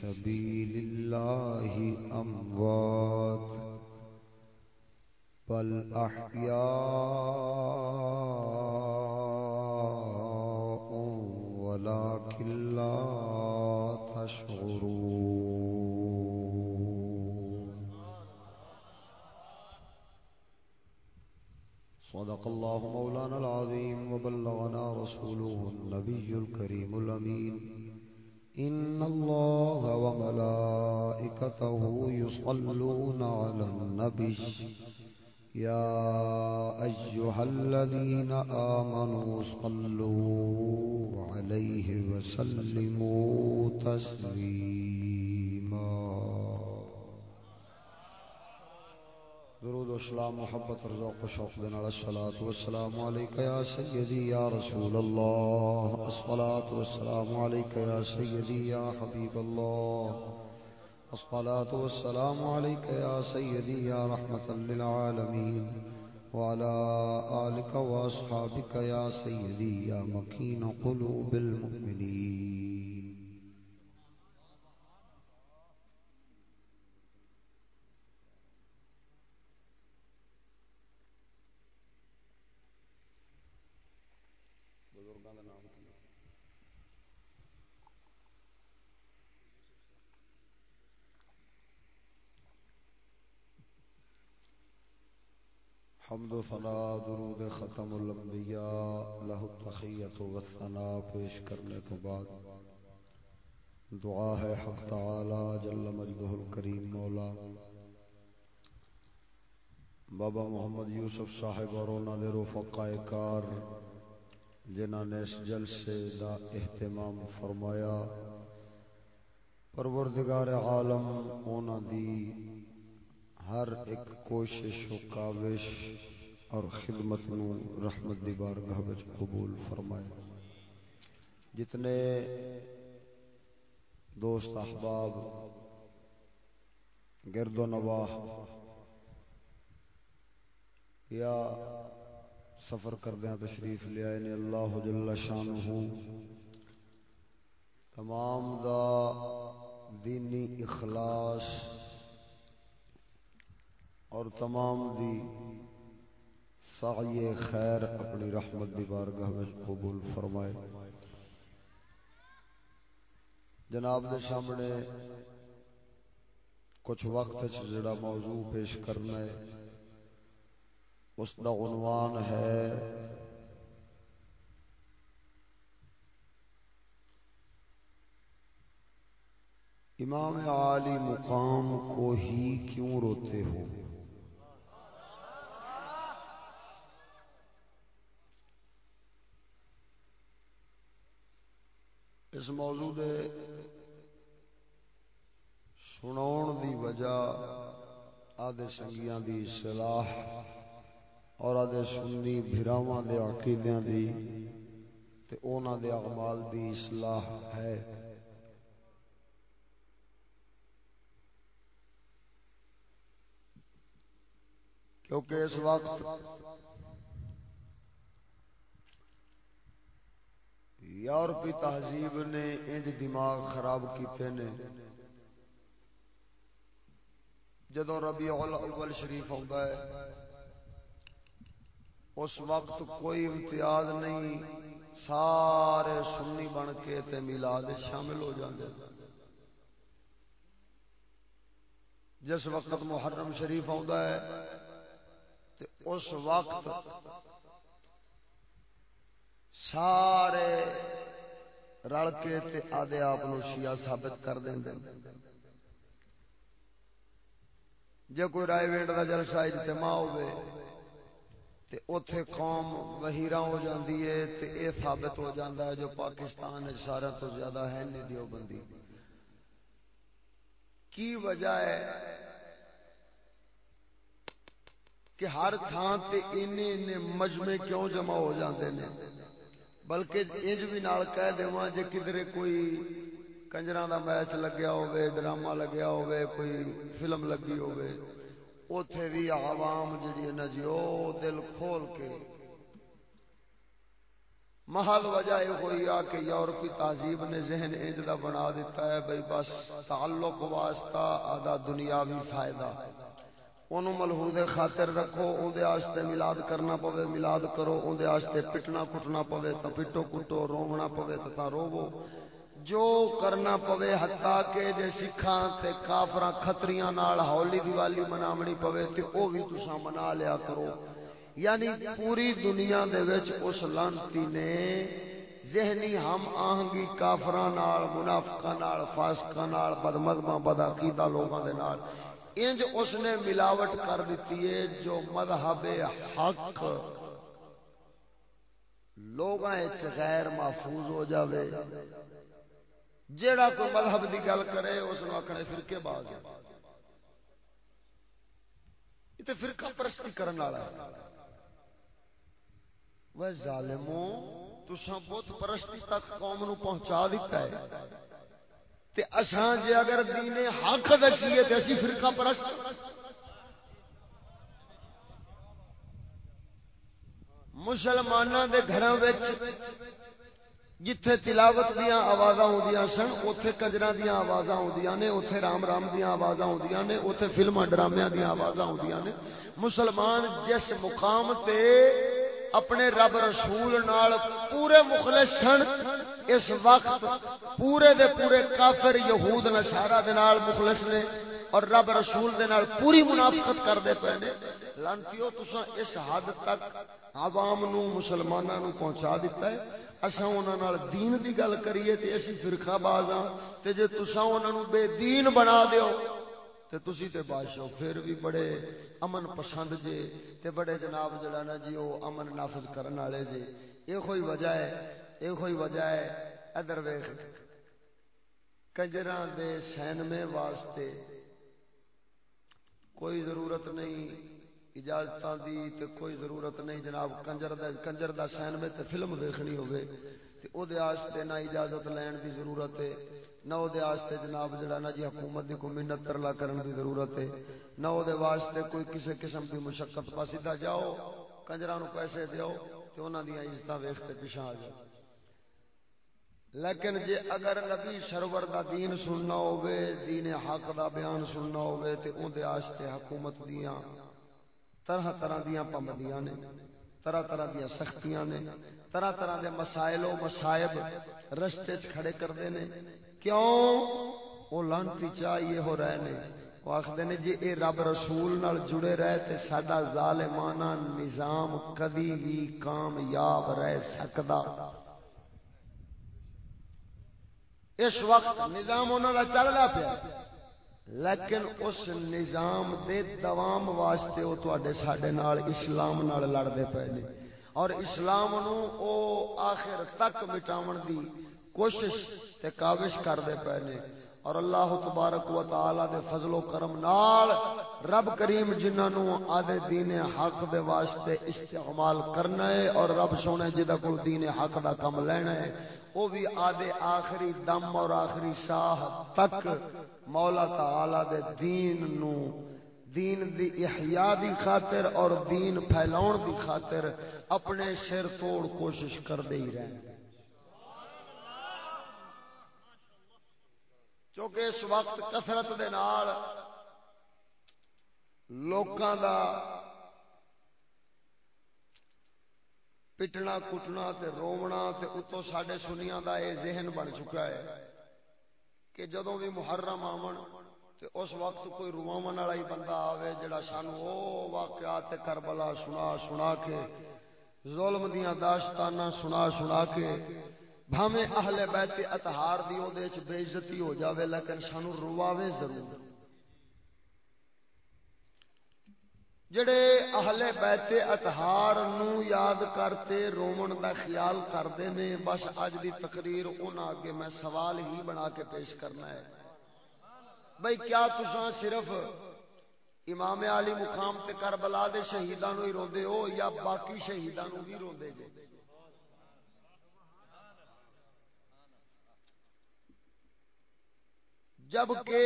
سبھی شوق والسلام علیک یا سیدی یا رسول اللہ الصلوۃ والسلام علیک یا سیدی یا حبیب اللہ الصلاة والسلام عليك يا سيدي يا رحمة للعالمين. وعلى آلك وأصحابك يا سيدي يا مكين قلوب المؤمنين. حمد و ثنا درود ختم الانبیاء لہ التخیت و ثنا پیش کرنے تو بعد۔ دعا ہے حق تعالی، جل مجدہ الکریم مولا۔ بابا محمد یوسف صاحب اور انہوں نے رفقائے کار، جنہوں نے اس جلسے دا اہتمام فرمایا۔ پروردگار عالم، انہوں دی ہر ایک کوشش و کاوش اور خدمت نو رحمت دی بارگاہ وچ قبول فرمائے۔ جتنے دوست احباب، گرد و نواح یا سفر کردیا تشریف لے آئے نے، اللہ جل شانہ تمام دا دینی اخلاص اور تمام دی سعی خیر اپنی رحمت دی بارگاہ میں قبول فرمائے۔ جناب دے سامنے کچھ وقت جڑا موضوع پیش کرنا ہے، اس دا عنوان ہے امام عالی مقام کو ہی کیوں روتے ہو؟ اس موضوع دے سناون دی وجہ آدھے سنگیاں دی صلاح اور آدھے سنی بھراواں دے عقیدیاں دی تے اونا دے اعمال دی اصلاح ہے۔ کیونکہ اس وقت یورپی تہذیب نے انج دماغ خراب کیتے نے۔ جدو ربیع الاول شریف آتا ہے، اس وقت کوئی امتیاز نہیں، سارے سنی بن کے تے میلاد شامل ہو جاتے جس وقت محرم شریف آتا ہے، تے اس وقت سارے رل کے تے آدھے آپ شیعہ ثابت کر دیں جے کوئی رائے وینڈ کا جلسہ اجتماع ہوئے تے اوتھے قوم وہیرا ہو جاندی ہے تے اے ثابت ہو جاندا ہے جو پاکستان سارا تو زیادہ ہے نہیں دیوبندی کی وجہ ہے کہ ہر تھان تے اینے اینے مجمع کیوں جمع ہو جاندے نے؟ بلکہ انج بھی نال کہہ دیواں جے کدھر کوئی کنجرا دا میچ لگیا ہوئے ڈرامہ لگیا ہوئے کوئی فلم لگی ہوئے اوتھے بھی عوام جڑی ہے نا جی او دل کھول کے محل وجہ یہ ہوئی آ کہ یورپی تہذیب نے ذہن انج دا بنا دیتا ہے، بھئی بس تعلق واسطہ آدھا دنیاوی فائدہ۔ انہوں ملحوظ خاطر رکھو اون دے آستے ملاد کرنا پوے، ملاد کرو اون دے آستے پٹنا کٹنا پوے تا پٹو کٹو رونا پوے تا روو جو کرنا پوے حتا کہ جے سکھاں تے کافراں کھتریاں نال ہولی دیوالی مناونی پوے تے او بھی تساں منا لیا کرو۔ یعنی پوری دنیا دے وچ اس لانتی نے ذہنی ہم آہنگی کافراں نال، منافقاں نال، فاسقاں نال بدمذہباں بدعقیدہ لوگاں دے نال انج اس نے ملاوٹ کر دیتی ہے جو مذہب حق لوگاں وچ غیر محفوظ ہو جاوے۔ جیڑا کوئی مذہب دی گل کرے، اس نو آکھنے فرقے باز۔ یہ تے فرقہ پرستی کرن والا ہے۔ وہ ظالموں تساں بت پرستی تک قوم نو پہنچا دیتا ہے۔ تے اساں جے اگر دین حق دسیے تے اسی فرقہ پرست مسلمانوں دے گھراں وچ جتھے تلاوت دیاں آوازاں ہوندیاں سن، اوتھے کجراں دیاں آوازاں ہوندیاں نے، اوتھے رام رام دیاں آوازاں ہوندیاں نے، اوتھے فلماں ڈرامیاں دیاں آوازاں ہوندیاں نے۔ مسلمان جس مقام تے اپنے رب رسول نال پورے مخلص سن اس وقت پورے دے پورے کافر یہود نصارا دے نال مخلص نے اور رب رسول دے نال پوری منافقت کردے پے نے۔ لانتیو، تساں اس حد تک عوام نو، مسلماناں نو پہنچا دیتا ہے۔ اساں انہاں نال دین دی گل کریے تے اسی فرقہ باز ہاں۔ تے جے تساں انہاں نو بے دین بنا دیو تے تسی تے بادشاہ پھر بھی بڑے امن پسند جے تے بڑے جناب جڑا نا جی او امن نافذ کرن والے جے۔ اے کوئی وجہ ہے اے کوئی وجہ ہے ادھر ویکھ کنجراں دے سینمے واسطے کوئی ضرورت نہیں اجازت دی تے کوئی ضرورت نہیں جناب کنجر دا کنجر دا سین میں تے فلم دیکھنی ہوگی تے او دے واسطے نہ اجازت لین دی ضرورت ہے نہ او دے واسطے جناب جڑا نا جی حکومت دی کوئی منت ترلا کرن دی ضرورت ہے نہ او دے واسطے کوئی کسی قسم دی مشقت پا جاؤ کنجراں نو پیسے دیو تے انہاں دی عزتاں ویکھ تے پیچھے آ جاؤ لیکن جے اگر نبی سرور دا دین سننا ہوئے دین حق دا بیان سننا ہوئے تے اون دے واسطے حکومت دیاں، طرح طرح دیا پابندیاں نے، طرح طرح دیا سختیاں نے، طرح طرح دے مسائل و مسائب رستے چ کھڑے کرتے ہیں کیوں؟ وہ لانتی چاہیے ہو رہے نے۔ وہ آخر نے جی اے رب رسول نال جڑے رہے تے ساڈا ظالمانہ نظام کدی بھی کامیاب رہ سکدا۔ اس وقت نظام انہوں کا چل رہا پیا۔ لیکن اس نظام دے دوام واسطے وہ تے سڈے اسلام نال لڑتے پے نے۔ اور اسلام نو او آخر تک مٹاون دی کوشش تے کاوش کرتے پے نے۔ اور اللہ تبارک و تعالی دے فضل و کرم نال رب کریم جنہاں نو آدے دین حق دے واسطے استعمال کرنا ہے اور رب سونے جدا کو دین حق دا کم لینا ہے وہ بھی آدھے آخری دم اور آخری ساہ تک مولا تعالی دے دین نو، دین دی احیاء دی خاطر اور دین پھیلاؤن دی خاطر اپنے سر توڑ کوشش کر دے ہی رہے۔ کیونکہ اس وقت کثرت دے نال لوکاں دا پٹنا کٹنا تے رونا تے اتوں ساڈے سنیاں دا اے ذہن بن چکا ہے کہ جدوں بھی محرم آمن تے اس وقت کوئی رواون والا ہی بندہ آوے جڑا سانو او واقعات کربلا سنا سنا کے ظلم دیاں داستاناں سنا سنا کے بھاویں اہل بیت اطہار دی اودے وچ بے عزتی ہو جاوے لیکن سانو رواوے ضرور جڑے اہل بیت اطہار نو یاد کرتے، رومن دا خیال کردے نے، بس اج دی تقریر انہاں اگے میں سوال ہی بنا کے پیش کرنا ہے۔ بھائی کیا تساں صرف امام علی مقام تے کربلا دے شہیداں نو ہی روندے ہو یا باقی شہیداں نو بھی روندے جے؟ جبکہ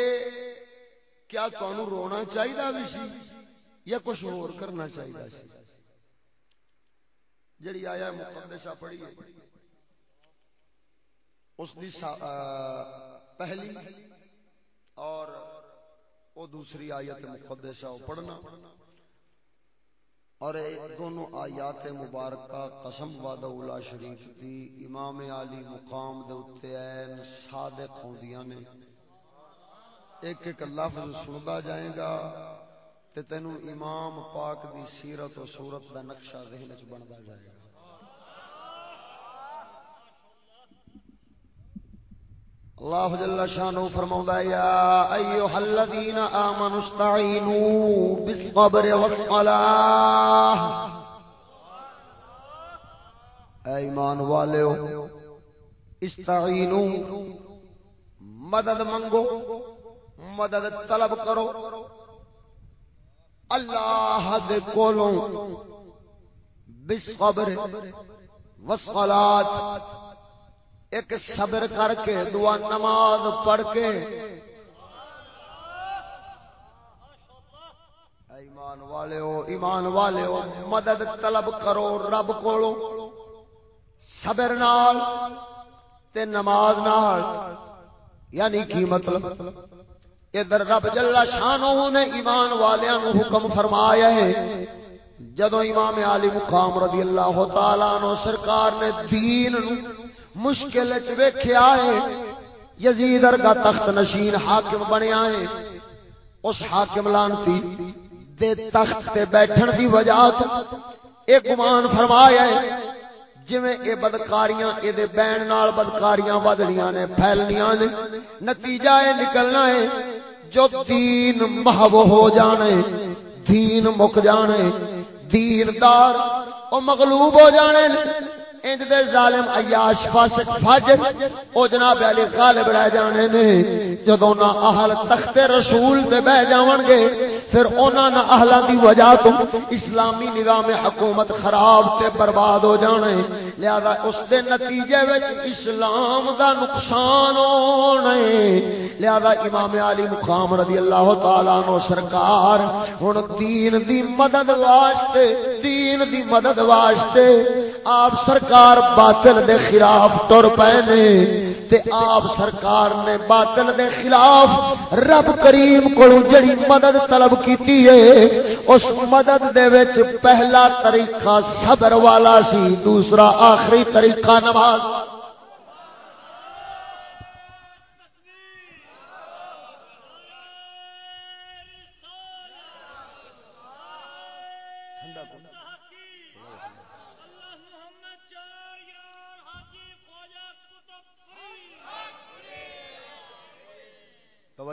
کیا تانوں رونا چاہیے بھی سی یا کچھ اور کرنا چاہیے سی۔ جڑی آیا مقدسہ پڑھی اس دی پہلی اور وہ دوسری آیت مقدسہ پڑھنا۔ اور دونوں آیات مبارکہ قسم وعدہ اولا شریف دی امام علی مقام دے اوتے این صادق ہوندیاں نے۔ ایک ایک لفظ سندا جائے گا۔ تے تینوں امام پاک دی سیرت و صورت دا نقشہ ذہن وچ بندا جائے گا۔ اللہ جل شانو فرماوندا یا ایھا الذین آمنوا استعینوا بالصبر والصلاۃ اے ایمان والےو استعینوا، مدد منگو، مدد طلب کرو۔ اللہ دے کولوں، بالصبر والصلاۃ ایک صبر کر کے، دعا نماز پڑھ کے۔ ایمان والے ہو، ایمان والے ہو، مدد طلب کرو رب کو صبر نال تے نماز نال یعنی کی مطلب؟ ادھر رب جلا شانو نے ایمان والوں حکم فرمایا ہے۔ جدو امام علی مقام رضی اللہ تعالی عنہ سرکار نے دین نو مشکل ویخیا ہے، یزید ارگا تخت نشین حاکم بنیا ہے۔ اس حاکم لانتی دے تخت تے بیٹھن دی وجہ تو ایک گمان فرمایا ہے جویں اے بدکاریاں اے دے بین نال بدکاریاں بدلیاں نے، پھیلنیاں نے۔ نتیجہ اے نکلنا ہے جو دین محو ہو جانے، دین مک جانے۔ دیردار او مغلوب ہو جانے۔ انج دے ظالم عیاش فاسق فاجر او جناب علی غالب رہ جانے نے، جدوں نہ اہل تخت رسول تے بیٹھ جاون گے، پھر انہاں نہ اہلاں دی وجہ تو اسلامی نظام حکومت خراب تے برباد ہو جانے، لہذا اس دے نتیجے وچ اسلام دا نقصان ہونے۔ لہذا امام علی مقام رضی اللہ تعالی عنہ سرکار، ہن دین دی مدد واسطے، دین دی مدد واسطے آپ سرکار باطل دے خلاف تر پے نے، تے آپ سرکار نے باطل دے خلاف رب کریم کو جڑی مدد طلب کیتی ہے، اس مدد دے وچ پہلا طریقہ صبر والا سی، دوسرا آخری طریقہ نماز۔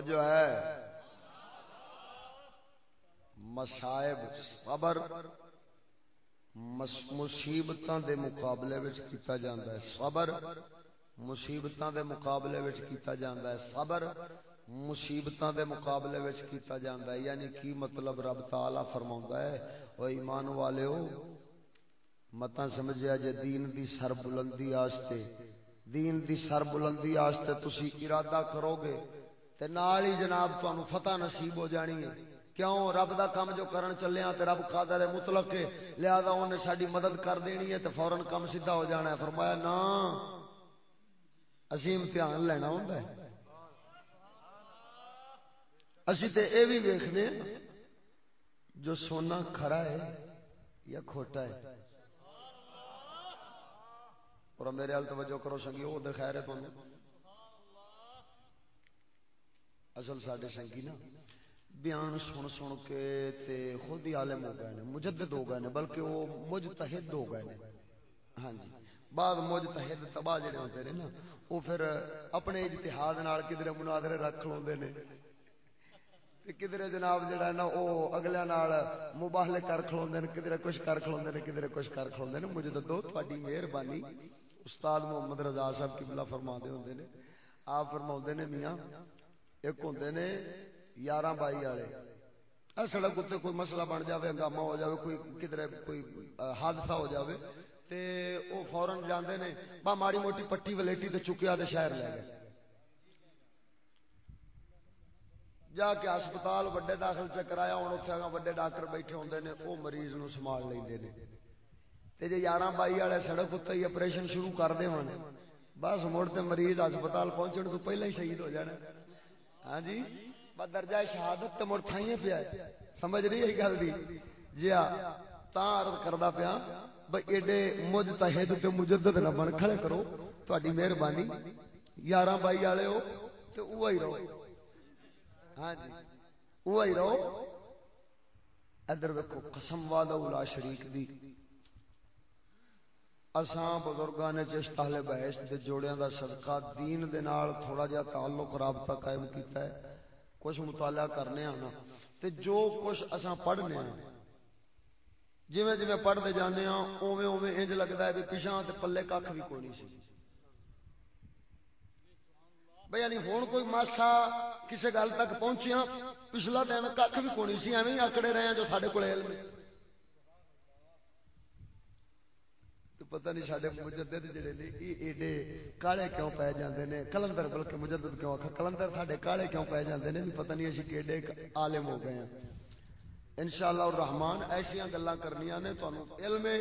توجہ ہے مسائب صبر مصیبتاں دے مقابلے وچ کیتا جاندا ہے۔ صبر، مصیبتاں دے مقابلے وچ کیتا جاندا ہے۔ صبر، مصیبتاں دے مقابلے وچ کیتا جاندا ہے۔ یعنی کی مطلب رب تعالی فرماوندا ہے؟ او ایمان والےو متا سمجھیا جے دین دی سر بلندی واسطے دین دی سر بلندی واسطے تسی ارادہ کرو گے تے نال ہی جناب تانوں فتح نصیب ہو جانی ہے۔ کیوں؟ رب دا کام جو کرن چلے تے رب قادر مطلق ہے۔ لہذا انہیں ساری مدد کر دینی ہے تو فوراً کم سیدھا ہو جانا ہے۔ فرمایا، نا اسی امتحان لینا ہوں اسی تے اے بھی ویکھنے جو سونا کھڑا ہے یا کھوٹا ہے۔ اور میرے حال توجہ کرو سنگی وہ دکھا رہے تمہیں اصل سڈے سنگی نا، بیان سن سن کے تے خود ہی عالم ہو گئے مجدد ہو گئے بلکہ وہ مجتہد ہو گئے ہاں جی بعد مجتہد تباہ جڑے ہوتے ہیں نا، وہ پھر اپنے اجتہاد نال کدھر مناظرے رکھ لوندے نے۔ تے کدھر جناب جڑا نا، وہ اگلے نال مباہلے کر کھلوندے نے کدھر کچھ کر کھلوندے نے کدھر کچھ کر کھلوندے نے۔ مجددو تہاڈی مہربانی۔ استاد محمد رضا صاحب کی بلا فرما دے ہوندے نے۔ آپ فرما نے میاں ایک ہوندے نے یارہ بائی والے۔ سڑک اتنے کوئی مسئلہ بن جاوے، ہنگامہ ہو جاوے، کوئی کدھر کوئی حادثہ ہو جاوے، تے او فورن جاندے نے، با ماڑی موٹی پٹی ولیٹی تے چکیا تے شہر لے گئے۔ جا کے ہسپتال وڈے داخل چکرایا ہوں اتنے وڈے ڈاکٹر بیٹھے ہوندے نے، او مریض نو سنبھال لیندے نے۔ تے جے بائی والے سڑک اتنے ہی آپریشن شروع کر دے ہوں بس مڑ تے مریض ہسپتال پہنچنے تو پہلے ہی شہید ہو جانا۔ ہاں جی؟ درجہ شہادت تے مڑ تھائیں پیا۔ سمجھ رہی ہے گل دی؟ جی ہاں تا عرض کردا پیا بھئی ایڈے مجتہد تے مجدد نہ بن کھڑے کرو۔ تہاڈی مہربانی۔ 11 22 والے ہو، تے اوہی رہو۔ ہاں جی اوہی رہو۔ ادھر ویکھو، قسم وعدہ لا شریک دی۔ اساں بزرگاں نے جس تہلے بحث دے جوڑیاں دا صدقہ دین دے نال تھوڑا جہا تعلق رابطہ قائم کیتا ہے، کچھ مطالعہ کرنے آنا۔ تے جو کچھ اساں پڑھنے ہیں جویں جویں پڑھتے جانے ہاں اوویں اوویں انج لگدا ہے بھی پیچھے تے پلے ککھ بھی کوئی نہیں سی۔ بھئی یعنی ہن کوئی ماسا کسے گل تک پہنچیا پچھلا تے میں ککھ بھی کوئی نہیں سی، ایویں آکڑے رہے ہیں جو ساڈے کول علم ہے۔ پتہ نہیں سارے مجدد جڑے نے ایڈے کالے کیوں پی جاندے نے؟ کلندر بلکہ مجدد کیوں آخر کلندر ساڈے کالے کیوں پی جاندے نے؟ بھی پتہ نہیں اسی کیڈے عالم ہو گئے ہیں۔ انشاءاللہ الرحمن ایسیاں گلاں کرنیاں نے، تانوں علم ہے،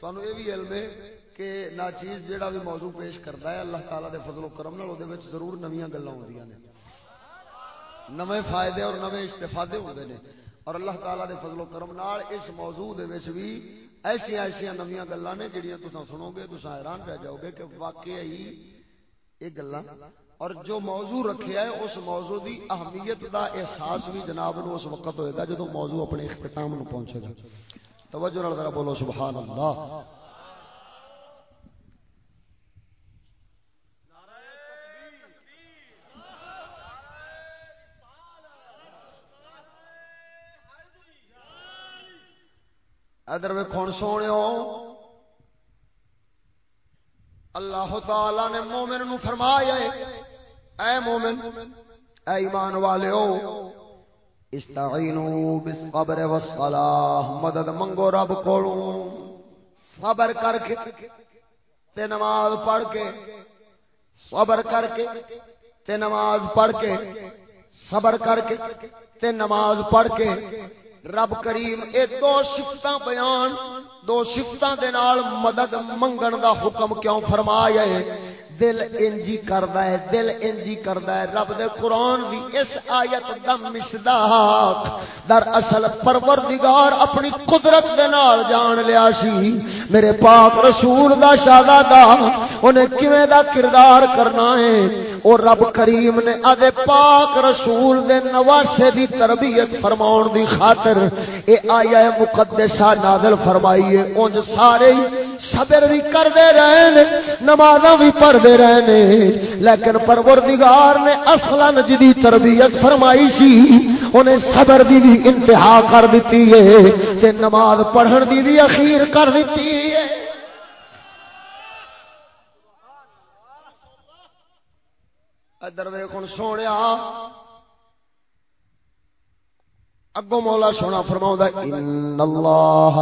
تانوں اے بھی علم ہے کہ ناچیز جیڑا بھی موضوع پیش کردا ہے، اللہ تعالی دے فضل و کرم نال اودے وچ ضرور نویاں گلاں ہوندیاں نے۔ نوے فائدے اور نوے استفادے ہوندے نے۔ اور اللہ تعالی دے فضل و کرم نال اس موضوع دے وچ بھی ایسیا ایسیا نویاں گلا نے جہاں تصا سنو گے تو حیران رہ جاؤ گے کہ واقعی یہ گلا اور جو موضوع رکھے ہے، اس موضوع دی اہمیت دا احساس بھی جناب نو اس وقت ہوئے گا جدو موضوع اپنے اختتام نو پہنچے گا۔ توجہ ذرا بولو سبحان اللہ۔ ادھر ویخون سونے اللہ تعالی نے مومن نو فرمایا اے مومن، اے ایمان والے ہو، استعینوا بالصبر والصلاح، مدد منگو رب کولوں صبر کر کے تے نماز پڑھ کے، صبر کر کے تے نماز پڑھ کے، صبر کر کے تے نماز پڑھ کے رب کریم، اے دو شفت بیان، دو شفت مدد منگن دا حکم کیوں فرمایا ہے؟ دل انجی کردا ہے، دل انجی کردا ہے، رب دے قرآن دی اس آیت دا مصداق۔ در اصل پروردگار اپنی قدرت دے نال جان لیا سی۔ میرے پاک رسول دا شہزادہ، انہیں کیویں دا کردار کرنا ہے؟ اور رب کریم نے ادے پاک رسول دے نواسے دی تربیت فرماون دی خاطر اے آیا مقدسہ نازل فرمائیے۔ اونج سارے صبر بھی کرتے رہے نماز بھی پڑھتے رہے لیکن پروردگار نے اصلا جی تربیت فرمائی سی، انہیں صبر دی بھی انتہا کر دیتی ہے، تے نماز پڑھن دی بھی اخیر کر دیتی ہے۔ ادھر ویخ سونے اگوں مولا سونا فرما ان اللہ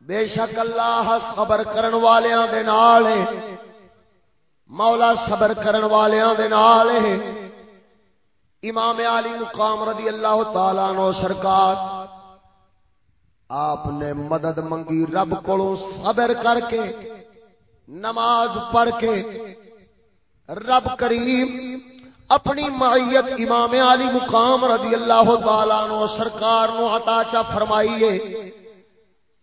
بے شک اللہ صبر کرن والیاں دے نال مولا صبر کرن والیاں دے نال ہے۔ امام علی مقام رضی اللہ تعالی عنہ سرکار آپ نے مدد منگی، رب کو صبر کر کے، نماز پڑھ کے، رب کریم اپنی معیت امام علی مقام رضی اللہ تعالی نو سرکار نو عطا چا فرمائیے،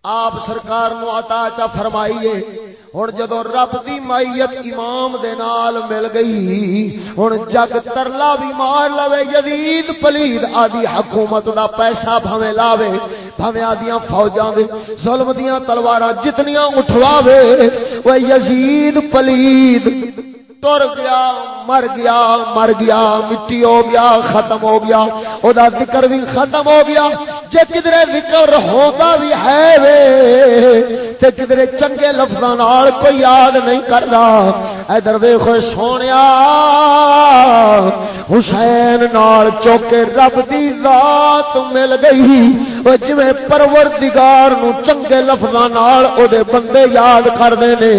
آپ سرکار نو عطا چا فرمائیے۔ ہوں جدو رب دی مائیت امام دے نال مل گئی ہوں جگ ترلا بھی مار لوے یزید پلید آدی حکومت دا پیسہ بھویں لاوے بھویں آدیاں فوجاں دے ظلم دیاں تلواراں جتنیاں اٹھواوے وہ یزید پلید تر گیا مر گیا مر گیا مٹی ہو گیا ختم ہو گیا او دا ذکر بھی ختم ہو گیا جے کدرے ذکر ہوتا بھی ہے وے، تے کدرے چنگے لفظاں نال کوئی یاد نہیں کردا۔ ادھر ویکھو سونیا، حسین نال چوکے رب دی ذات مل گئی۔ او جویں پروردگار نو چنگے لفظاں نال او دے بندے یاد کردے نے،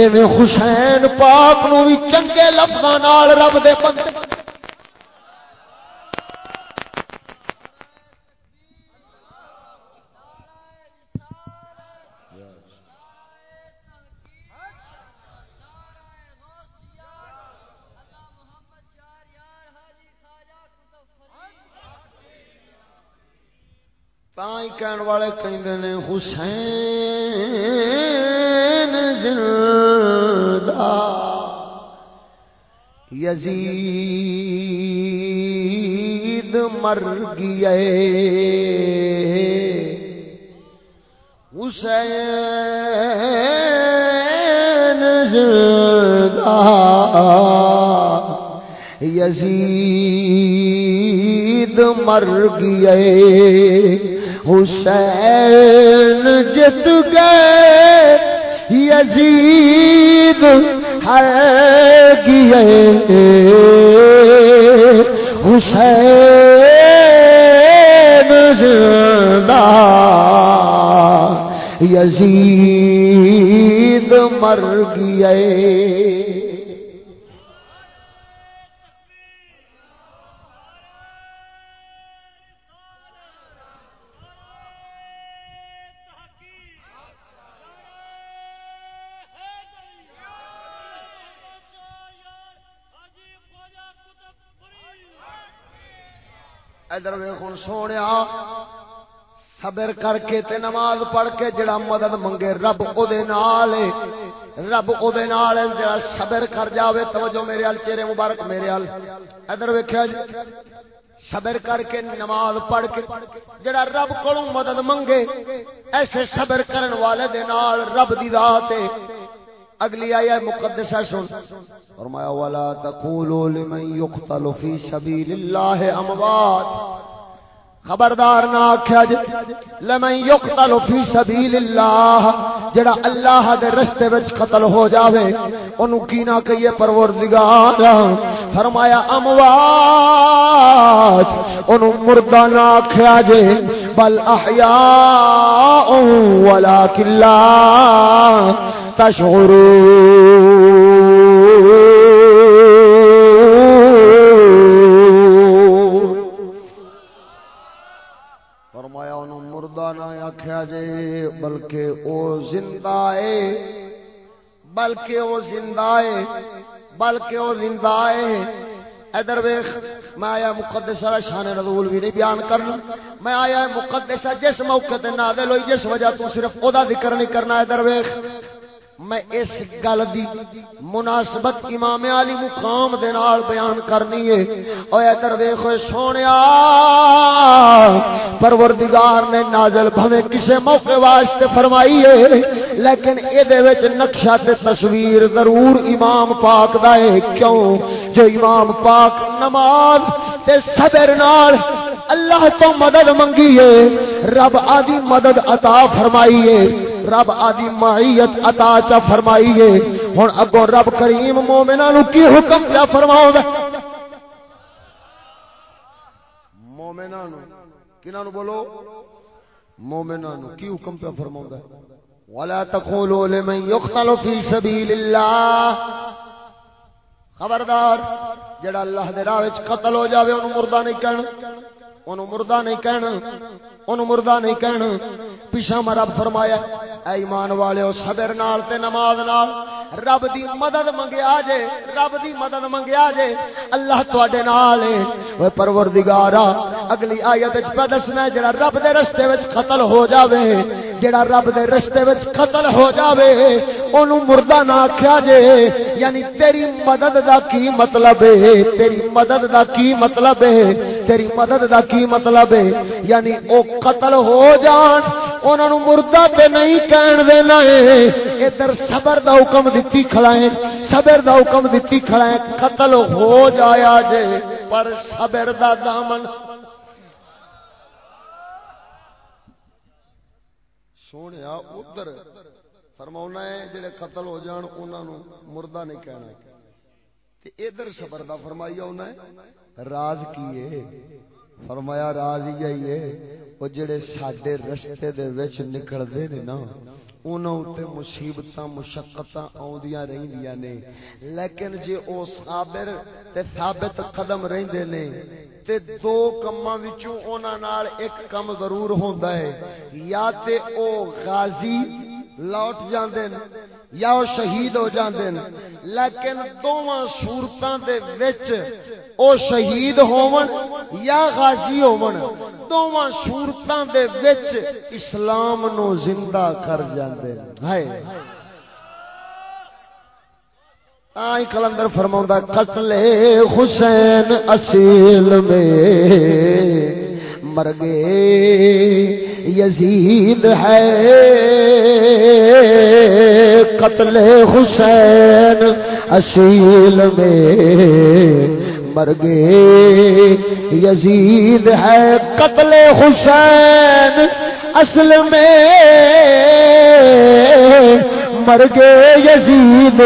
ایویں حسین پاک نو بھی چنگے لفظاں نال رب دے بندے کہن والے کہیں نے حسین زندہ یزید مر گئے حسین زندہ یزید مر گئے حسین جت گئے یزید ہر گئے۔ حسین زندہ یزید مر گئے۔ ادھر ویخ سونے صبر کر کے تے نماز پڑھ کے جڑا مدد منگے، رب او دے نال رب او دے نال جڑا صبر کر جاوے، توجہ میرے ال چہرے مبارک میرے ال ادھر ویکھیا جی صبر کر کے نماز پڑھ کے جڑا رب کولوں مدد منگے، ایسے صبر کرن والے دے نال رب دی ذات ہے اگلی آیا مقدسہ سن۔ فرمایا، ولا تقولوا لمن يقتل في سبيل الله اموات خبردار نہ آخیا جی لمن يقتل في سبيل الله جڑا اللہ دے رستے وچ قتل ہو جاوے، اونوں کی نہ کہیے پروردگار۔ فرمایا، اموات اونوں مردہ نہ آخیا جی بل احیاء ولکن لا تشعرون۔ فرمایا انہوں مردہ نہ آخیا جے، بلکہ او زندہ ہے بلکہ او زندہ ہے بلکہ او زندہ ہے ادھر ویخ میں آیا مقدسہ شان رضول بھی نہیں بیان کرنا۔ میں آیا مقدسہ جس موقع تے نازل ہوئی، جس وجہ تو صرف او دا ذکر نہیں کرنا۔ ادھر ویخ میں اس گل دی مناسبت امام علی مقام دے نال بیان کرنی ہے۔ او ادھر ویکھو سونیا، پروردگار نے نازل بھویں کسے موقع واسطے فرمائی ہے، لیکن اے دے وچ نقشہ تے تصویر ضرور امام پاک دا ہے۔ کیوں؟ جو امام پاک نماز تے صبر نال اللہ تو مدد منگی ہے رب آدی مدد عطا فرمائی ہے رب آدی معیت عطا چا فرمائی ہے ہن اگوں رب کریم مومناں نو کی حکم پیا فرماؤ گا مومناں نو، کناں نو بولو؟ مومناں نو کی حکم پیا فرماؤ گا ولا تقولوا لمن يقتل في سبيل الله۔ خبردار جڑا اللہ دے راہ وچ قتل ہو جاوے، اونوں مردہ نہیں کہنا انہوں مردہ نہیں کہنا انہوں مردہ نہیں کہنا۔ پیچھے میں فرمایا، اے ایمان والےو صبر نال تے نماز نال رب دی مدد منگیا جے، رب دی مدد منگیا جے، اللہ تواڈے نال ہے اوے پروردگارا، اگلی آیت وچ پہ دسنا جڑا رب دے رستے وچ قتل ہو جاوے، جڑا رب دے رستے وچ قتل ہو جاوے، اونوں مردہ نہ آکھیا جے یعنی تیری مدد دا کی مطلب ہے تیری مدد دا کی مطلب ہے تیری مدد دا کی مطلب ہے یعنی او قتل ہو جان انہاں نو مردہ تے نہیں کہن دینا ہے۔ ادھر صبر دا حکم دتی کھڑا ہے۔ صبر دا حکم دتی کھڑا ہے۔ قتل ہو جایا جے، پر صبر دا دامن۔ سونے ادھر فرما ہے، جڑے قتل ہو جان انہوں مردہ نہیں کہنا۔ ادھر صبر دا فرمائی ہے۔ راز کی ہے؟ فرمایا راز ہی ہے وہ جڑے ساڈے رستے دے وچ نکلدے نے نا، انہاں تے مصیبتاں، مشقتاں اوندیاں رہندیاں نے۔ لیکن جے او صابر تے ثابت قدم رہندے نے، تے دو کماں وچوں انہاں نال ایک کم ضرور ہوندا ہے۔ یا تے او غازی لوٹ جاندے نے یا او شہید ہو جاندے نے۔ لیکن دوواں صورتاں دے وچ او شہید ہون یا غازی ہون دوواں صورتاں دے وچ اسلام نو زندہ کر جاندے ہیں ہائے۔ آئی کلندر فرماؤں قتل حسین اصیل میں مر گئے یزید ہے۔ قتل حسین اصیل میں مر گئے۔ یزید ہے قتل حسین اصل میں مر گئے۔ یزید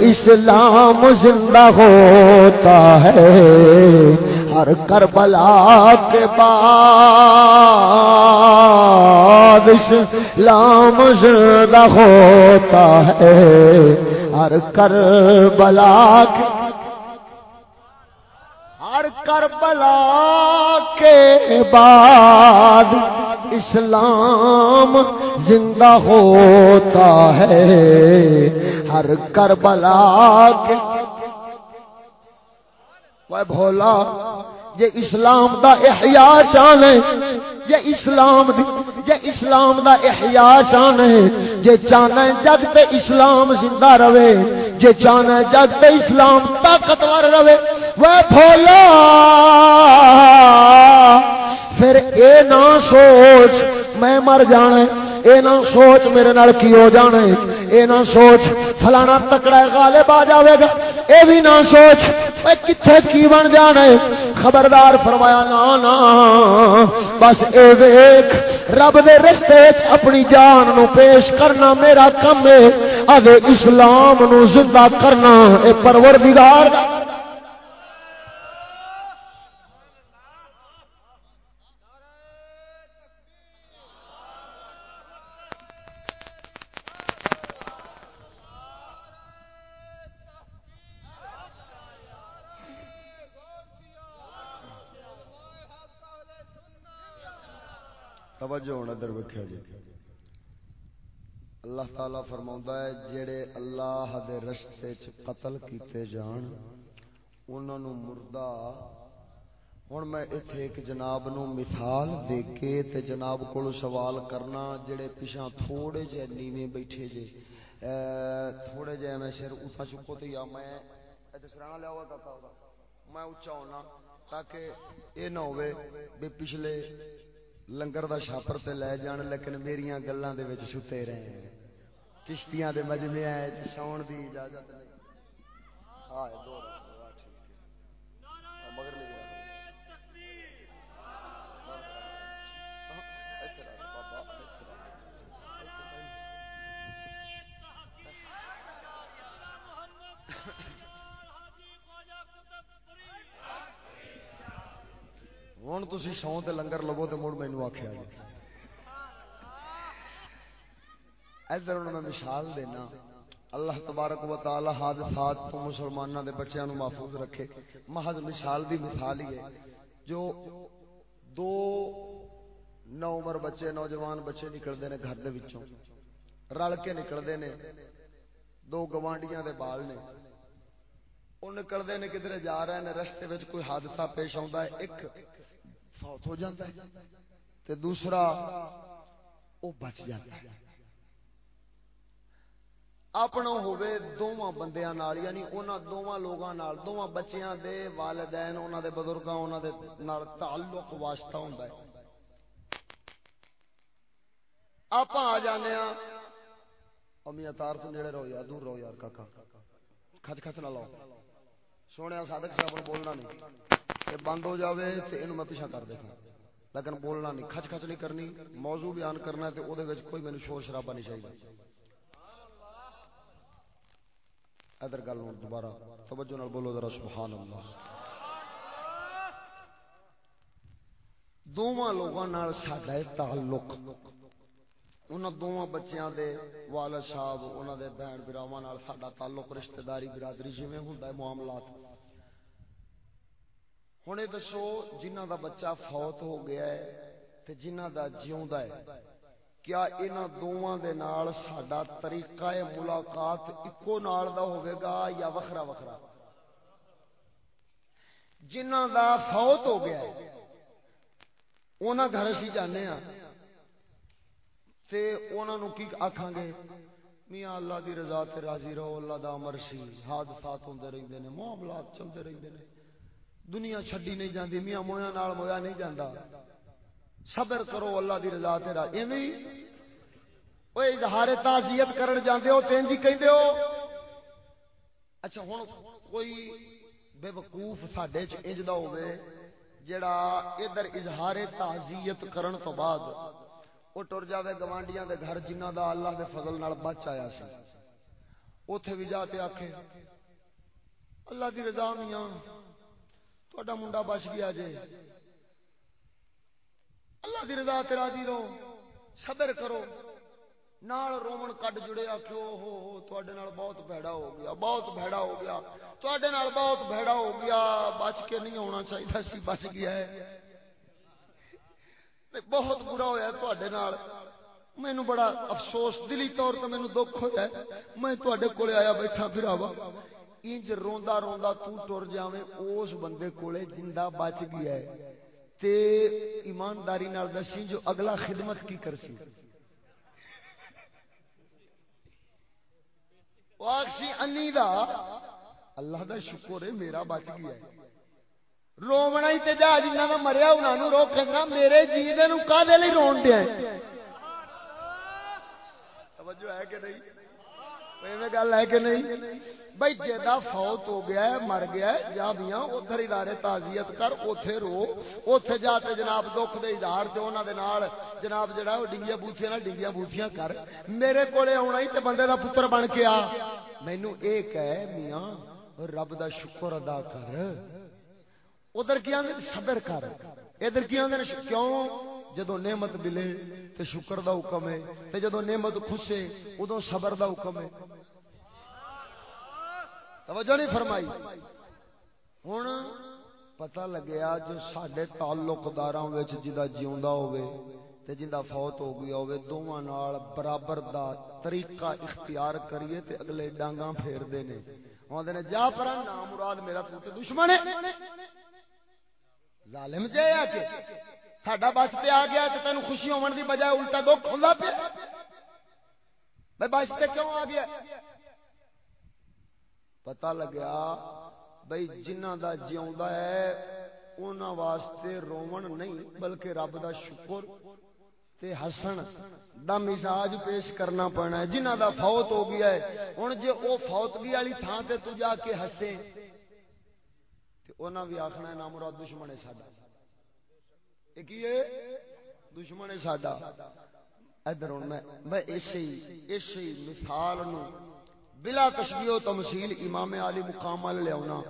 اسلام زندہ ہوتا ہے۔ ہر کربلا کے بعد اسلام زندہ ہوتا ہے، ہر کربلا کے ہر کربلا کے بعد اسلام زندہ ہوتا ہے، ہر کربلا کے وہ بھولا، یہ اسلام دا احیاء شان ہے یہ اسلام دی جے اسلام دا احیاء شان ہے یہ چاہنا جگ تے اسلام زندہ رہے یہ چاہنا جگ تے اسلام طاقتور رہے۔ وہ بھولا، پھر اے نہ سوچ، میں مر جانا اے نہ سوچ میرے نال کی ہو جانا ہے؟ اے نہ سوچ فلانا تکڑا غالب آ جاوے گا۔ اے بھی نہ سوچ میں کتنے کی بن جانا ہے؟ خبردار فرمایا، نا نا، بس اے ویک رب دے رستے اپنی جان نو پیش کرنا میرا کم ہے۔ اگے اسلام نو زندہ کرنا، اے پروردگار دا۔ توجہ ہونا در وکھیا جی۔ اللہ تعالی فرماؤں ہے، جڑے اللہ دے رستے چ قتل کیتے جان، انہاں نو مردہ۔ ہن میں ایتھے ایک جناب نو مثال دے کے تے جناب کول سوال کرنا، جڑے پیچھے تھوڑے جے نیویں بیٹھے جے۔ تھوڑے جے میں سر اٹھا چکو تے، یا میں ایتھے سرانا لیا ہوا کاکا میں اونچا ہونا، تاکہ اے نہ ہوئے بے پچھلے لنگر دا شاپر تے لے جان لیکن میریاں گلاں دے وچ ستے رہے ہیں چشتیاں دے مجمع ہے سون دی اجازت نہیں ہاں دو مگر ہوں تھی سو تے لنگر لو تو مڑ مینو آخیا جی۔ ادھر میں مثال دینا، اللہ تبارک و تعالی حادثات تو مسلمانوں دے بچیاں نو محفوظ رکھے۔ محض مثال دی مثال ہی ہے۔ جو دو نو عمر بچے، نوجوان بچے نکلتے ہیں گھر دے وچوں۔ رل کے نکلتے ہیں دو گوانڈیاں دے بال نے۔ وہ نکلتے ہیں کدھر جا رہے ہیں، رستے کوئی حادثہ پیش آتا ہے؟ ایک فوت ہو جاتا ہے تے دوسرا وہ بچ جاتا ہے۔ اپنا ہوئے دوواں بندیاں نال یعنی انہاں دوواں لوگاں نال، دوواں بچیاں دے والدین انہاں دے بزرگاں انہاں دے نال تعلق واسطہ ہوندا ہے۔ آپ آ جانے ہاں۔ امی اتار تو نیڑے رہو یار، دور رہو یار، کاکا۔ کھچ کھچ نہ لاؤ۔ سونے صادق صاحب بولنا نہیں۔ یہ بند ہو جاوے تے اینو میں پیچھے کر دیکھا لیکن بولنا نہیں کھچ کھچ نہیں کرنی، موضوع بیان کرنا ہے تے او کوئی مینوں شور شرابہ نہیں چاہیے۔ ادھر گل دوبارہ توجہ نال بولو ذرا سبحان اللہ دونوں لوگوں نال ساڈا تعلق۔ انہاں دونوں بچیاں دے والد صاحب، انہاں دے بہن براواں ساڈا تعلق، رشتہ داری، برادری جویں ہوندا ہے، معاملات۔ ہن اے دسو جنہاں دا بچہ فوت ہو گیا ہے تے جنہاں دا جیوندا ہے کیا انہاں دوواں دے نال ساڈا طریقہ ملاقات اکو نال دا ہوے گا یا وکھرا وکھرا جنہاں دا فوت ہو گیا ہے انہاں گھر اسی جانے ہاں تے انہاں نو کی آکھاں گے میاں اللہ دی رضا تے راضی رہو اللہ دا امر سی حادثات ہوندے رہندے نے معاملات چلدے رہندے نے دنیا چھڈی نہیں جاندی، میاں مویا نال مویا نہیں جاندا۔ صبر کرو، اللہ دی رضا تے راضی ایویں او اظہار تعزیت کرن جاندے ہو، تین جی کہندے ہو۔ اچھا ہن کوئی بے وقوف ساڈے چ انج دا ہوے جڑا ادھر اظہار تعزیت کرن تو بعد وہ ٹر جاوے گوانڈیاں دے گھر جنہ دا اللہ دے فضل نال بچ آیا سی۔ اوتھے بھی جا تے آکھے، اللہ دی رضا میاں۔ تہاڈا منڈا بچ گیا جے۔ اللہ دی رضا تے راضی رہو صبر کرو۔ نال رومن کڈ جڑے آکھو ہو ہو تہاڈے نال بہت بھڑا ہو گیا، بہت بھڑا ہو گیا۔ تہاڈے نال بہت بھڑا ہو گیا، بچ کے نہیں ہونا چاہیے سی بچ گیا ہے۔ بہت برا ہوا نال۔ مینو بڑا افسوس، دلی طور تے مینو دکھ ہوا میں تے کول آیا بیٹھا پھراوا۔ انج روندا روندا تو ٹر جاویں، اس بندے کولے جندا بچ گیا ہے۔ تے ایمانداری نال دسی جو اگلا خدمت کی کرسی۔ واکسی انی دا اللہ دا شکر ہے، میرا بچ گیا ہے۔ رونا ہی تے جا، جنہ کا مریا، انہاں نو انہوں روکنا میرے جی دے نو کا رون دیا ہے۔ توجہ ہے کہ نہیں؟ گل ہے کہ نہیں؟ بھائی جا فوت ہو گیا ہے، مر گیا ہے، جا میاں ادھر ادارے تعزیت کر، اوتھے رو، اوتھے جا تے جناب دکھ دے اظہار تے انہاں دے نال، جناب جڑا ڈنگیاں بوتھیاں نال ڈنگیاں بوتھیاں کر، میرے کولے آونا ہی تے بندے دا پتر بن کے آ۔ مینوں اے کہے، میاں، رب دا شکر ادا کر۔ ادھر کیا صبر کر۔ ادھر کیا کیوں؟ جدو نعمت ملے تو شکر دا حکم ہے، تے جدو نعمت خوشے ادو صبر دا حکم ہے۔ توجہ نہیں فرمائی۔ ہوں پتہ لگیا جو سڈے تعلق دار جا جیوا تے جندا فوت ہو گیا ہوے دوواں نال برابر دا طریقہ اختیار کریے تے اگلے ڈانگاں پھیر دے نے اوندے نے، جا پرا، نام مراد میرا تو دشمن ہے۔ ظالم جے آ کے ساڈا بچتے آ گیا تو تین خوشی ہون دی بجائے الٹا دکھ ہوندا پیا۔ بھائی بچتے کیوں آ گیا؟ پتہ لگیا بھائی جنہ دا جیوندا ہے انہاں واسطے رومن نہیں، بلکہ رب دا شکر تے ہسن دا مزاج پیش کرنا پڑنا ہے۔ جنہ دا فوت ہو گیا ہے، ہن جے او فوتگی والی تھان تے تو جا کے ہسے۔ انہاں بھی آخنا ہے نام مراد دشمن ہے ساڈا۔ یہ دشمن ہے ساڈا۔ ادھر میں میں اسی اسی مثال نو بلا تشبیہ و تمثیل امام علی مقام والے لے اونا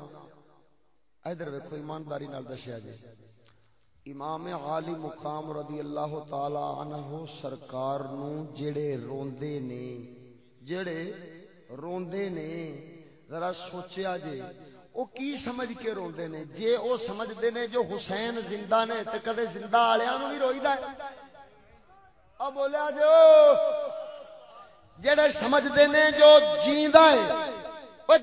ادھر ویکھو، ایمانداری نال دسیا جی۔ امام علی مقام رضی اللہ تعالی عنہ سرکار نو جڑے روندے نے، جڑے روندے نے، ذرا سوچیا جے او کی سمجھ کے روندے نے؟ جے او سمجھدے نے جو حسین زندہ نے، تے کدے زندہ والےاں نو بھی روئیدا ہے۔ اب بولیا جی، جو جڑے سمجھدے نے جو جیندا ہے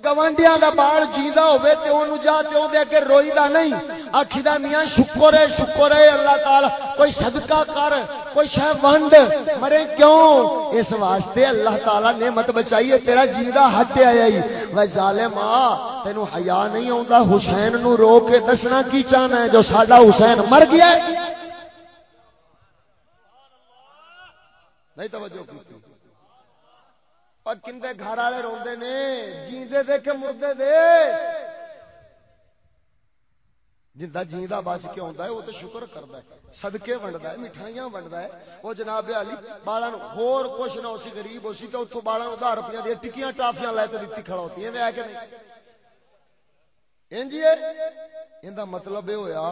گوانڈیا کا بال جیتا ہوے تے اونوں جا تے اون دے کے روئی دا نہیں۔ آکھی دا میاں، شکر ہے شکر ہے، اللہ تعالی، کوئی صدقہ کر، کوئی شے ونڈ۔ مرے کیوں؟ اس واسطے اللہ تعالی نعمت بچائی ہے، تیرا جیدا ہٹ آیا ہی۔ وے ظالم تینو حیا نہیں اوندا حسین نو رو کے دسنا کی چاہنا ہے؟ جو ساڈا حسین مر گیا ہے۔ نہیں توجہ کی اور کندے گھر والے روندے نے، جیندے دے کے مردے دے۔ جنہ جیندا بچ کے آتا ہے، وہ تو شکر کرتا ہے۔ سدکے ونڈتا ہے، مٹھائیاں ونڈتا ہے۔ وہ جناب علی بالا ہور کچھ نہ، اسی غریب، اسی تو اتوں بالا ہزار روپیہ دیا ٹکیاں ٹافیاں لے کے دیتی کھڑا ہوتی ہے کہ نہیں؟ ان مطلب یہ ہوا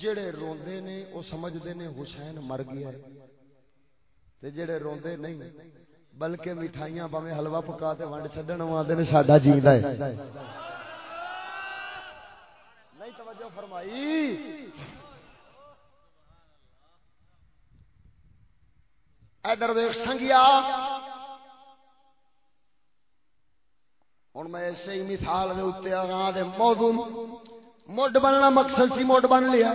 جڑے روندے نے، وہ سمجھتے نے حسین مر گیا تے جڑے روندے نہیں بلکہ مٹھائیاں پاوے حلوا پکا تے ونڈ چڈن آتے نے، ساڈا جیتا ہے۔ نہیں توجہ فرمائی۔ ادھر ویخ سنگیا۔ ہوں میں اسی ہی مثال کے اتنے آگاہ دے موضوع۔ مڈ بننا مقصد سی مڈ بن لیا۔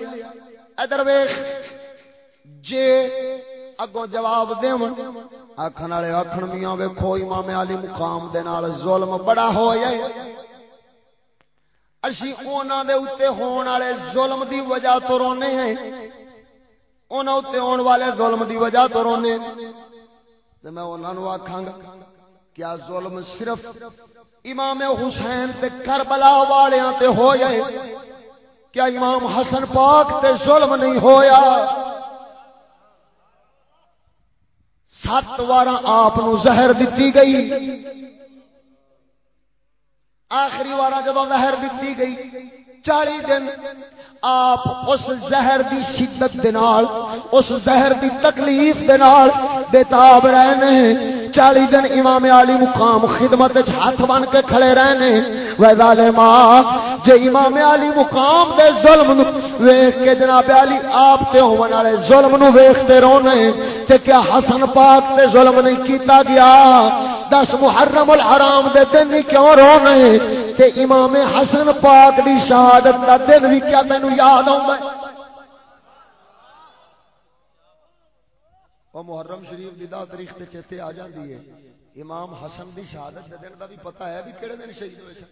ادھر ویخ جے اگوں جواب دے آخر والے آخر میاں، ویکھو امام علی مقام دے نال ظلم بڑا ہو جائے اسی اونا دے اتے ہون والے ظلم دی وجہ تو رونے ہیں۔ اونا اتے ہون والے ظلم دی وجہ تو رونے۔ تے میں انہاں نو آکھاں گا کیا ظلم صرف امام حسین تے کربلا والیاں تے ہو جائے کیا امام حسن پاک تے ظلم نہیں ہویا؟ سات وار آپ زہر دیتی گئی۔ آخری وار جب زہر دیتی گئی، چالی دن آپ اس زہر دی شدت دے نال، اس زہر دی تکلیف دے نال بےتاب رہنے۔ چالی دن امام علی مقام خدمت ہاتھ بن کے کھڑے رہنے ویزالما جے امام علی مقام دے ظلم نو ویکھ کے جناب علی آپ تے ہون والے ظلم نو ویکھتے رونے تے کیا حسن پاک تے ظلم نہیں کیتا گیا؟ دس محرم الحرام دے دن ہی کیوں رونے تے امام حسن پاک دی شہادت دا دن بھی کیا تینو یاد آؤں وہ محرم شریف دی دا تاریخ تے چیتے آ جاندی ہے۔ امام حسن دی شہادت دے دن دا بھی پتہ ہے بھی کیڑے دن شہید ہوئے سن۔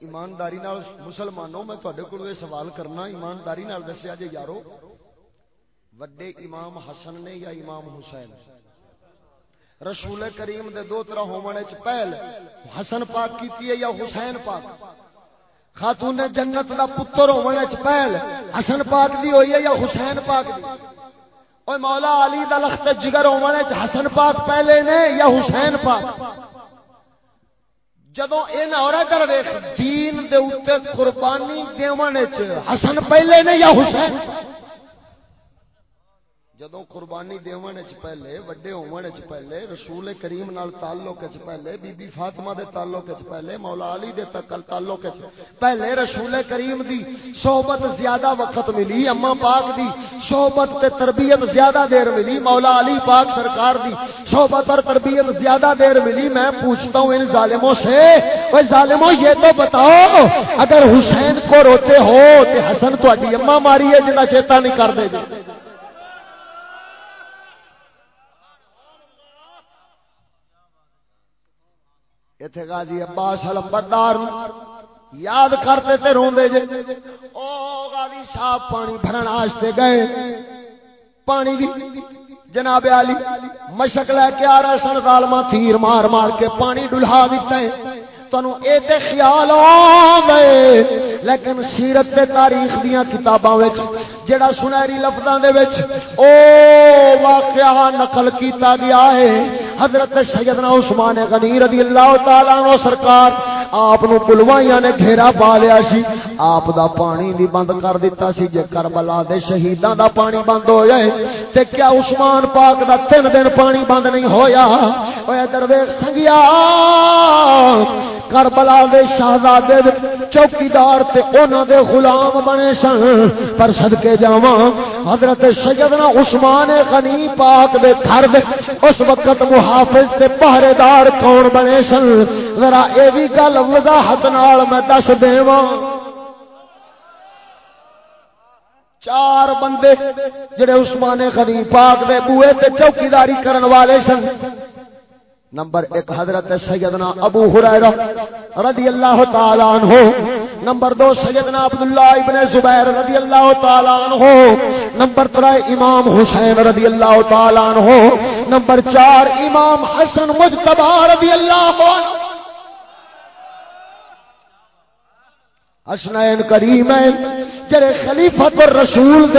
ایمانداری نال مسلمانوں، میں تھوڑے کو سوال کرنا، ایمانداری نال دسیا جے یارو، وڈے امام حسن نے یا امام حسین؟ رسول کریم دے دو طرح ہونے چ پہل، حسن پاک کیتی ہے یا حسین پاک؟ خاتون جنت دا پتر ہونے چ پہل حسن پاک دی ہوئی ہے یا حسین پاک دی؟ اوے مولا علی دا لخت جگر ہونے چ حسن پاک پہلے نے یا حسین پاک؟ جدو ان عورت دین دے اوتے قربانی دیونے چ حسن پہلے نے یا حسین جدو قربانی دیون چ پہلے، وڈے ہون چ پہلے، رسول کریم نال تعلق چ پہلے، بی بی فاطمہ دے تعلق چ پہلے، مولا علی دے تکل تعلق چ پہلے، رسول کریم دی صحبت زیادہ وقت ملی اما پاک دی صحبت تے تربیت زیادہ دیر ملی، مولا علی پاک سرکار دی صحبت اور تربیت زیادہ دیر ملی۔ میں پوچھتا ہوں ان ظالموں سے وہ ظالموں، یہ تو بتاؤ، اگر حسین کو روتے ہو، تے حسن تہاڈی اما ماری ہے، جنہ چیتا نہیں کر دے جی اتے غازی عباس علمبردار یاد کرتے تے روندے جے او غازی صاحب پانی بھرن واسطے گئے پانی دی جناب علی مشک لے کے آ رہے سن ظالما تیر مار مار کے پانی ڈلھا دیتا ہے تنو اے تے خیال آوے۔ لیکن سیرت تے تاریخ دیاں کتاباں وچ جڑا سنہری لفظاں دے وچ او واقعہ نقل کیتا گیا ہے، حضرت سیدنا عثمان غنی رضی اللہ تعالی عنہ سرکار آپ بلوائیاں نے گھیرا پا لیا سی۔ آپ دا پانی بھی بند کر دیتا سی جے کربلا دے شہیداں دا پانی بند ہو جائے۔ تے کیا عثمان پاک دا تین دن پانی بند نہیں ہویا؟ اوے درویش سنگیا۔ کربلا دے شہزادے چوکیدار تے انہاں دے غلام بنے سن۔ پر صدکے جاواں۔ حضرت سیدنا عثمان غنی پاک دے گھر دے اس وقت محافظ تے پہرے دار کون بنے سن؟ ذرا اے وی گل مطلب وضاحت نال میں دس دیواں۔ چار بندے جڑے عثمان غنی پاک دے بوئے تے چوکیداری کرن والے سن۔ نمبر ایک حضرت سیدنا ابو حریرہ رضی اللہ تعالی عنہ۔ نمبر دو سیدنا عبداللہ ابن زبیر رضی اللہ تعالی عنہ۔ نمبر ترائے امام حسین رضی اللہ تعالی عنہ۔ نمبر چار امام حسن مجتبہ رضی اللہ عنہ۔ حسنین کریمین جڑے خلیفت رسول دے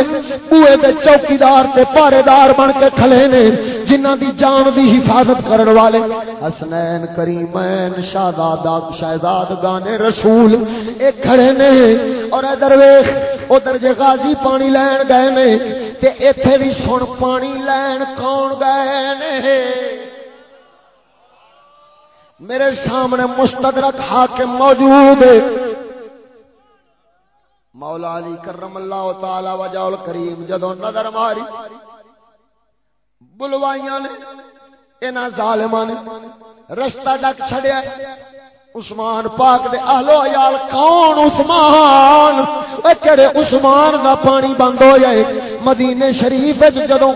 بوئے دے چوکیدار تے پارے دار بن کے کھلے نے جنہ دی جان دی حفاظت کرن والے۔ حسنین کریمین شہزادہ، شہزاد گانے رسول، اے کھڑے نے۔ اور ادھر ویکھ، ادھر جے غازی پانی لین گئے نے، تے ایتھے بھی سن پانی لین کون گئے نے۔ میرے سامنے مستدرک حاکم موجود ہے۔ مولا علی کرم اللہ تعالی وجہ کریم جدو نظر ماری، بلوائیاں نے، انہاں ظالماں نے رستہ ڈک چھڑیا عثمان پاک دے اہلو عیال کون عثمان؟ اے کڑے عثمان دا پانی بند ہو جائے مدینے شریف وچ جدوں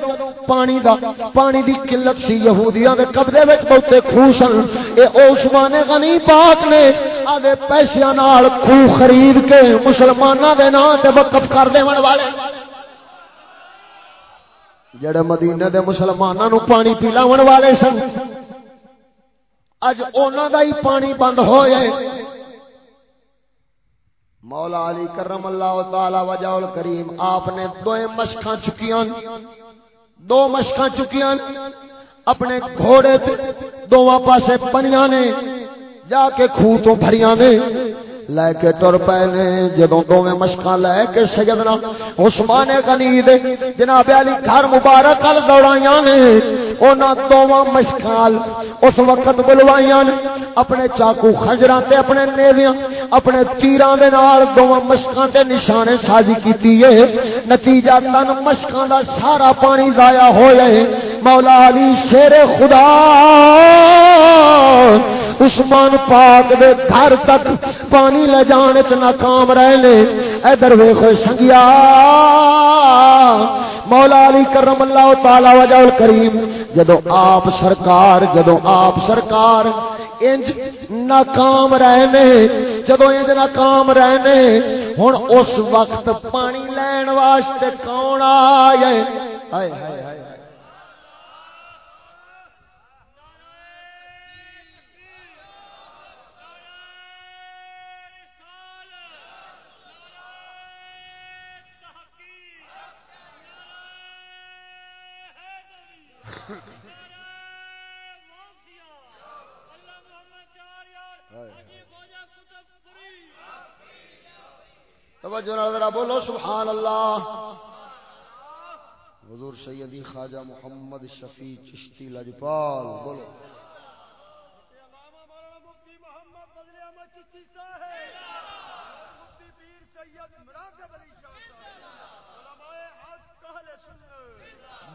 پانی دا، پانی دی قلت سی یہودیاں دے قبضے وچ بہتے خوہ سن اے عثمان غنی پاک نے آدھے پیسیاں نال خوہ خرید کے مسلماناں دے نام تے وقف کر دیون والے۔ جڑے مدینے دے مسلماناں نو پانی پلاون والے سن، اج اونا دا ہی پانی بند ہو جائے مولا علی کرم اللہ تعالی وجہ کریم آپ نے دو مشکاں چکیاں، دو مشکاں چکیاں۔ اپنے گھوڑے دونوں پاسے پنیاں نے۔ جا کے خوہ تو بھریاں نے لے کے تر پے نے جدوں دوویں مشکاں لے کے سیدنا عثمان غنی دے۔ جناب علی گھر مبارک ال دوڑائیاں نے انہاں دوواں مشکال اس وقت بلوائیاں نے۔ اپنے چاقو خنجراں تے، اپنے نیزیاں اپنے تیراں دے نال دوواں مشکاں تے نشانے سازی کیتی ہے نتیجہ تن مشکاں دا سارا پانی ضائع ہو جائے مولا علی شیر خدا۔ عثمان پاک دے گھر تک پانی لے جان چ ناکام رہے نے ادھر ویخو سنگیا۔ مولا علی کرم اللہ تعالی وجہ کریم جدو آپ سرکار جدو آپ سرکار انج ناکام رہنے جدو انج ناکام رہنے، ہن اس وقت پانی لین واسطے کون آئے؟ ہائے ہائے توجہ ذرا بولو، سبحان اللہ۔ حضور سیدی خواجہ محمد شفیع چشتی لجپال بولو۔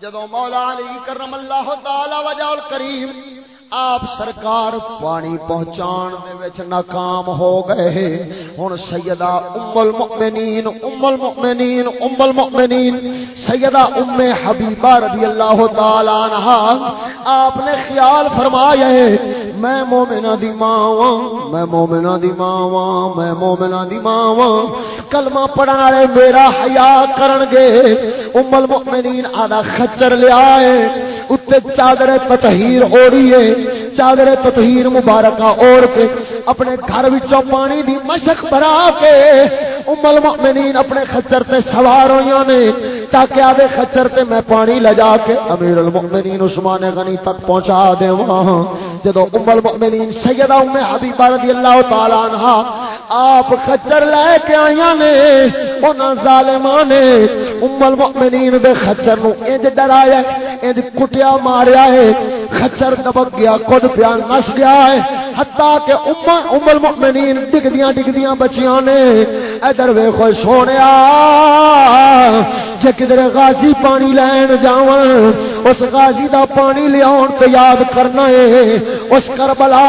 جدو مولا علی کرم اللہ تعالی وجہ کریم آپ سرکار پانی پہنچان دے وچ ناکام ہو گئے ہن سیدہ ام المؤمنین ام المؤمنین ام المؤمنین۔ سیدہ ام حبیبہ رضی اللہ تعالی عنہا، آپ نے خیال فرمایا ہے، میں مومنہ دی ماں واں میں مومنہ دی ماں واں میں مومنہ دی ماں واں کلمہ پڑھن والے میرا حیا کرن گے ام المؤمنین آدھا خچر لیا ہے۔ اتنے چادر تطہیر اوڑیے ہے۔ چادر تطہیر مبارکہ اوڑ کے، اپنے گھر وچوں پانی دی مشک بھرا کے ام المؤمنین اپنے خچر تے سوار ہویاں نے، تاکہ آدھے خچر تے میں پانی لے جا کے امیر المؤمنین عثمان غنی تک پہنچا دیواں۔ جدو ام المؤمنین سیدہ ام حبیبہ رضی اللہ تعالی عنہ آپ خچر لے کے آئیاں نے، انہاں ظالماں نے ام المؤمنین دے خچر نو انج ڈرایا، انج کٹیا ماریا ہے۔ خچر دبک گیا خود پیا، نس گیا ہے۔ حتا کہ ام ام المؤمنین ڈگدیاں ڈگدیاں بچیاں نے ادھر ویکھو سونیا، جے کدھر غازی پانی لین جاون اس غازی دا پانی لیاون تے یاد کرنا ہے، اس کربلا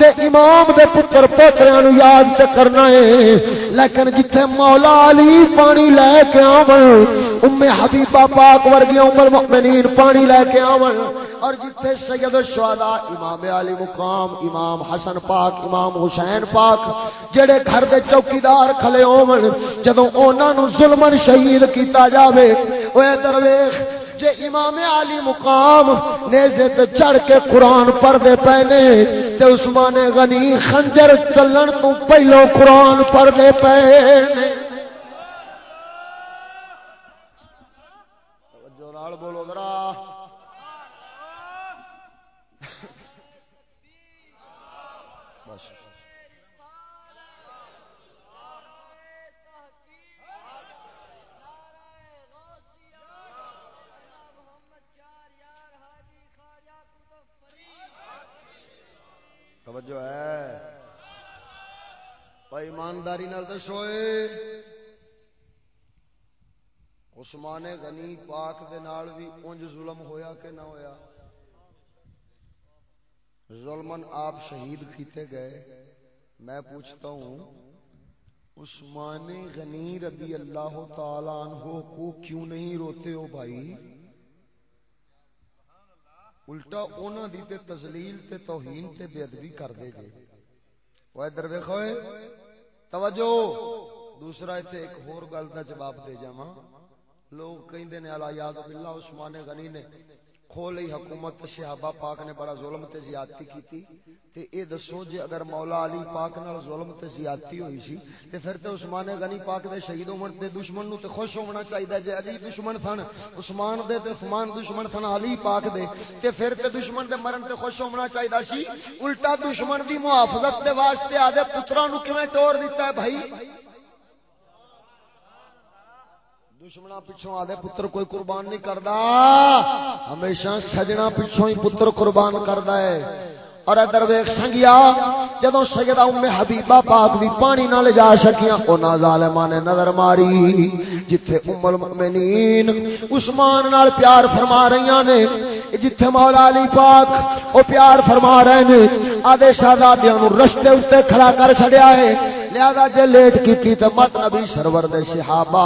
دے امام دے پتر پوتریاں نو یاد تے کرنا ہے۔ لیکن جتھے مولا علی پانی لے کے آون ام حبیبہ پاک ورگی ام المؤمنین پانی لے کے آون اور جتھے سید الشہداء امام علی مقام، امام حسن پاک، امام حسین پاک، جڑے گھر دے چوکیدار کھلے ہون جدوں انہاں نو ظلمن شہید کیتا جاوے اوے درویش، جے امام علی مقام نیزے تے چڑھ کے قرآن پڑھتے پے نے، تے عثمان غنی خنجر چلن تو پہلو قرآن پڑھتے پے نے بولو ذرا توجہ ہے۔ بھائی ایمانداری نال دسوئے عثمان غنی پاک دے نال بھی انج ظلم ہویا کہ نہ ہویا؟ ظلمن آپ شہید کیتے گئے۔ میں پوچھتا ہوں، عثمان غنی رضی اللہ تعالی عنہ کو کیوں نہیں روتے ہو بھائی؟ الٹا انہوں دی تے تزلیل تے توہین تے بے ادبی کر دے جے وہ ادھر ویکھو توجہ دوسرا ایتھے ایک ہور گل دا جواب دے جاواں لوگ کہندے نے الا یاد باللہ عثمان غنی نے کھولی حکومت صحابہ پاک نے بڑا ظلم تے زیادتی کیتی۔ تے اے دسو جے اگر مولا علی پاک نال ظلم تے زیادتی ہوئی سی، تے پھر تے عثمان غنی پاک دے شہید ہون تے دشمن نو تے خوش ہونا چاہیے جے علی دشمن تھن۔ عثمان دے تے عثمان دشمن تھن، علی پاک دے۔ تے پھر تے دشمن دے مرن تے خوش ہونا چاہیے سی۔ الٹا دشمن دی محافظت دے واسطے آدے پتراں نو کیویں توڑ دیتا ہے بھائی؟ دشمنا پچھوں آدھے پتر کوئی قربان نہیں کرتا ہمیشہ سجنا پچھوں ہی پتر قربان کرتا ہے۔ اور ادھر ویخ سنگیا جدو سجدہ ام حبیبہ پاک بھی پانی نہ لے جا سکیاں، اونا ظالمہ نے نظر ماری۔ جتھے ام المؤمنین عثمان نال پیار فرما رہی نے، جتھے مولا علی پاک او پیار فرما رہے نے، آدھے شہزادیاں نو رشتے اتے کھڑا کر چھڑیا ہے۔ لہذا جے لیٹ کی کی تو مت نبی سرور دے صحابہ،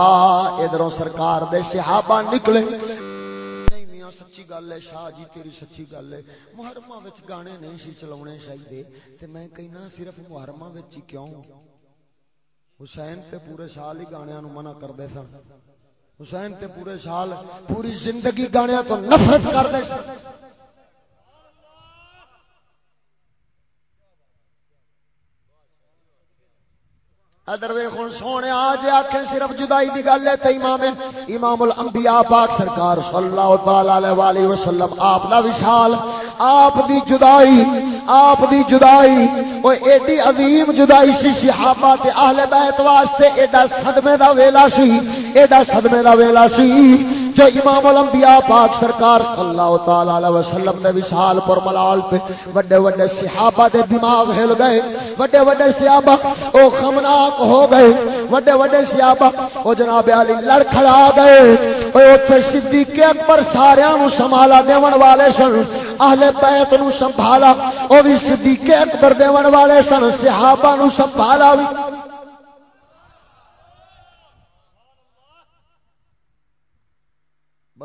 ادھروں سرکار دے صحابہ نکلے۔ سچی گل ہے، شاہ جی تیری سچی گل ہے۔ محرما گانے نہیں سی چلا چاہیے تے میں کہنا صرف محرما ہی کیوں؟ حسین تے پورے سال ہی گانے منع کرتے سن۔ حسین تے پورے سال پوری زندگی گانے تو نفرت کرتے سن۔ ادر ویخ سونے آج آخ صرف جدائی دی گل ہے امام امام الانبیاء پاک سرکار صلی اللہ تعالی علیہ وسلم، آپ دا وشال، آپ دی جدائی، آپ دی جدائی وہ ایڈی عظیم جدائی سی صحابہ تے اہل بیت واسطے، ایڈا صدمے دا ویلا سی، ایڈا صدمے دا ویلا سی۔ جو امام الانبیاء پاک سرکار صلی اللہ تعالی علیہ وسلم نے وصال پر ملال پہ بڑے بڑے صحابہ دے دماغ ہل گئے بڑے بڑے صحابہ، او خمناک ہو گئے بڑے بڑے صحابہ، او جناب علی لڑ کھڑا گئے، او اوتھے صدیق اکبر سارے نو سنبھالا دیون والے سن، اہل بیت نو سنبھالا، او بھی صدیق اکبر دیون والے سن، صحابہ نو سنبھالا بھی۔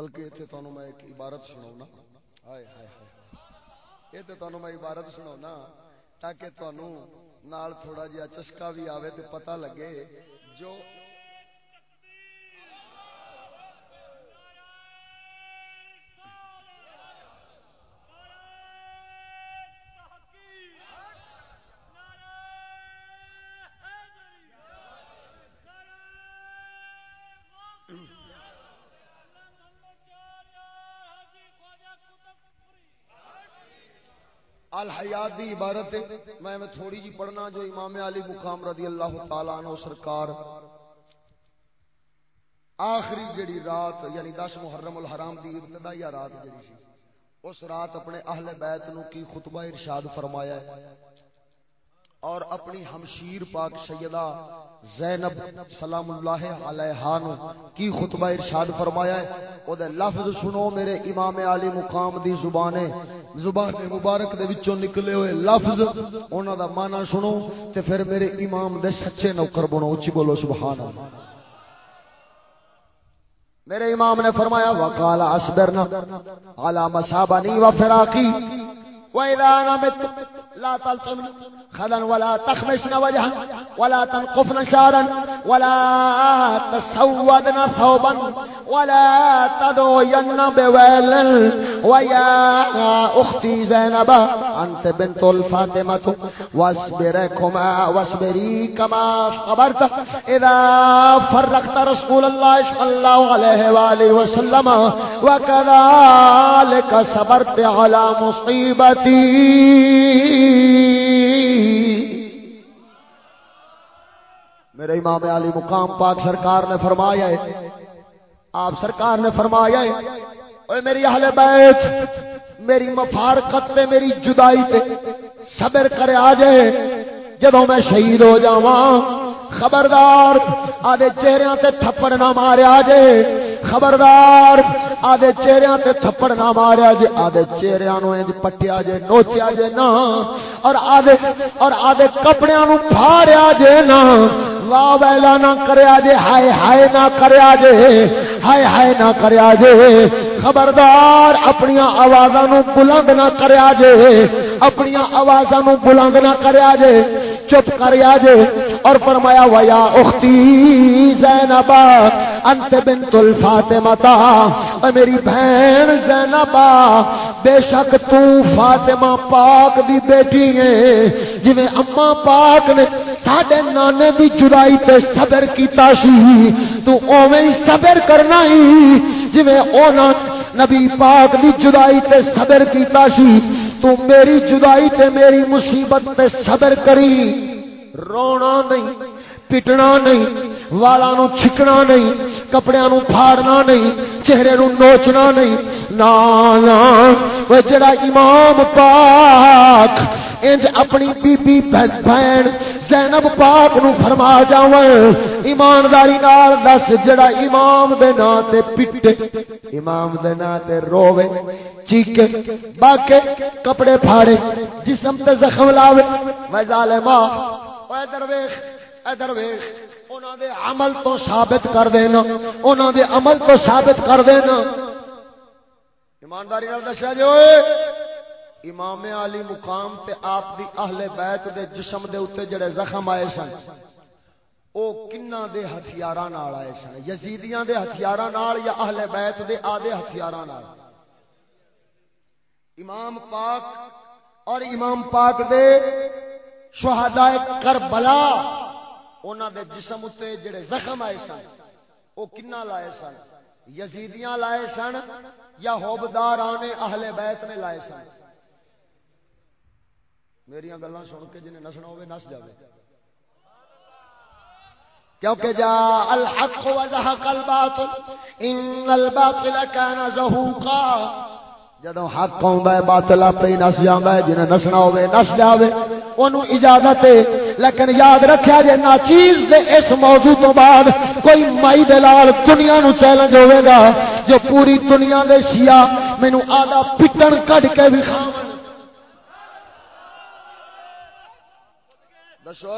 بلکہ اتنے تمہوں میں ایک عبارت سنا ہائے یہ تو تمہوں میں عبارت سنا تاکہ تنوع نال تھوڑا جہا چسکا بھی آوے تو پتہ لگے جو Thank you. الحیات دی عبارت میں میں تھوڑی جی پڑھنا جو امام علی مقام رضی اللہ تعالی عنہ سرکار۔ آخری جڑی رات یعنی دس محرم الحرام دی ابتدائی رات جڑی سی، اس رات اپنے اہل بیت نو کی خطبہ ارشاد فرمایا ہے۔ اور اپنی ہمشیر پاک سیدہ زینب سلام اللہ علیہ نو کی خطبہ ارشاد فرمایا ہے۔ او دے لفظ سنو میرے امام علی مقام دی زبانے زبان مبارک دے وچوں نکلے ہوئے لفظ، انہاں دا معنی سنو تے پھر میرے امام دے سچے نوکر بنو اچھی بولو، سبحان اللہ۔ میرے امام نے فرمایا، وقال اصبرنا على مصابني وفراقي واذا انا مت لا تلطم خلا ولا تخمشن وجها ولا تنقفن شارا ولا تسودن ثوبا ولا تدعين بويل ويا أختي زينب أنت بنت الفاطمة واصبركما واصبري كما صبرت إذا فرقت رسول الله صلى الله عليه وآله وسلم، وكذلك صبرت على مصيبتي. میرے امام علی مقام پاک سرکار نے فرمایا ہے، آپ سرکار نے فرمایا ہے اے میری اہل بیت، میری مفارقت تے میری جدائی تے صبر کرے آ جائے۔ جدوں میں شہید ہو جاواں، خبردار آدھے چہرے تے تھپڑ نہ ماریا جے خبردار۔ آدھے چہرے تے تھپڑ نہ ماریا جے، آدھے چہرے نو انج پٹیا جے، نوچیا جے نا۔ اور آدھے اور آدھے کپڑیاں نو پھاڑیا جے نا۔ واہ ویلا نہ کریا جے، ہائے ہائے نہ کریا جے، ہائے ہائے نہ کریا جے۔ خبردار اپنی آوازاں بلند نہ کریا جے اپنی آوازاں بلند نہ کریا جے، چپ کریا جے۔ اور فرمایا ویا اختی زینبا انت بنت الفاطمہ اے میری بہن زینبا، بے شک تو فاطمہ پاک دی بیٹی ہے۔ جویں اما پاک نے ساڈے نانے دی جدائی تے صبر کیتا سی، تو اوویں صبر کرنا ہی۔ جویں اونا نبی پاک دی جدائی تے صبر کیتا سی، تو میری جدائی تے میری مصیبت تے صبر کری۔ رونا نہیں، پٹنا نہیں والا نو چھکنا نہیں کپڑے نو پھاڑنا نہیں چہرے نو نوچنا نہیں نا وہ جڑا امام پاک انج اپنی بی بی بہن زینب پاک نو فرما جاون ایمانداری نال دس جڑا امام دے نا تے پٹے امام دے نا تے روے چیکے باکے کپڑے پھاڑے جسم تے زخم لاوے وے ظالما اے درویش اے درویش انہاں دے عمل تو ثابت کر دینا انہاں دے عمل تو ثابت کر دینا ایمانداری نال دسیا جو امام علی مقام تے آپ دی اہل بیت دے جسم دے اوتے جڑے زخم آئے سن، او کنا دے ہتھیاراں نال آئے سن، یزیدیاں دے ہتھیاراں نال یا اہل بیت دے آدے ہتھیاراں نال۔ امام پاک اور امام پاک دے شہداء کربلا انہاں دے جسم اتے جڑے زخم آئے سن، او کنا لائے سن؟ یزیدیاں لائے سن یا ہوبدار آنے اہل بیت نے لائے سن؟ میری گلا سن کے جنہیں نسنا ہوئے، نس جائے کیونکہ جا الحق وزحق الباطل، ان الباطل كان زهوقا جدو حق آندا ہے، باطل آپ نس جاندا ہے، جنہیں نسنا ہوئے، نس جاوے۔ اونوں اجازت ہے۔ لیکن یاد رکھیا جے نا چیز دے اس موضوع تو بعد کوئی مائی دے لال دنیا نو چیلنج ہوے گا جو پوری دنیا دے شیعہ مینوں آدھا پٹن کڈ کے بھی کھاون۔ دسو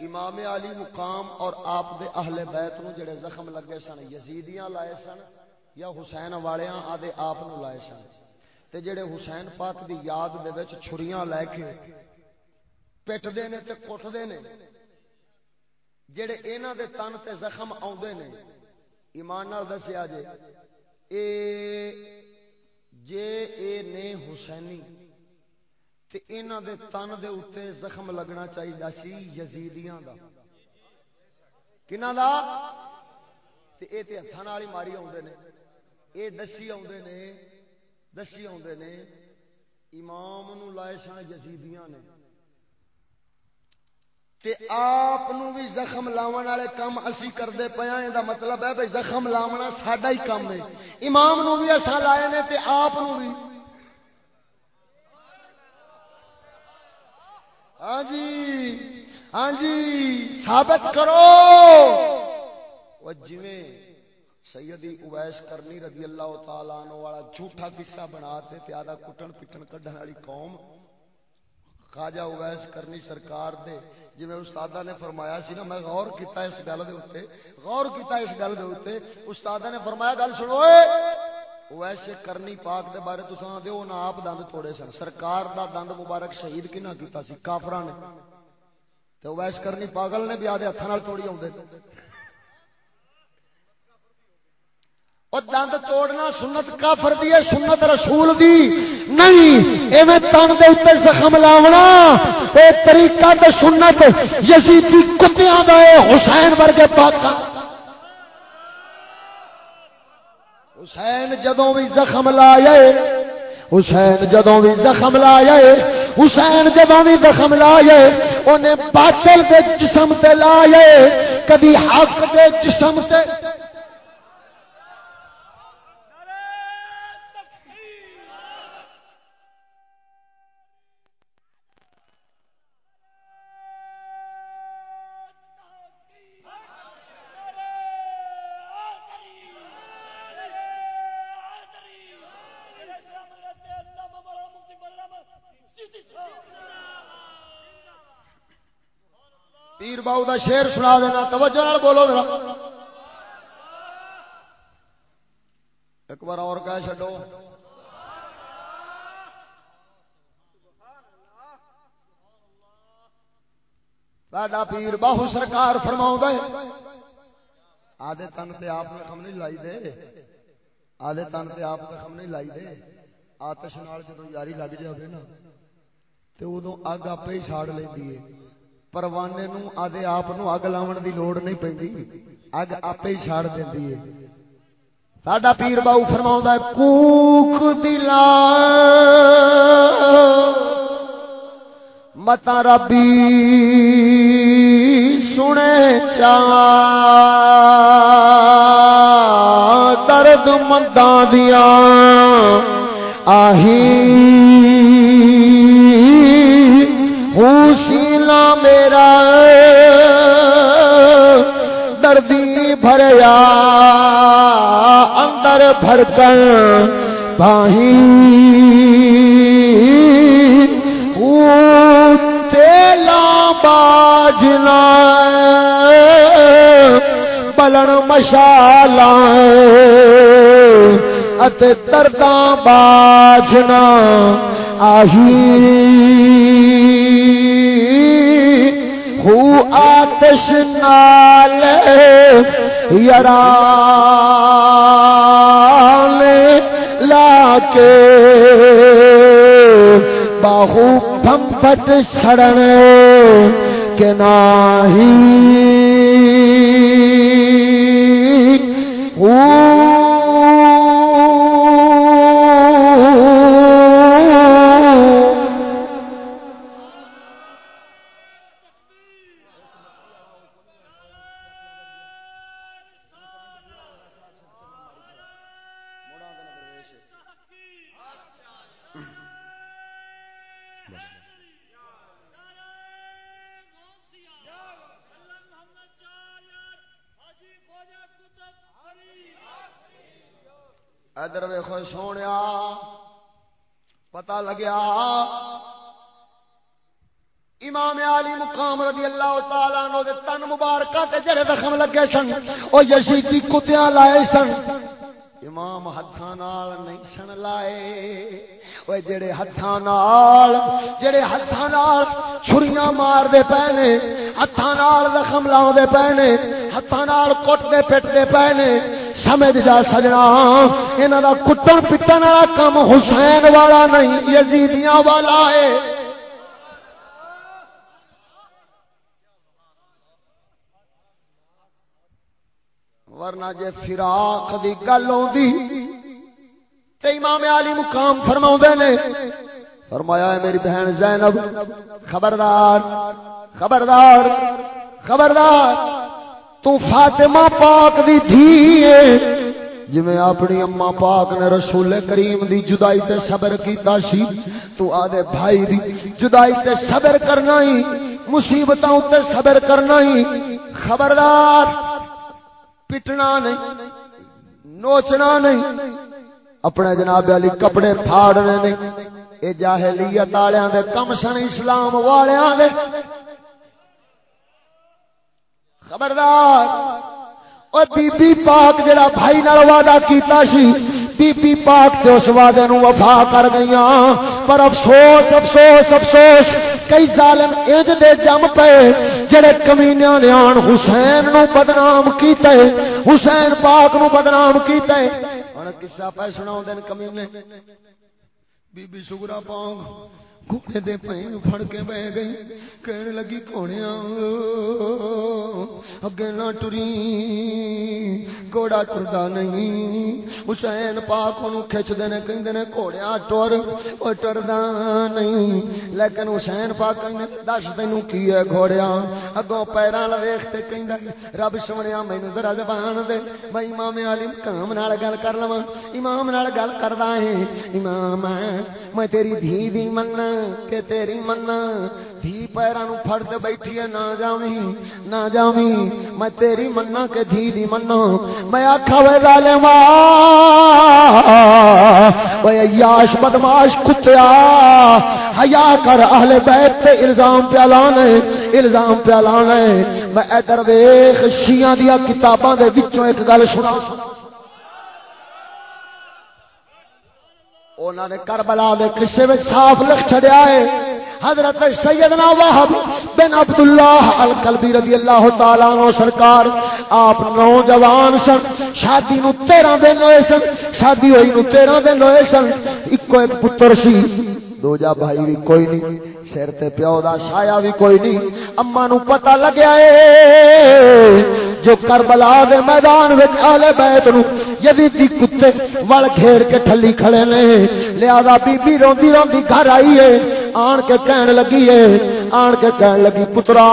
امام علی مقام اور آپ دے اہل بیت نو جڑے زخم لگے سن، یزیدیاں لائے سن یا حسین والیاں آدھے آپ نو لائے سن۔ تے جڑے حسین پاک دی یاد دے وچ چھریاں لے کے پٹدے نے تے کٹدے نے، جڑے انہاں دے تن تے زخم آوندے نے۔ ایمان نال دسیا جے، اے جے اے نے حسینی تے انہاں دے تن دے اوتے زخم لگنا چاہیے سی یزیدیاں دا۔ کناں دا؟ تے اے تے ہتھاں نال ہی ماری اوندے نے، اے دسی اوندے نے دسی اوندے نے، امام نو لائے سن یزیدیاں نے۔ تے آپ بھی زخم لاون والے کام اسی کرتے پیا یہ مطلب ہے بھائی زخم لاونا ساڈا ہی کام ہے۔ امام نو بھی اصا لائے نے تے آپ بھی ہاں جی ہاں جی ثابت کرو۔ جی سیدی اویس کرنی رضی اللہ تعالی عنہ والا جھوٹا قصہ بنا تے پیادہ کٹن پٹن کڈن والی قوم خواجہ اویس کرنی سرکار دے۔ جی میں استاد نے فرمایا سی نا، میں غور کیتا اس گل دے اوتے، غور کیتا اس گل دے اوتے۔ استاد نے فرمایا، گل سنو ویسے کرنی پاک دے بارے تساں دے نہ آپ دند توڑے سن۔ سرکار دا دند مبارک شہید کنا کیتا سی، کافراں نے۔ تے ویس کرنی پاگل نے بھی آدھے ہتھاں نال توڑی اوندے دند توڑنا سنت کافر دی ہے، سنت رسول دی۔ نہیں، ایویں تن دے اوتے زخم لاونا، اے طریقہ تے سنت یزیدی کتیاں دا اے حسین ورگے پاکاں۔ حسین جدوں بھی زخم لائے، حسین جدوں بھی زخم لائے، حسین جدوں بھی زخم لائے انہیں باطل دے جسم تے لائے، کبھی حق دے جسم تے پیر باؤ دا شیر سنا دینا، توجہ نال بولو ذرا۔ ایک بار اور کہہ چڈو ساڈا پیر باہو سرکار فرما آدھے تن تے آپ نے کم نہیں لائی دے۔ آدھے تن تے آپ نے کم نہیں لائی دے۔ آتش نال جدو یاری لگ جائے نا تو ادو اگ آپ ہی ساڑ لینی ہے۔ پروانے نو آدھے آپ اگ لاون دی لوڑ نہیں پی اگ آپ ہی چاڑ دینی ہے۔ ساڈا پیر باؤ فرما کوک دلا متا ربی سنے چا درد منداں دیا آہی۔ سیلا میرا دردی بھریا اندر بھرکن باہی تیلا باجنا بلن مشالا درداں باجنا۔ آہی۔ آتش نال یار لا کے باہو پمپٹ سڑن کے ناہی۔ ادھر ویخو سونے پتا لگیا۔ امام علی مقام رضی اللہ تعالی عنہ دے تن مبارکہ تے جڑے زخم لگے سن، او یزیدی کتیاں لائے سن۔ امام ہاتھاں نال نہیں سن لائے۔ اوے جڑے ہاتھاں نال، جڑے ہاتھاں نال چھریاں مار دے پے نے ہاتھاں نال زخم لاؤ دے پے نے ہاتھاں نال کٹ دے پٹ دے پے نے، سمجھ جا سجنا، انہاں دا کٹن پٹن والا کم حسین والا نہیں، یزیدیاں والا ہے۔ ورنہ جے فراق دی گل آدھی تے امام علی مقام فرما نے، فرمایا ہے میری بہن زینب، خبردار خبردار خبردار، تو فاطمہ پاک دی دھی جی اپنی اما پاک نے رسول کریم دی جدائی تے صبر کیتا سی، تو آدھے بھائی دی جدائی تے صبر کرنا ہی مصیبتوں تے صبر کرنا ہی۔ خبردار پٹنا نہیں، نوچنا نہیں، اپنے جناب علی کپڑے پھاڑنے نہیں، اے جاہلیت والےاں دے کم سن اسلام والیاں دے۔ خبردار، او بی بی پاک جڑا بھائی نال وعدہ کیتا سی، بی بی پاک تے اس وعدے نو وفا کر گئیاں۔ پر افسوس افسوس افسوس کئی ظالم اج دے جم پے، جڑے کمینیاں نے آن حسین نو بدنام کیتا ہے حسین پاک نو بدنام کیتا ہے ہن قصہ پے سناون دین کمینے بی بی سگرا پاؤں گھوڑے دے پین پھڑ کے بہ گئی کہنے لگی کوڑیاں اگے نہ ٹری گھوڑا ٹردا نہیں حسین پاک نو کھچ دے نے کہندے نے گھوڑیاں ٹر او ٹردا نہیں لیکن حسین پاک نے دس تینوں کی ہے گھوڑیاں اگوں پیراں ل ویکھ تے کہندا رب سونیا مینوں ذرا زبان دے میں امام علی کام نال گل کر لواں امام نال گل کردا ہے امام میں تیری دھی دی مننا کہ تیری منا دھی پیروں پھڑ دے بیٹھی ہے، نہ جاویں نہ جاویں۔ میں تیری منا کہ دھی دی منا۔ میں آکھا وے ظالما وے عیاش بدماش کتیا۔ حیا کر اہل بیت تے الزام پہ لانے، الزام پہ لانے۔ میں ادھر ویکھ شیعہ دیا کتاباں دے وچوں ایک گل سنا۔ انہوں نے کربلا دے قصے میں صاف لکھ چڑیا ہے۔ حضرت سیدنا وحب بن عبداللہ القلبی رضی اللہ تعالیٰ عنہ سرکار، آپ نوجوان سن، شادی نو تیرہ دن ہوئے سن، شادی ہوئی نو تیرہ دن ہوئے سن۔ ایک ایک پتر سی دو جا بھائی بھی کوئی نہیں۔ سر تے پیو دا سایہ بھی کوئی نہیں اما نو پتہ لگیا اے جو کربلا دے میدان وچ بیت نو یزیدی کتے ول گھیر کے ٹھلی کھڑے نے لہذا بی بی روندی روندی گھر آئی ہے آن کے کہن لگی ہے آن کے کہن لگی پترا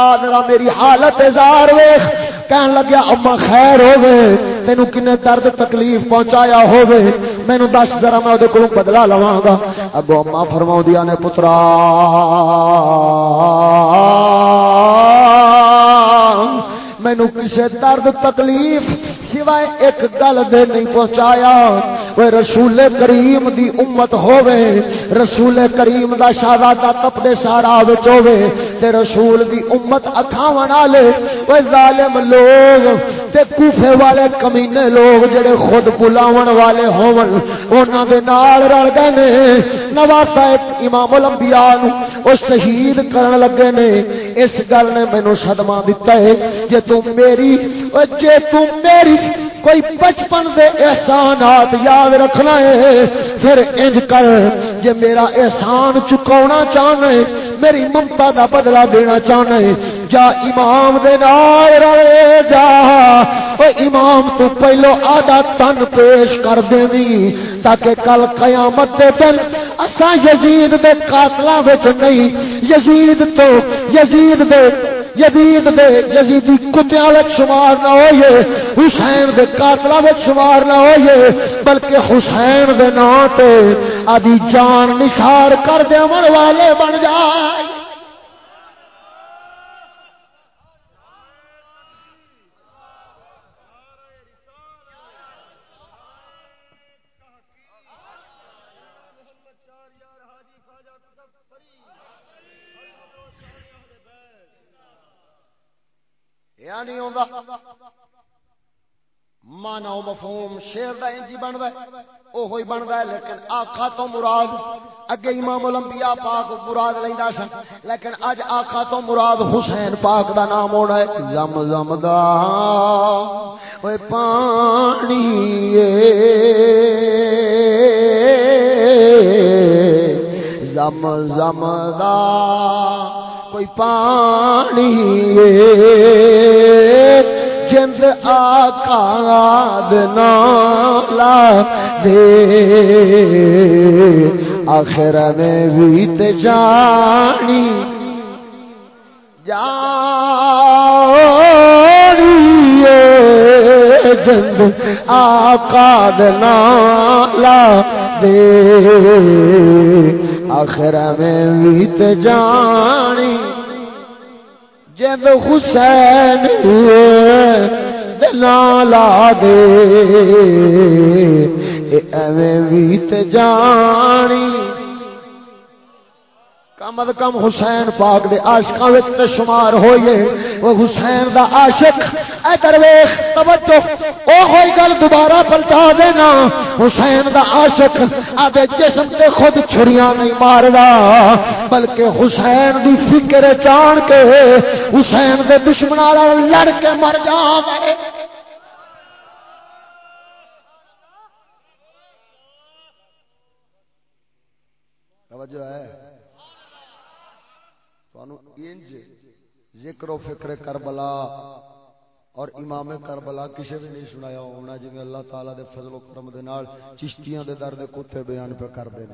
آدرا میری حالت زار ویخ کہن لگیا اما خیر ہوے تینو کنے درد تکلیف پہنچایا ہوے مینو دس ذرا میں کو بدلا لوا گا۔ اگو اما فرما دیا نے، پترا۔ مینو کسے درد تکلیف سوائے ایک گل دے نہیں پہنچایا۔ وہ رسول کریم دی امت ہووے، رسول کریم دا شہزادہ تپدے سارا وچ ہووے تے رسول دی امت اکھاون والے وہ ظالم لوگ تے کوفے والے کمینے لوگ جڑے خود بلاون والے ہون، انہاں دے نال رل گئے نے۔ نواسا ایک امام الانبیاء نو او شہید کرن لگے نے۔ اس گل نے مینوں صدمہ دتا ہے۔ جے تو میری او جے تو میری کوئی بچپن دے احسانات یاد رکھنا ہے۔ پھر انج کر جے میرا احسان چکاونا چاہنا ہے، میری ممتا دا بدلہ دینا چاہنا ہے۔ جا امام دے نال رلے جا۔ او امام تو پہلو آدھا تن پیش کر دینی، تاکہ کل قیامت دے دن اساں یزید دے قاتلاں وچ نہیں، یزید تو، یزید دے یزید دے یزیدی کتیاں وچ شمار نہ ہوئے حسین دے قاتلاں وچ شمار نہ ہوئے بلکہ حسین دے نام تے آدی جان نثار کر دیون والے بن جائے۔ نہیں مانا مفہوم شیر دا انجی بنتا ہے وہ بنتا ہے لیکن آخا تو مراد اگے امام الانبیاء پاک مراد لینا سن لیکن اج آخا تو مراد حسین پاک دا نام ہونا ہے زم زم دا پانی زم زم دا کوئی پانی جند آقا نالا دے۔ آخر میں بیت جانی جانی جند آقا نالا دے۔ آخر میں بیت جانی جد حسین لا دے ایویں بیت جانی۔ کم از کم حسین پاک دے عاشقاں وچ تے شمار ہوئے وہ حسین دا عاشق ادھر ویکھ توجہ۔ او ہوئی گل دوبارہ پلٹا دینا۔ حسین دا عاشق ادے جسم تے خود چھریاں نہیں ماردا۔ بلکہ حسین دی فکر جان کے حسین دے دشمن والا لڑ کے مر جاوے۔ توجہ ہے۔ انج ذکر و فکر کربلا اور امام کربلا کسی بھی نہیں سنایا ہونا جی اللہ تعالیٰ دے فضل و کرم دے نال چشتیاں دے درد کتے بیان پہ کر دے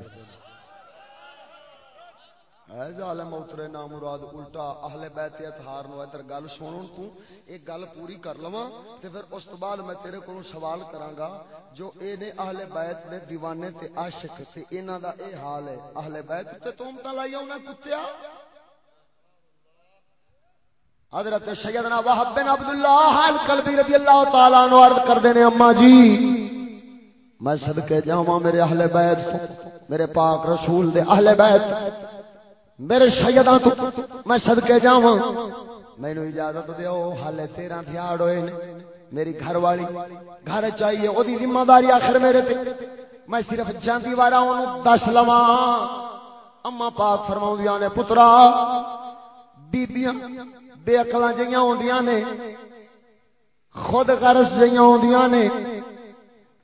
اے ظالم اترے نام مراد الٹا اہل بیت اتہار نو ادھر گل سنن تو ایک گل پوری کر لواں تے پھر اس تو بعد میں تیرے کولوں سوال کراں گا جو اے نے اہل بیت دے دیوانے تے عاشق تے انہاں دا اے حال ہے۔ اہل بیت تے تم تا لائی اونا کتیا حضرت سیدنا وحب بن عبداللہ القلبی رضی اللہ تعالیٰ عنہ عرض کر دینے اما جی میں صدقے جاواں میرے اہل بیت تو میرے پاک رسول دے اہل بیت، میرے سیداں تو میں صدقے جاواں مینوں اجازت دیو حالے تیرا بھیاڑ ہوئے نے، میری گھر والی گھر چاہیے، او دی ذمہ داری آخر میرے تے۔ میں صرف جاندی وارا اونوں دس لواں۔ اما پاک فرماؤندیاں نے، پترا، بیبیاں بے اکلاں جیاں ہوندیاں نے خود غرض جیاں ہوندیاں نے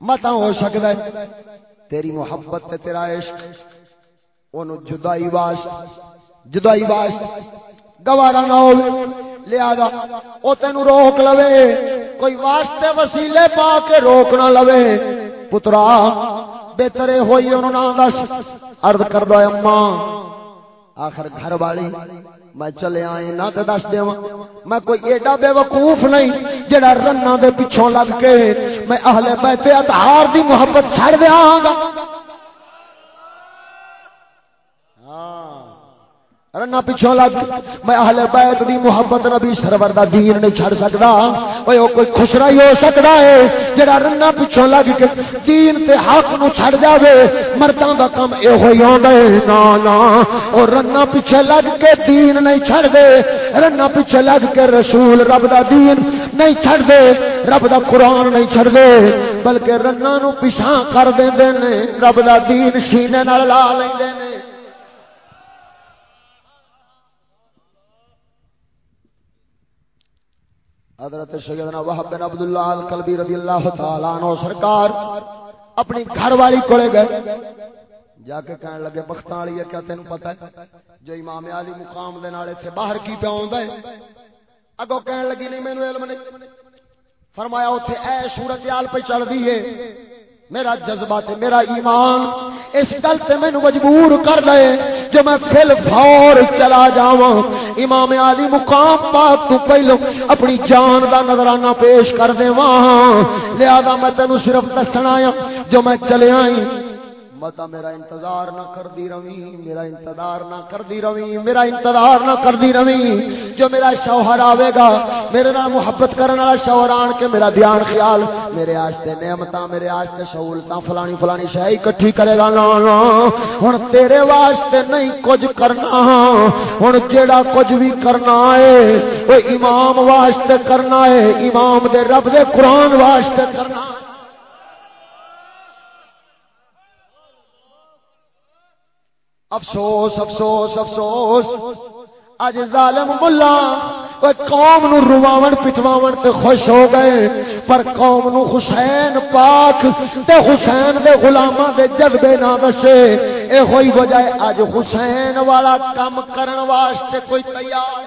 متا ہو سکدا ہے تیری محبت تے تیرا عشق اونوں جدائی واسط جدائی واسط گوارا نہ ہوے لہذا او تینو روک لوے کوئی واسطے وسیلے پا کے روک نہ لوے پترا بہتر ہوئی انہوں نہ دس عرض کر دو اما آخر گھر والی، میں چلے آئے، نہ تو دس دیا میں کوئی ایڈا بے وقوف نہیں جڑا رنا دے پچھوں لگ کے میں اہل بیت اتہار دی محبت چھڑ دیا گا رنا پچھوں لگ، میں اہل بیت دی محبت نبی سرور دا دین نہیں چھڑ سکدا۔ اوے او کوئی خسرا ہی ہو سکدا ہے، جڑا رنا پچھوں لگ کے دین تے حق نو چھڑ جاوے، مرداں دا کم اے ہوئی ہوندا ہے۔ نا نا، او رنا پیچھے لگ کے دین نہیں چھڑ دے رنا پیچھے لگ کے رسول رب دا دین نہیں چھڑ دے رب دا قرآن نہیں چھڑ دے بلکہ رنا نو پیچھا کر دیندے نے، رب دا دین سینے نال لا لیندے نے۔ حضرت سیدنا وحب بن عبداللہ القلبی رضی اللہ تعالیٰ عنہ سرکار اپنی گھر والی کولے گئے۔ جا کے کہنے لگے بختان والی ہے کیا تینوں پتہ ہے؟ جو امام علی مقام دے نال ایتھے باہر کی پہ ہوندا ہے۔ اگوں کہنے لگی، نہیں، مینوں علم نہیں۔ فرمایا، اوتھے اے صورتحال پہ چل دی ہے۔ میرا جذبات، میرا ایمان، اس گل تے مینو مجبور کر دے جو میں پھر فور چلا جاواں۔ امام علی مقام پاک تو پہلو اپنی جان دا نظرانہ پیش کر دیواں۔ لہذا میں تینوں صرف دسنا جو میں چلے آئی متا، میرا انتظار نہ کر دی روی، میرا انتظار نہ کر دی روی، میرا انتظار نہ کر دی روی۔ جو میرا شوہر آوے گا، میرے نال محبت کرنے والا شوہر آن کے میرا دھیان خیال، میرے واسطے نعمتاں، میرے واسطے سہولتاں فلانی فلانی شے اکٹھی کرے گا۔ نا نا، ہن تیرے واسطے نہیں کچھ کرنا، ہن جیڑا کچھ بھی کرنا ہے او امام واسطے کرنا ہے، امام دے رب دے قرآن واسطے کرنا ہے افسوس افسوس افسوس۔ اج ظالم ملا قوم نو رواون پٹواون تے خوش ہو گئے۔ پر قوم نو حسین پاک تے حسین دے غلاماں دے جذبے نہ دسے اے ہوئی وجہ اج حسین والا کام کرن واسطے کوئی تیار۔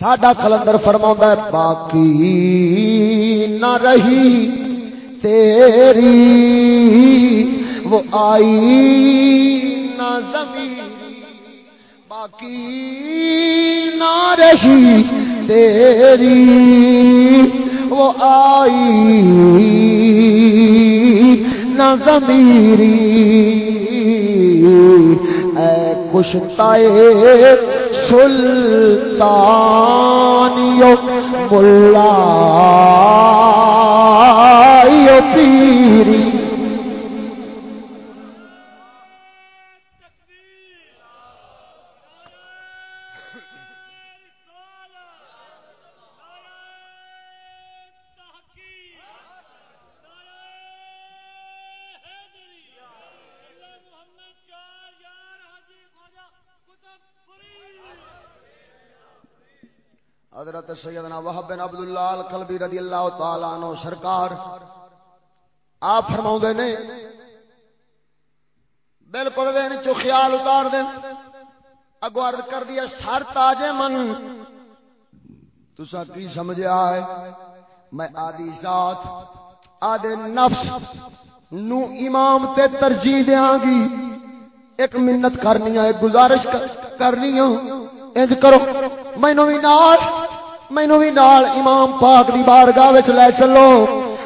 ساڈا کلندر فرما باقی نہ رہی تیری۔ وہ آئی نہ زمین، باقی نہ رہی تیری۔ وہ آئی نہ زمیری اے کشتائے سلطانیو ملا پیری۔ حضرت سیدنا وحب بن عبداللہ القلبی رضی اللہ تعالی عنہ سرکار، آپ فرماؤں دے نے، بالکل دین چو خیال اتار دیں۔ اگو عرض کر دیا سر تاجے من۔ تسا کی سمجھا ہے میں آدھی ذات، آدھے نفس نو امام تے ترجیح دیاں گی۔ ایک منت کرنی ہے گزارش کرنی ہے۔ انج کرو مینو بھی نال مینو بھی نال امام پاک دی بارگاہ وچ لے چلو۔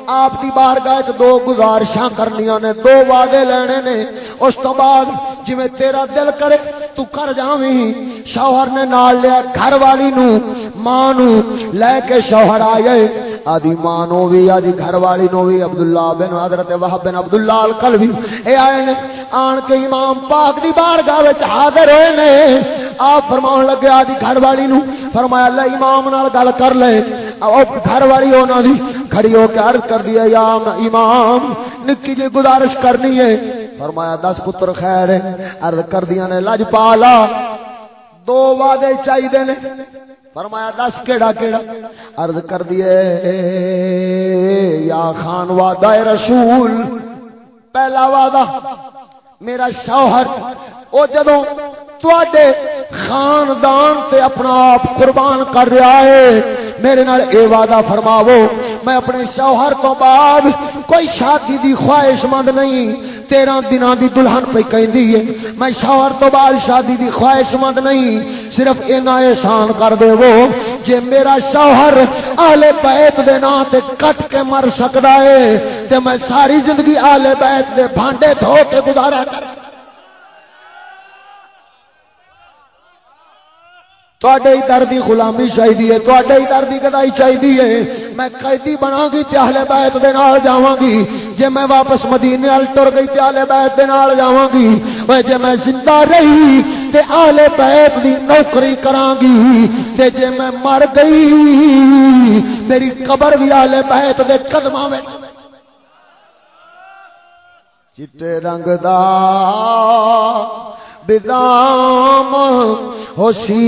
آپ دی بارگاہ وچ دو گزارشاں کرنیاں نے، دو وعدے لینے نے۔ اس تو بعد جویں تیرا دل کرے، تو کر جاویں۔ شوہر نے نال لیا گھر والی نو، ماں نو۔ لے کے شوہر آئے۔ آدی ماں نو بھی آدی گھر والی نو بھی۔ عبداللہ بن حضرت وہب بن عبداللہ القلبی اے آئے نے، آن کے امام پاک دی بارگاہ وچ حاضر ہوئے نے۔ آپ فرمان لگے، آدھی گھر والی نو۔ فرمایا اللہ امام نال گل کر لے۔ او گھر والی ہونا دی کھڑی ہو کے عرض کر دیا یا امام، نکی جی گزارش کرنی ہے۔ فرمایا، دس پتر خیر ہے عرض کر دیا نے، لج پالا۔ دو وعدے چاہیے نے۔ فرمایا، دس کیڑا کیڑا۔ عرض کر دیے، یا خان وعدہ رسول، پہلا وعدہ۔ میرا شوہر، او جدوں تے خاندان تے اپنا آپ قربان کر رہا ہے میرے نال اے وعدہ فرماو میں اپنے شوہر تو بعد کوئی شادی دی خواہش مند نہیں، تیرہ دن دی دلہن پہ کہندی ہے، میں شوہر تو بعد شادی دی خواہش مند نہیں، صرف اینا احسان کر دے وہ جے میرا شوہر آلے بیت دے نا تے کٹ کے مر سکدا ہے، تے میں ساری زندگی آلے بیت دے بھانڈے دھو کے گزارا کر ہی دردی غلامی چاہیے تے ہی دردی کدائی چاہیے میں قیدی بنا گی تہلے بیت دے نال جاواں گی جے میں واپس مدینے وال ٹر گئی تہلے بیت دے نال جاواں گی اوے جے میں زندہ رہی تے اہل بیت دی نوکری کراں گی تے جے میں مر گئی میری قبر بھی اہل بیت دے قدماں وچ چٹے رنگ دا بدام ہوسی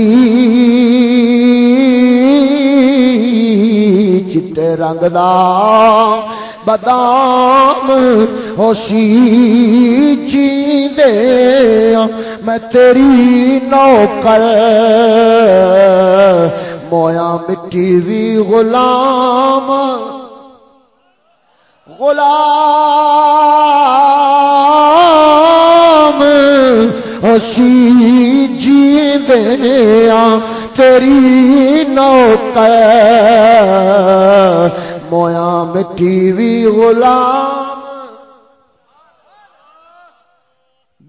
چٹے رنگ دا بدام ہوسی جی دے ہاں، میں تیری نوکر مویا مٹی بھی غلام غلام ہوسی جی دیا تیری نوکر مویا مٹی بھی غلام۔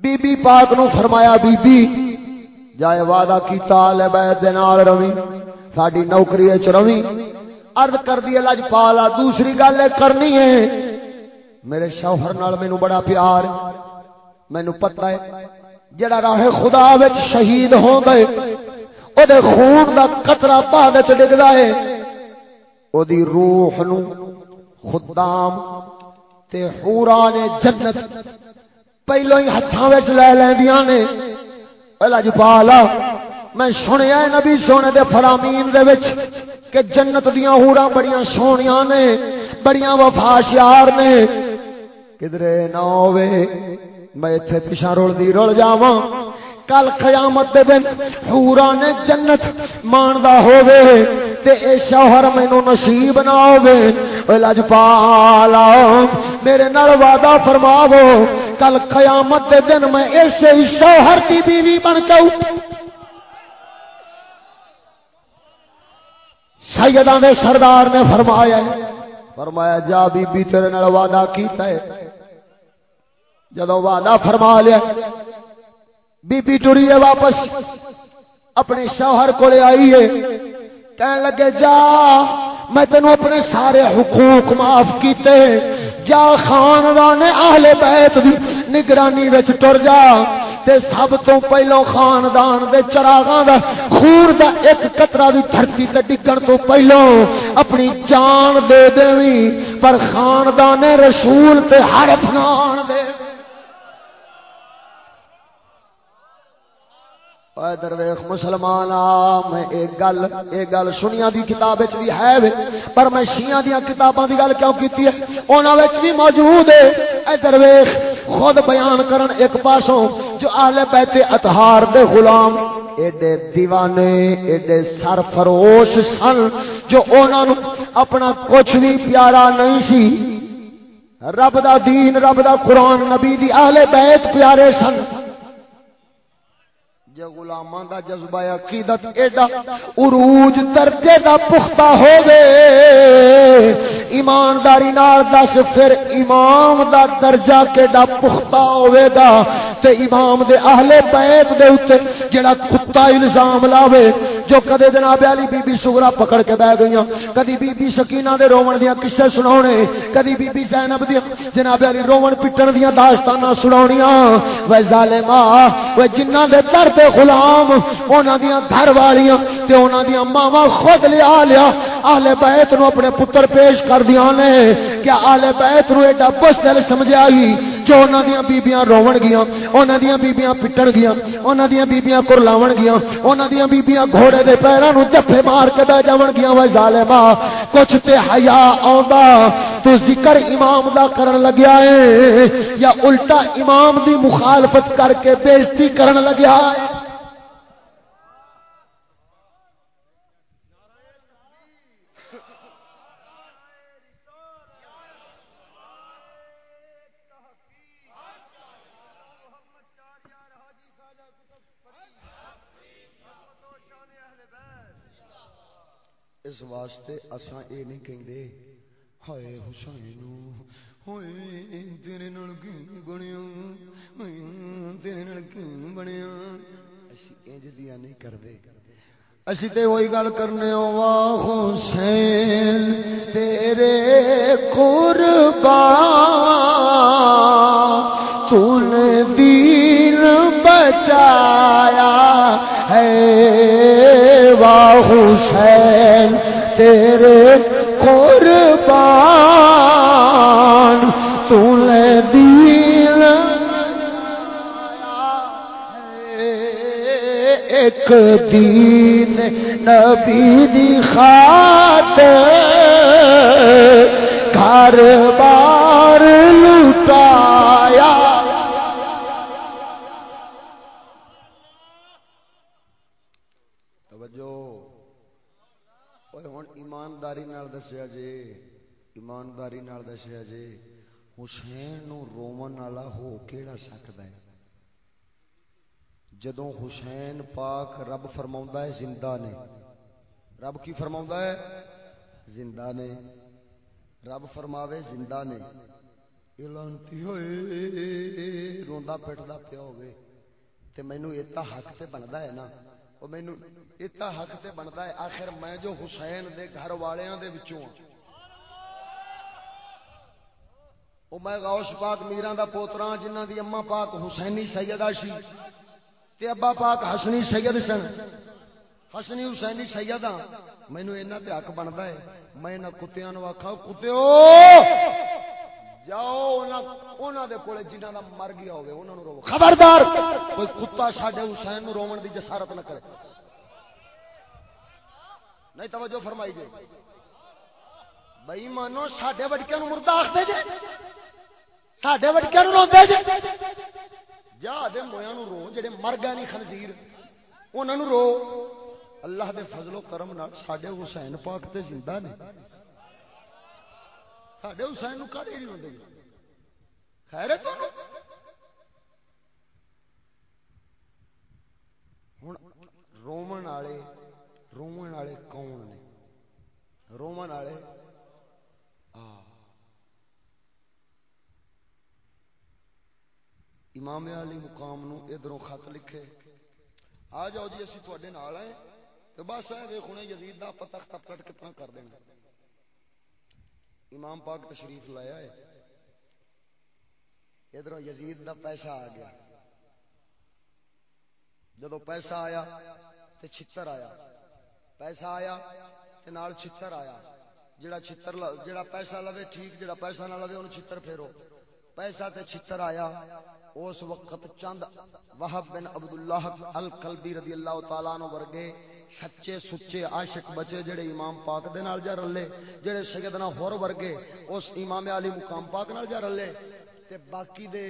بی بی پاک نو فرمایا بی بی جائے وعدہ کیتا، لے بیت دے نال روی ساڈی نوکری وچ روی عرض کر دی لج پالا، دوسری گل کرنی ہے۔ میرے شوہر نال مینوں بڑا پیار، مینوں پتہ ہے۔ جڑا راہ خدا وچ شہید ہو گئے او دے خون دا قطرہ بعد وچ ڈگدا ہے۔ او دی روح نو خدام تے حوران جنت پہلو ہی ہاتھوں وچ لے لیندیاں نے۔ الا جی پالا میں سنیا نبی سونے دے فرامین دے وچ کہ جنت دیاں حوراں بڑیاں سونیاں نے، بڑیاں وفاشیار نے۔ کدرے نہ ہوے میں ایتھے پیچھے رول رول جاواں۔ کل قیامت دے دن حوران جنت ماندا ہووے تے اے شوہر مینوں نصیب نہ ہووے۔ او لجپالا میرے نال وعدہ فرماو کل قیامت دے دن میں ایسے شوہر دی بیوی بن کے سیداں دے سردار نے فرمایا فرمایا، جا بی بی تیرے نال وعدہ کیتا ہے۔ جدو وعدہ فرما لیا بی بی ٹری ہے واپس اپنے شوہر کو آئی ہے کہنے لگے، جا، میں تینوں اپنے سارے حقوق معاف کیتے، جا خاندان اہل بیت دی نگرانی وچ ٹر جا، تے سب تو پہلو خاندان دے چراغاں دا خور دا ایک قطرہ دی دھرتی تے ڈگن تو پہلو اپنی جان دے دیویں پر خاندان رسول تے حرف نان دے۔ درویخ مسلمان میں ایک گل ایک گل سنیا دی کتاب بھی ہے پر میں شیعہ دیا کتاباں دی گل کیوں کیتی ہے؟ انہاں وچ بھی موجود ہے۔ اے درویخ خود بیان کرن ایک پاسوں جو اہل بیت اطہار دے غلام، ایڈے دیوانے، ایڈے سرفروش سن جو انہاں نو اپنا کچھ بھی پیارا نہیں سی۔ رب دا دین، رب دا قرآن، نبی دی اہل بیت پیارے سن۔ جے غلاماں دا جذبہ عقیدت ایڈا عروج درجے دا پختہ ہووے۔ ایمانداری نال دس، پھر امام دا درجہ کیڈا پختہ ہوے گا؟ تے امام دے اہل بیت دے اوتے جڑا کتا الزام لاوے، جو کدے جناب علی بی بی سغرا پکڑ کے بیٹھ گئیاں، کدی بی بی سکینہ دے روون دیاں قصے سناونے، کدی بی بی زینب دی جناب علی روون پٹن دیاں داستاناں سناونیاں۔ وے ظالما وے جنہاں دے در تے غلام، انہاں دیاں گھر والیاں تے انہاں دیاں ماواں خود لیا لیا۔ اہل بیت نو اپنے پتر پیش کر دیاں نے کیا اہل بیت نو ایڈا بزدل سمجھائی جو انہاں دیاں بیبییاں روون گیاں، انہاں دیاں بیبییاں پٹن گیاں، انہاں دیاں بیبییاں کرلاون گیاں، انہاں دیاں بیبییاں گھوڑے دے پیراں نو جفے مار کے بیٹھ جاون گیاں۔ وے ظالما کچھ تے حیا آوندا، تو ذکر امام دا کرن لگیا ہے، یا الٹا امام دی مخالفت کر کے بےزتی کرن لگیا ہے۔ اس واسطے اساں اے نہیں کہندے۔ ہائے حسین ہوئے تیرے نال کی بنیا؟ تیرے نال کی بنیا؟ اسی انج دیاں نہیں کردے۔ اسی تے وہی گل کرنے وا حسین، تیرے قربان تو نے دین بچایا ہے۔ واہ حسین، تیرے قربان تو نے دین ایک دین نبی دی خاطر گھر بار لٹایا۔ ایمانداری دسیا جی ایمانداری دسیا جی حسین نو رومن والا ہو کہڑا سکتا ہے؟ جدو حسین پاک رب فرما ہے، زندہ نے۔ رب کی فرما ہے؟ زندہ نے۔ رب فرماوے، زندہ نے۔ لانتی ہوئے، روندا پٹدا پیا ہوئے۔ تے مینوں ایتا حق تے بندا ہے نا۔ او مینوں ایتا حق تے بندا ہے۔ آخر میں جو حسین دے گھر والیاں دے وچوں ہاں۔ او میں غوث پاک میراں دا پوترا جنہاں دی اما پاک حسینی سیدہ سی تے ابا پاک حسنی سید سن۔ حسنی حسینی سید ہاں مینو اینا تے حق بنتا ہے۔ میں انہاں کتیاں نو آکھا کتےو جاؤ انہاں دے کولے جنہاں دا مر گیا ہوے انہاں نو خبردار! کوئی کتا ساڈے حسین نو روون دی جسارت نہ کرے۔ نہیں توجہ فرمائی جے بھائی، مانو ساڈے وڈکیاں نو مردہ آکھدے جے۔ ساڈے وڈکیاں نو روندے جے۔ جا دے مویا نو رو، جڑے مر گئے نہیں خنزیر انہوں رو۔ اللہ دے فضل و کرم سڈے حسین پاک تے زندہ نے۔ سڈے حسین نو کدے نہیں ہوتے خیر ہے ہوں رومن والے رومن والے کون نے؟ رومن والے امام علی مقام نو ادھروں خط لکھے۔ آ جاؤ جی اسی تھوڑے نال آئے تو بس ہے ویخنے یزید دا پتہ تپ کٹ کتنا کر دینا۔ امام پاک تشریف لایا ہے ادھر یزید دا پیسہ آ گیا۔ جدو پیسہ آیا تو چھتر آیا۔ پیسہ آیا تو نال چھتر آیا۔ جڑا چھتر جڑا پیسہ لوے، ٹھیک جڑا پیسہ نہ لوے انہوں چھتر پھیرو۔ پیسہ تے چھتر آیا۔ اس وقت چند وحب بن عبداللہ القلبی رضی اللہ تعالیٰ عنہ ورگے سچے سچے عاشق بچے جڑے امام پاک دے نال جا رلے، جڑے سیدنا ہور ورگے اس امام علی مقام پاک نال جا رلے، تے باقی دے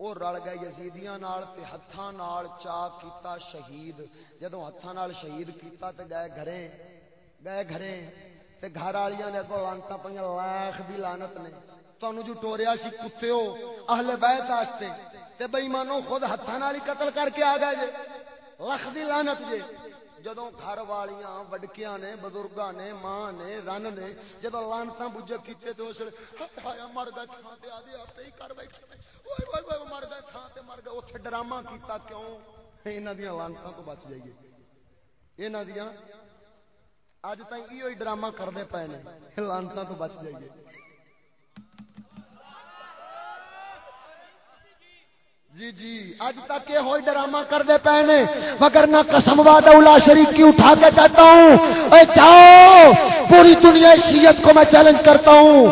او رل گئے یزیدیاں نال تے ہتھاں نال چا کیتا شہید۔ جدوں ہتھاں نال شہید کیتا تے گئے گھریں گئے گھریں، تے گھر والیاں نے اگوں لانتاں پئیاں لاکھ دی لعنت نے۔ تانوں جو ٹوریا سی کتےو اہل بیت واسطے۔ تے بے ایمانو خود ہتھاں نال قتل کر کے آ گئے جے۔ لکھ دی لعنت جے۔ جدوں گھر والیاں، وڈکیاں نے، بزرگاں نے، ماں نے، رن نے جدوں لعنتاں بوجھے کیتے تے اس ہایا مر گئے تھاں تے آدے اپے ہی کر بیٹھے اوئے اوئے اوئے، مر گئے تھاں تے مر گئے۔ اوتھے ڈرامہ کیتا کیوں؟ انہاں دیاں لعنتاں تو بچ جائیے۔ انہاں دیاں، اج تائیں ایو ہی ڈرامہ کردے پئے نے۔ لعنتاں تو بچ جائیے۔ جی جی اج تک یہ ہوئی ڈرامہ کر دے پے نے، مگر نہ قسم وعدہ اولا شریف کی اٹھا کے کہتا ہوں۔ اے جاؤ، پوری دنیا شیعت کو میں چیلنج کرتا ہوں۔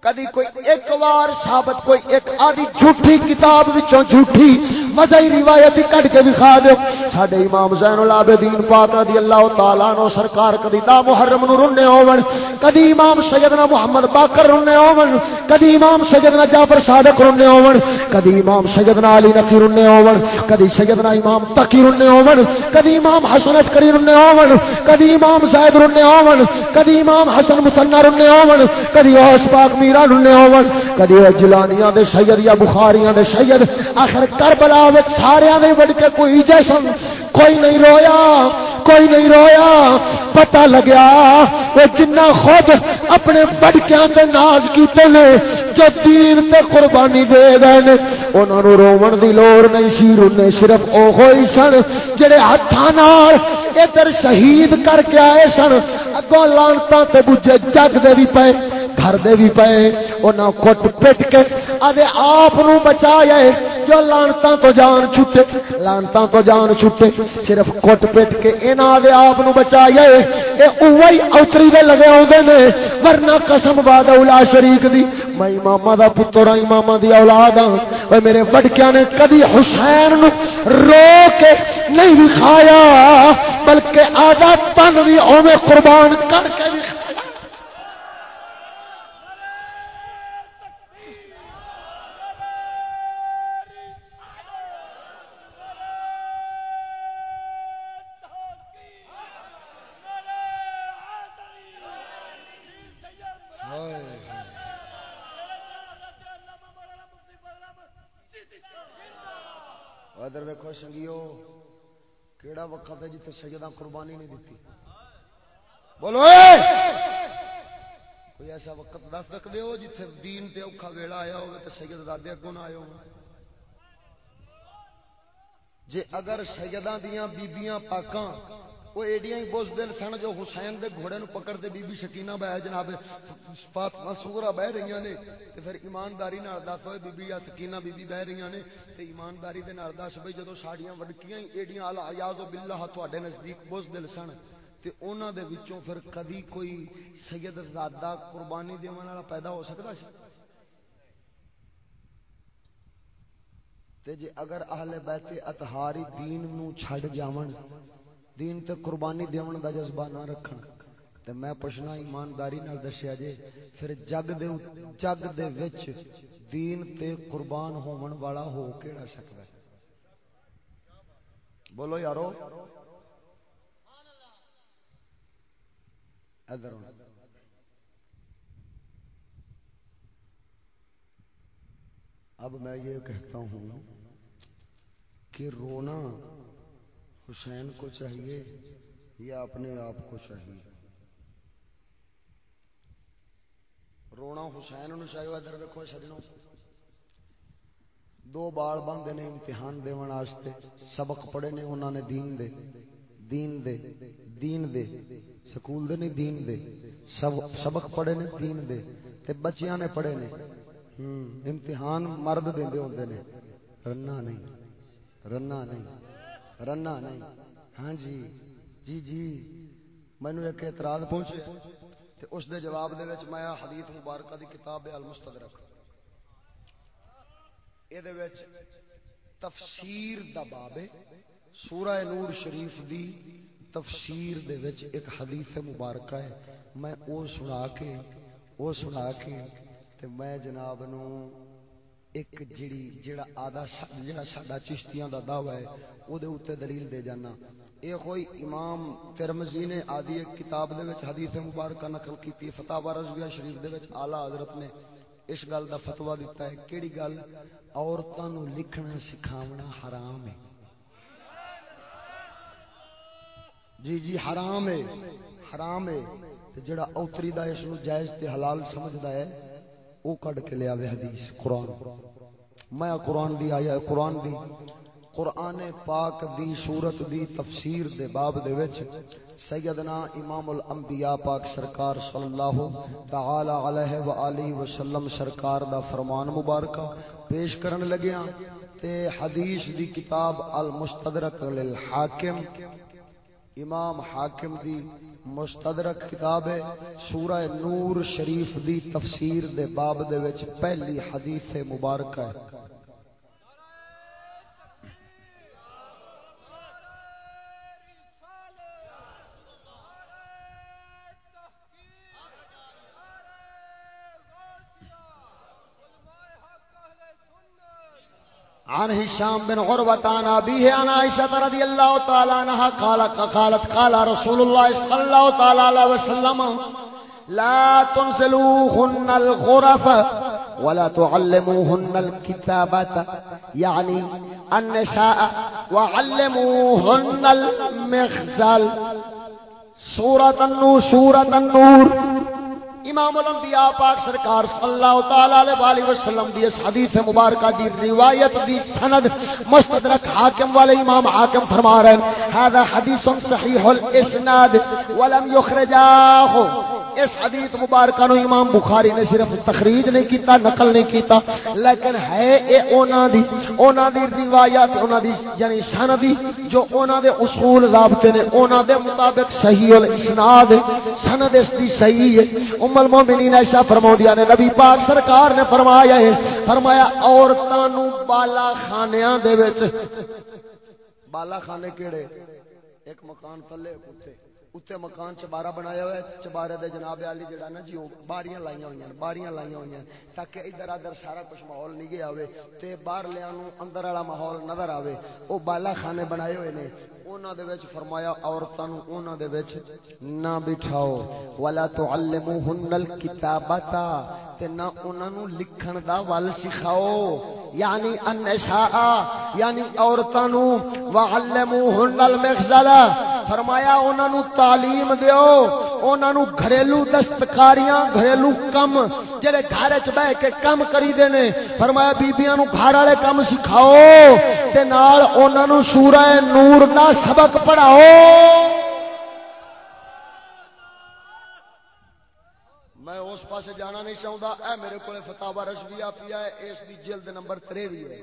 کدی کوئی ایک وار ثابت، کوئی ایک آدھی جھوٹھی کتاب وچوں جھوٹھی مزہی روایت کٹ کے دکھا دو ساڈے امام زین العابدین پاک رضی اللہ تعالی عنہ سرکار کدی دا محرم نو رنے ہون کدی امام سیدنا محمد باقر رنے ہون کدی امام سیدنا جعفر صادق رنے ہون کدی امام سیدنا علی نقی رنے ہون کدی سیدنا امام تقی رنے ہون کدی امام حسن عسکری رنے ہون کدی امام زید رنے ہون کدی امام حسن مثنى رنے ہون کدی اوس پاک میرا رنے ہون کدی وہ جلانیاں دے سید یا بخاریاں دے سید، آخر کربلا وچ سارے دے وڈ کے کوئی جیسن، کوئی نہیں رویا، کوئی نہیں رویا، پتہ لگیا وہ جنہ خود اپنے بڑکیاں تے ناز کیتے نے، جو دین تے قربانی دے گئے نے، انہاں نو روون دی لوڑ نہیں سی رونے صرف او ہوئی سن، جڑے ہتھاں نال ادھر شہید کر کے آئے سن اگوں لانتاں تے بوجھے جگ دے بھی پے گھر دے بھی پے انہاں کٹ پٹ کے۔ آدھے آپ نو بچایا جو لانتاں تو جان چھٹے، لانتاں تو جان چھٹے، صرف کٹ پٹ کے۔ انہاں دے آپ نو بچایا اے اوہی اوتری دے لگے اوندے نے۔ ورنہ قسم بعد اولا شریک دی۔ میں امامہ دا پتر ہاں امامہ دی اولاد ہاں۔ اوے میرے وڈکیاں نے کدی حسین نو رو کے نہیں دکھایا بلکہ آدھا تن بھی اوے قربان کر کے کیڑا وقت ہے جتنے سجدہ قربانی نہیں دیتی؟ بولو کوئی ایسا وقت دس سکتے ہو جتنے دین تے اوکھا ویلا آیا ہوگا تو سید دادے اگوں نہ آئے ہو جے اگر سیداں دیاں بیبیاں پاکاں وہ ایڈیاں ہی بوز دل سن جو حسین دے گھوڑے نو پکڑ دے بی بی شکینہ بہ جناب فاطمہ سغرا بہ رہی نے تے پھر ایمانداری نال دس ہوئے بی بی یا سکینہ بی بی بہ رہی نے تے ایمانداری دے نال دس بھئی جدوں ساڈیاں وڈکیاں ہی ایڈیاں الا یاذ باللہ تواڈے نزدیک بوز دل سن تے انہاں دے وچوں پھر کدی کوئی سید زادہ قربانی دیون والا پیدا ہو سکدا سی؟ تے جے اگر اہل بیت اطہاری دین نو چھڈ جاون دین تے قربانی دیون دا جذبہ نہ رکھن۔ تے میں پوچھنا ایمانداری نال دسیا جے، پھر جگ دے جگ دے وچ دین تے قربان ہون والا ہو کیڑا سکدا ہے؟ بولو یارو۔ ادھر اب میں یہ کہتا ہوں کہ رونا حسین کو چاہیے یا اپنے آپ کو چاہیے؟ رونا حسین چاہیے، ادھر دیکھو سجنوں۔ دو بال بندے نے امتحان دیون واسطے سبق پڑھے نے انہوں نے دین دے دین دے دین دے، سکول دے نہیں دین دے سبق پڑھے نے دین دے، تے بچیاں نے پڑھے نے۔ امتحان مرد دیندے ہوندے نے۔ رنا نہیں رنا نہیں۔ رنا نہیں۔ ہاں جی۔ جی جی۔ مینو ایک اعتراض پہنچے۔ تے اس دے جواب دے وچ میں حدیث مبارکہ دی کتاب المستدرک۔ اے دے وچ تفسیر دا باب ہے۔ سورہ نور شریف دی تفسیر دے وچ ایک حدیث مبارکہ ہے۔ میں او سنا کے، او سنا کے تے میں جناب نو ایک جڑی جڑا آدھا جڑا ساڈا چشتیاں دا دعوی ہے او دے اوتے دلیل دے جانا۔ اے کوئی امام ترمذی نے آدھی ایک کتاب دے وچ حدیث مبارکہ نقل کیتی فتاوا رضویہ شریف دے وچ اعلی حضرت نے اس گل دا فتوا دیتا ہے، کیڑی گل؟ عورتاں نو لکھنا سکھاونا حرام ہے۔ جی جی حرام ہے حرام ہے۔ جڑا اوتری دا اس نو جائز تے حلال سمجھدا ہے او کڈ کے لیا حدیث، قرآن۔ میں قرآن دی آیا، قرآن دی، قرآن پاک دی صورت دی تفسیر دے باب دے وچ سیدنا امام الانبیاء پاک سرکار صلی اللہ تعالی علیہ وآلہ وسلم سرکار دا فرمان مبارکہ پیش کرن لگیاں۔ تے حدیث دی کتاب المستدرک للحاکم امام حاکم دی مستدرک کتاب ہے، سورہ نور شریف دی تفسیر دے باب دے وچ پہلی حدیث مبارکہ ہے۔ عن هشام بن عروة عن أبيه عن عائشة رضي الله تعالى عنها قالت قالت، قال رسول الله صلى الله تعالى عليه وسلم، لا تنزلوهن الغرف ولا تعلموهن الكتابة. يعني النساء وعلموهن المخزل. سورة النور سورة النور. امام الانبیاء پاک سرکار صلی اللہ تعالی علیہ وسلم دی اس حدیث مبارکہ دی روایت دی سند مستدرک حاکم والے امام حاکم فرما رہے ہیں هذا حدیث صحیح الاسناد ولم يخرجاه اس حدیث مبارکہ نو امام بخاری نے صرف تخریج نہیں کیتا، نقل نہیں کیتا، لیکن ہے اے اونا دی اونا دی روایت، اونا دی یعنی سندی جو اونا دے اصول ضابطے نے، اونا دے مطابق صحیح الاسناد، سند اس دی صحیح ہے۔ ام المومنین عائشہ دیا نے نبی پاک سرکار نے فرمایا ہے، فرمایا عورتاں نو بالا خانیاں دے وچ بالا خانے کیڑے؟ ایک مکان تھلے اوتے اتنے مکان چبارا بنایا ہوا ہے چبارے دے جناب علی جڑا نا جی باریاں لائیاں ہوئی ہیں باریاں لائیاں ہوئی ہیں تاکہ ادھر ادھر سارا کچھ ماحول نہیں گیا ہوئے تے باہر لیا اندر والا ماحول نظر آوے او بالا خانے بنائے ہوئے نے انہاں دے وچ فرمایا عورتاں نو انہاں دے وچ نہ بٹھاؤ ولا تعلموهن الكتابتا تے نہ انہاں نو لکھن دا ول سکھاؤ یعنی النساء یعنی عورتاں نو وعلموهن المخزل فرمایا، انہاں نو تعلیم دیو، انہاں نو گھریلو دستکاریاں، گھریلو کم، جڑے گھر وچ بیٹھ کے کم کری دے نے، فرمایا بیبییاں نو گھر والے کم سکھاؤ تے نال انہاں نو سورہ نور دا سبق پڑھاؤ۔ میں اس پاس جانا نہیں چاہتا اے میرے کو فتوا رشویا پیا ہے، اس کی جلد نمبر ترے بھی ہے۔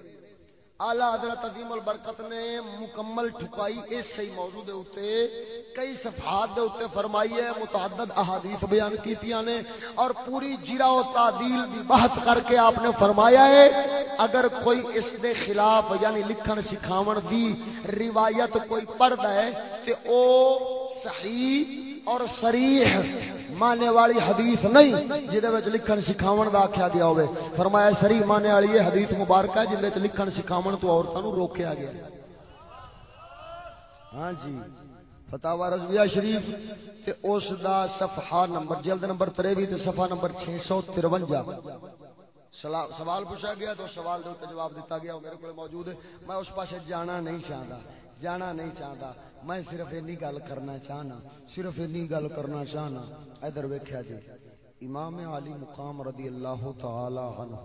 آلہ حضرت عظیم البرکت نے مکمل ٹھکائی اس صحیح موضوع دے اوتے، کئی صفحات دے اوتے فرمائی ہے، متعدد احادیث بیان کیتیاں نے، اور پوری جرا و تعدیل دی بحث کر کے آپ نے فرمایا ہے، اگر کوئی اس دے خلاف یعنی لکھن سکھاون دی روایت کوئی پڑھدا ہے، تے او صحیح اور سریح مانے والی حدیث نہیں جہد لکھن سکھاو کا آخیا گیا ہوئے۔ فرمایا سری مانے والی یہ حدیث مبارک ہے جہد لکھن سکھاو تو عورتوں روکیا گیا۔ ہاں جی فتح رضویہ شریف تے اس دا صفحہ نمبر، جلد نمبر تریوی تے صفحہ نمبر چھ سو ترونجا۔ سوال پوچھا گیا تو سوال دے جواب دیتا گیا میرے کو موجود ہے۔ میں اس پاس جانا نہیں چاہتا جانا نہیں چاہتا۔ میں صرف اینی گل کرنا چاہنا، صرف اینی گل کرنا چاہنا۔ ادھر ویکھیا جی امام علی مقام رضی اللہ تعالی عنہ،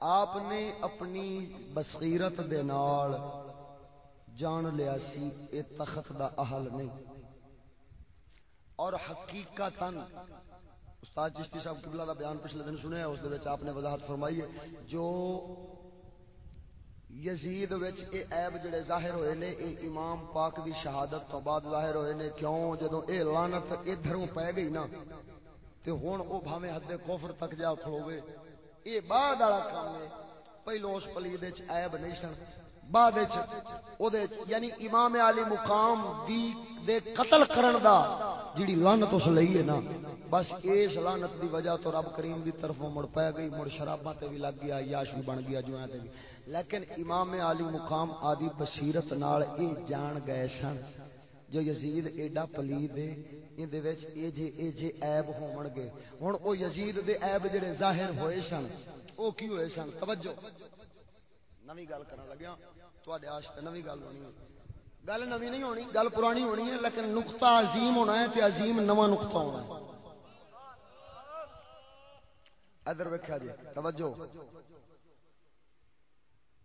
آپ نے اپنی بصیرت دے نال جان لیا سی، اے تخت دا اہل نہیں۔ اور حقیقتاً، استاد چشتی صاحب قبلہ دا بیان پچھلے دن سنیا اس دے وچ آپ نے وضاحت فرمائی ہے، جو یزید وچ اے عیب جڑے ظاہر ہوئے نے، اے امام پاک دی شہادت تو بعد ظاہر ہوئے نے، کیوں؟ جدوں اے لعنت ادھروں پے گئی نا، تے ہن او بھاویں حد کفر تک جا کھلوے اے بعد والا کام ہے، پہلو اس پلید وچ عیب نہیں سن۔ بعد یعنی امام علی مقام دی دے قتل کرن دا جڑی لعنت اس لئی ہے نا، بس اس لعنت دی وجہ تو رب کریم دی طرف مڑ پے گئی، مڑ شراباں تے بھی لگ گیا یاش بھی بن گیا جو تے بھی لیکن امام علی مقام آدی بصیرت نال اے جان گئے سن، جو یزید ایڈا پلید ہے ان دے وچ اے جے اے جے عیب ہون گے۔ ہن او یزید دے عیب جڑے ظاہر ہوئے سن، او کی ہوئے سن؟ توجہ۔ نویں گل کرن لگیا تواڈے واسطے نویں گل ہونی ہے۔ گل نویں نہیں ہونی، گل پرانی ہونی ہے، لیکن نقطہ عظیم ہونا ہے تے عظیم نواں نقطہ ہونا ہے۔ ادھر ویکھا جی توجہ۔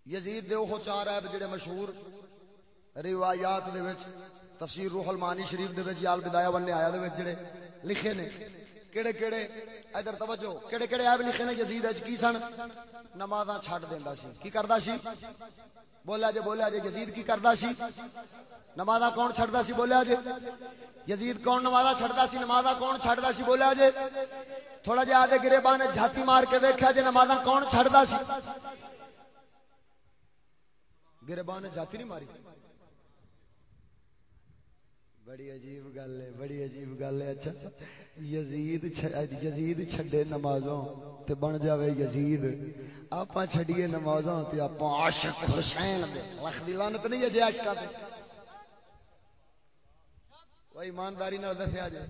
یزید دے وہ چار ہے جڑے مشہور روایات دے وچ، تفسیر روح المانی شریف دے وچ یال بدایا ون آیا دے وچ جڑے لکھے نے۔ کیڑے کیڑے؟ ادھر توجہ، کیڑے کیڑے ایب لکھے نے یزید وچ کی سن؟ نمازاں چھڈ دیندا سی۔ کی کردا سی؟ بولیا جی بولیا جی یزید کی کردا سی؟ نمازاں کون چھڈدا سی؟ بولیا جی یزید کون نمازاں چھڈدا سی؟ نمازاں کون چھڈدا سی؟ بولیا جی تھوڑا جہا آدھے گرے نے جھاتی مار کے ویکیا جی نماز کون چڑھتا سی؟ گرے نے جاتی نہیں ماری۔ بڑی عجیب گل ہے، بڑی عجیب گل ہے۔ اچھا یزید یزید چھڈے نمازوں تے بن جاوے یزید۔ آپ چھڈیے نمازوں تے آپ عاشق حسین دے۔ لکھ دی لعنت نہیں ہے جے عاشقاں تے وہ ایمانداری نال دسیا جائے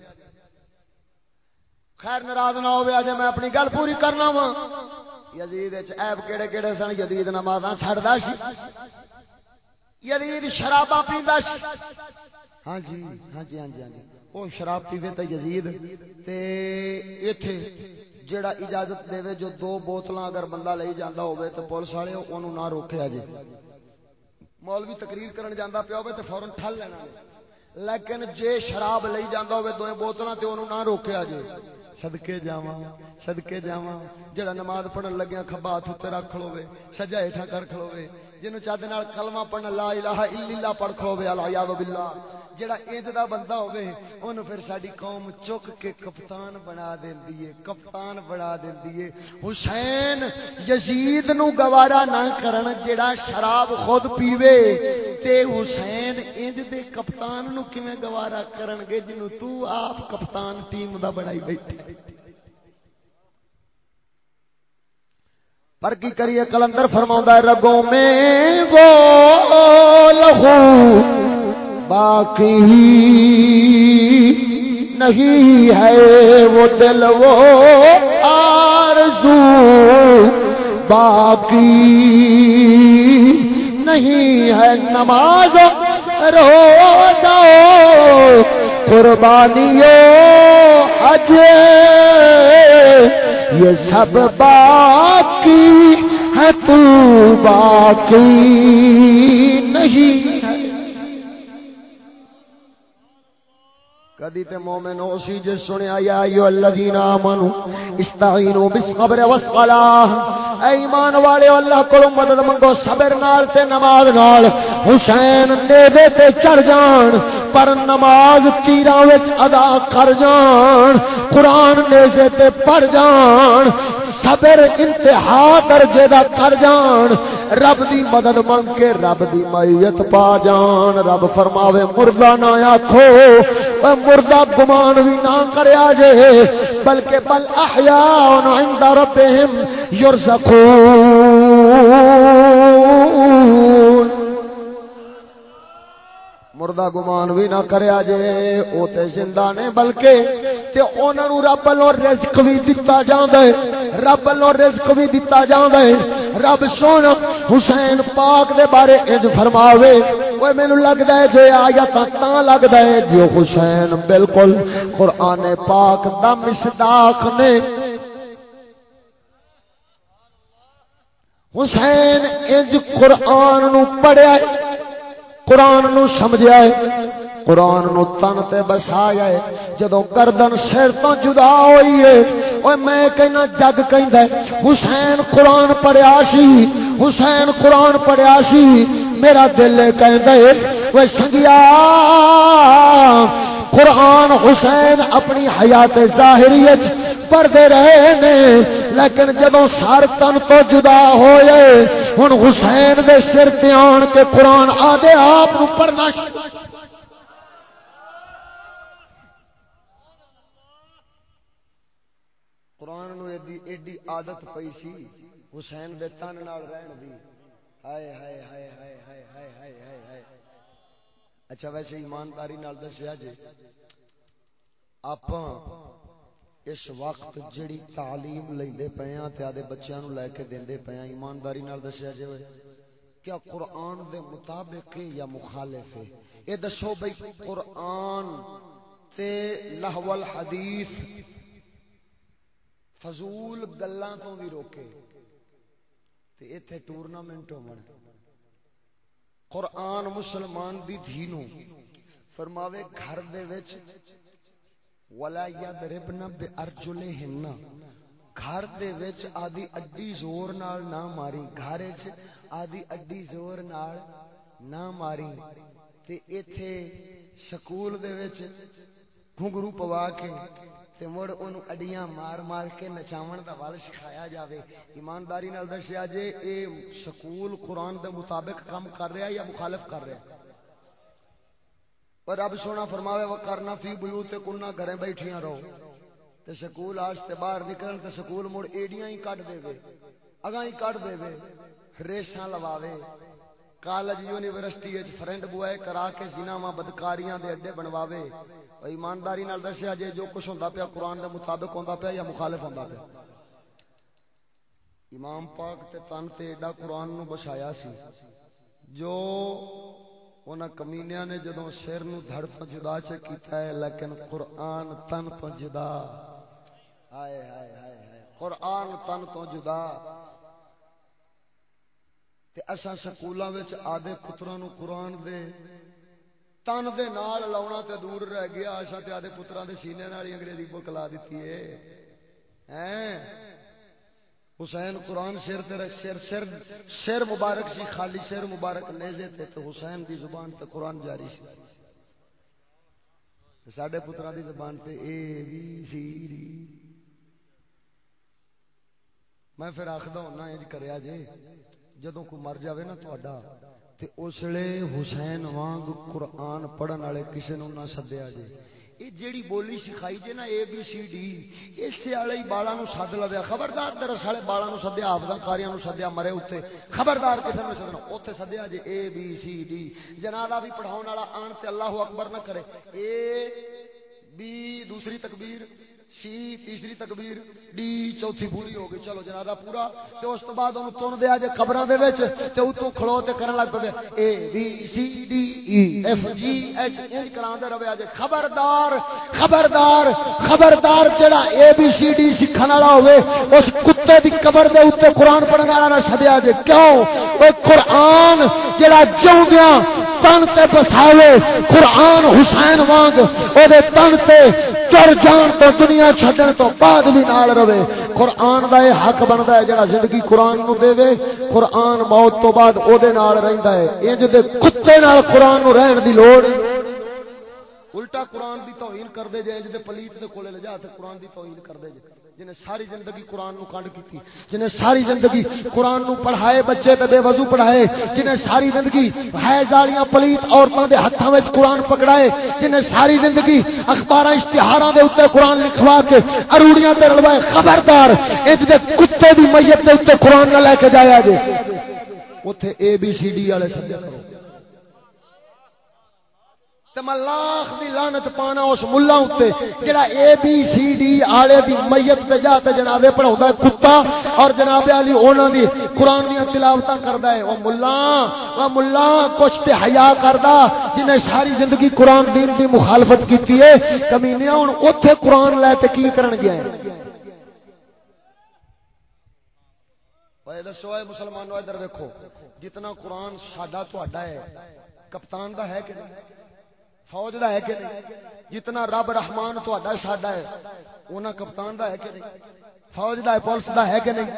خیر، ناراض نہ ہو جی میں اپنی گل پوری کرنا وا یزید ایب کہڑے کہڑے سن؟ یزید نماز چڑھتا سی۔ یزید شرابا پیندا سی۔ ہاں جی ہاں جی ہاں جی ہاں جی۔ وہ شراب پیوے تو یزید۔ تے ایتھے جیڑا اجازت دے جو دو بوتل اگر بندہ لے جانا ہوئے تو پولیس والے انہوں نہ روکیا جی مولوی تقریر کرن جانا پیا ہوئے تو فورن ٹھل لینا لیکن جے شراب لے جانا ہوئے دو بوتل تو انہوں نہ روکیا جی سدکے جا سدکے جا جڑا نماز پڑھن لگیا کبا ہاتھ رکھ لو سجا ہیٹھا کر کھلو جنوں چند کلمہ پڑھن لا الہ الا اللہ پڑھ کھلو اللہ یاد باللہ۔ جڑا انج دا بندہ ہوے اونوں پھر ساڈی قوم چک کے کپتان بنا دیندی ہے، کپتان بنا دیندی ہے۔ حسین یزید نو گوارا نہ کرن، جڑا شراب خود پیوے۔ تے حسین انج دے کپتان نو کیویں گوارا کرن گے، جنوں تو آپ کپتان ٹیم دا بنائی بیٹھے۔ پر کی کریے کلندر فرما رگوں میں وہ لہو۔ باقی نہیں ہے وہ دل وہ آرزو باقی نہیں ہے نماز رو دو قربانی اج یہ سب باقی ہے تو باقی نہیں کدی تے مومن ہو سی جس سنیا یا ایو الذین آمنو استعینوا بالصبر والصلاۃ اے ایمان والے اللہ کولوں مدد منگو صبر نال تے نماز نال. حسین نیوے تے چڑھ جان، پر نماز تیراں وچ ادا کر جان. قرآن نیزے تے پڑھ جان. صبر، انتہا درجے دا کر جان۔ رب دی مدد منگ کے رب دی مائیت پا جان۔ رب فرماوے، مردہ نہ آکھو۔ مردہ گمان بھی نہ کریا جے، بلکہ بل احیاء عند ربهم يرزقون مردہ گمان بھی نہ کریا جے، او تے زندہ نے بلکہ تے انہاں نو رب والوں رزق بھی دتا جاندا ہے، رب والوں رزق بھی دتا جاندا ہے۔ رب سونا حسین پاک دے بارے انج فرماوے اوے مینوں لگدا ہے جو آیات تا لگدا ہے جو حسین بالکل قران پاک دا مصداق نے۔ حسین انج قرآن نو پڑھیا قرآن نو سمجھا ہے۔ قرآن نو تن تے بسایا ہے۔ جدو گردن سر تو جدا ہوئی ہے اوے میں کہنا جگ کہندا ہے، حسین قرآن پڑھیا سی، حسین قرآن پڑھیا سی۔ میرا دل کہندا ہے اوے سنگیا، قرآن حسین اپنی حیات ظاہری پڑھتے رہے نے، لیکن جب سر تن تو جدا ہوئے ہوں حسین دے سر تے آن کے قرآن آدھے آپ پڑھنا قرآن نو ایڈی عادت پئی سی، حسین دے تن نال رہن دی۔ ہائے ہائے ہائے ہائے ہائے ہائے ہائے ہائے ہائے۔ اچھا ویسے ایمانداری نال دسیا جی آپ اس وقت جڑی تعلیم لے پے ہاں تے آدے بچیاں نو لے کے دیندے پے ہاں ایمانداری نال دسیا جی کیا قرآن دے مطابق ہے یا مخالف ہے؟ اے دسو بھائی قرآن تے لہو الحدیث فضول گلاں تو بھی روکے۔ تے ایتھے ٹورنامنٹ ہون قرآن مسلمان دی دھی فرماوے گھر دے وچ ولا یضربن بارجلہن گھر دے وچ آدی اڈی زور نال نہ ماری۔ گھر وچ آدی اڈی زور نال نہ ماری۔ تے ایتھے سکول دے وچ گھنگرو پوا کے تے مڑ اونوں اڈیاں مار مار کے نچاون دا ول سکھایا جاوے۔ ایمانداری نال دسیا جے، اے سکول قرآن دے مطابق کام کر رہا یا مخالف کر رہا اور رب سونا فرماوے، وہ کرنا فی بیوت کننا گھریں بیٹھیاں رہو۔ تے سکول آج تے باہر نکلن تے سکول مڑ ایڈیاں ہی کٹ دے وے، اگاں ہی کٹ دے وے۔ ریساں لواوے۔ کالج یونیورسٹی وچ فرینڈ بوائے کرا کے زناواں بدکاریاں دے اڈے بنواوے۔ ایمانداری نال دسیا، جے جو کچھ ہوندا پیا قرآن دے مطابق ہوندا پیا یا مخالف ہوندا پیا۔ امام پاک تے تن تے ایڈا قرآن نو بچایا سی، جو انہاں کمینیاں نے جدوں سر نو دھڑ تو جدا چ کیتا ہے، لیکن قرآن تن تو جدا۔ ہائے ہائے ہائے ہائے۔ قرآن تن تو جدا۔ تے اساں سکولاں وچ آدھے پتراں نو قرآن دے تن دے نال لاونا تے دور رہ گیا۔ اساں تے آدھے پتراں دے سینے نال انگریزی بک لا دتی ہے۔ ہیں حسین قرآن سر تیرے سر سر سر مبارک سی، خالی سر مبارک نیزے تے تو حسین دی زبان تے قرآن جاری سی۔ ساڈے پترا دی زبان تے اے بی سی ڈی میں پھر آخدا ہونا، انج کریا جے، جدوں کو مر جاوے نا تہاڈا، تے اس لیے حسین وانگ قرآن پڑھن والے کسی نو نہ سدیا جے۔ یہ جیڑی بولی سکھائی جے نا اے بی سی ڈی اسے والے ہی بالا نو سد لویا خبردار درس والے بالا نو سدیا آفدا کاریاں نو سدیا مرے اتنے خبردار کسی نے سدنا اتنے سدیا جی اے بی سی ڈی جنازہ بھی پڑھاؤ والا آن تے اللہ اکبر نہ کرے اے بی دوسری تکبیر سی تیسری تکبیر، ڈی چوتھی پوری ہو گئی، چلو جنازہ پورا، تے اس تو بعد اونوں تن دیا جے قبراں دے وچ، تے اوتوں کھلو تے کرن لگ پے، A, B, C, D, E, F G H, انج کراندے رہے اج خبردار خبردار خبردار جڑا اے، بی، سی، ڈی سکھن والا ہوے اس کتے دی قبر دے اوتے قرآن پڑھن والا نہ چھڈیا جے، کیوں؟ او قرآن جڑا جاؤندیاں تن تے بساوے قرآن حسین وانگ او دے تن تے چر جان تو دنیا چھڈن تو بعد بھی نال رہے۔ قرآن دا یہ حق بنتا ہے جڑا زندگی قرآن نو دے وے۔ قرآن موت تو بعد او دے نال رہندا ہے۔ انج دے کتے نال قرآن نو رہن دی لوڑ الٹا قرآن دی توہین کر دے جے، انج دے پلیت دے کولے لے جا تے قرآن دی توہین کر دے جے۔ جنہیں ساری زندگی قرآن نو کنڈ کی جنہیں ساری زندگی قرآن نو پڑھائے، بچے تے بے وضو پڑھائے، جنہیں ساری زندگی ہے جالیاں پلیت عورتوں دے ہاتھوں میں قرآن پکڑائے، جنہیں ساری زندگی اخبار اشتہار دے اتنے قرآن لکھوا کے اروڑیاں تے رلوائے، خبردار ایک دے کتے دی میت دے اتنے قرآن نہ لے کے جایا جے اتنے اے بی سی ڈی والے سمجھا کرو۔ لاکھ دی لانت پانا اس ملا اتنے جڑا اے بی سی ڈی آلے دی میت تے جا تے جنابے پڑھاوندا ہے کتا اور جناب علی انہاں دی قران دی تلاوت کردا ہے او ملا او ملا کچھ تے حیا کردا جنے ساری زندگی قران دین دی مخالفت کیتی ہے کمینے ہن اوتھے قران لے تے کی کرن گیا ہے دسو اے مسلمانوں، ادھر ویکھو، جتنا قرآن ساڈا تہاڈا ہے کپتان دا ہے کہ نہیں؟ فوج دا ہے کہ نہیں؟ جتنا رب رحمان تا ساڈا ہے۔ اونا کپتان دا ہے کہ نہیں؟ فوج دا ہے، پولیس دا ہے کہ نہیں؟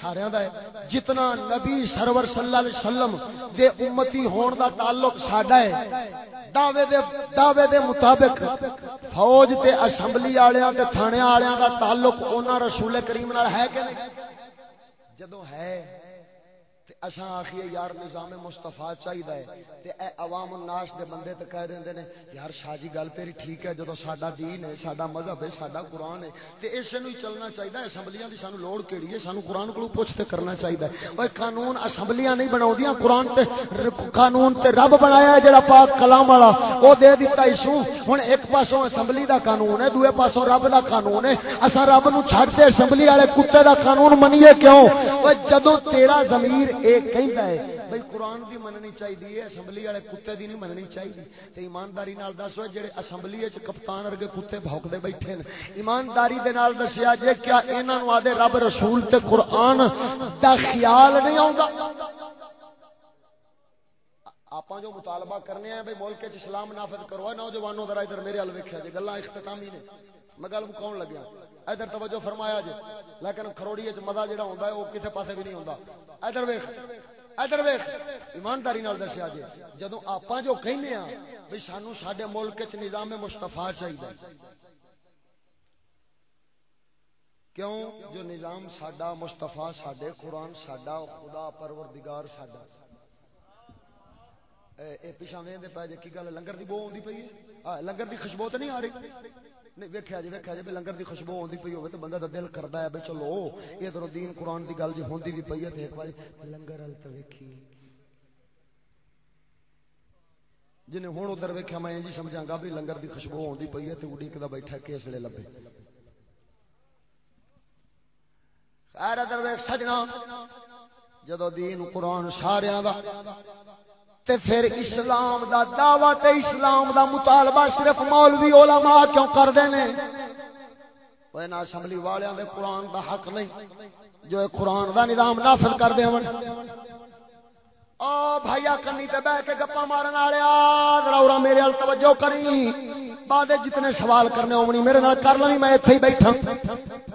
سارے دا ہے۔ جتنا نبی سرور صلی اللہ علیہ وسلم دے امتی ہون دا تعلق ساڈا ہے، دعوے دے دعوے دے مطابق فوج تے اسمبلی والےاں تے تھانے والےاں دا تعلق اونا رسول کریم نال ہے کہ نہیں؟ جدوں ہے اساں آخیے یار نظام مصطفیٰ چاہیے تے اے عوام الناس دے بندے تے کہہ دیندے نے، یار شاہ جی گل تیری ٹھیک ہے، جدوں ساڈا دین ہے، ساڈا مذہب ہے، ساڈا قرآن ہے، تے اسے نو چلنا چاہیے اسمبلیاں دی سانو لوڑ کیڑی ہے، سانو قرآن کو پوچھ تے کرنا چاہیے اوے قانون اسمبلیاں نہیں بناودیاں قرآن تے قانون تے رب بنایا ہے جڑا پاک کلام والا، او دے دتا ایشو ہن ایک پاسوں اسمبلی دا قانون ہے، دوے پاسوں رب دا قانون ہے۔ اساں رب نو چھڈ تے اسمبلی والے کتے دا قانون منیے کیوں؟ اوے جدوں تیرا ضمیر بھائی قرآن دی مننی چاہیے اسمبلی والے کتے دی نہیں مننی چاہیے تے ایمانداری نال دسو جڑے اسمبلی وچ کپتان ورگے کتے بھوکدے بیٹھے نے۔ ایمانداری دے نال دسیا جے کیا انہاں نو آدے رب رسول تے قرآن دا خیال نہیں آوندا؟ آپ جو مطالبہ کرنے ہیں، بھائی ملک اسلام نافذ کرو۔ نوجوانوں ذرا ادھر میرے ویکیا جی گلا اختتامی نے۔ میں گل مکاؤ لگیا؟ ادھر توجہ فرمایا جی لیکن کروڑی مزہ جہاں ہوتا ہے، وہ کسی پاسے بھی نہیں ہوتا ادھر ویخ ادھر ویخ ایمانداری دسیا جی جدو آپ جو کہنے ہاں بھی سانو سڈے ملک چ نظام مستفا چاہیے کیوں؟ جو نظام سڈا مستفا سڈے قرآن سڈا خدا پروردگار سڈا پیچھا وے پی جی کی گل لنگر کی بو آئی پی ہاں، لنگر کی خوشبو تو نہیں آ رہی؟ نہیں ویکیا جی ویکیا جی، لنگر کی خوشبو آتی پی ہوگی تو بندہ کا دل کرتا ہے بھائی چلو ادھر دین قرآن کی گل جی ہوتی بھی پی ہے تے ایک بار لنگر وال تو ویکھی۔ جن ہوں ادھر ویکیا میں جی سمجھا گا بھی لنگر کی خوشبو آتی پی ہے تو اڈیک بیٹھا کس لیے لبے۔ خیر ادھر ویک سجنا، جدو دین قرآن سارا تے پھر اسلام دا دعوی تے اسلام دا مطالبہ صرف مولوی علماء کیوں کر دے وہ نا اسمبلی والیاں دے قرآن دا حق نہیں، جو قرآن دا نظام نافذ کر دے ہن او بھائیا کنی تے بہ کے گپا مارن والے ذرا میرے ال توجہ کری۔ بعد جتنے سوال کرنے ہونی میرے نال کر لیں میں ایتھے ہی بیٹھا۔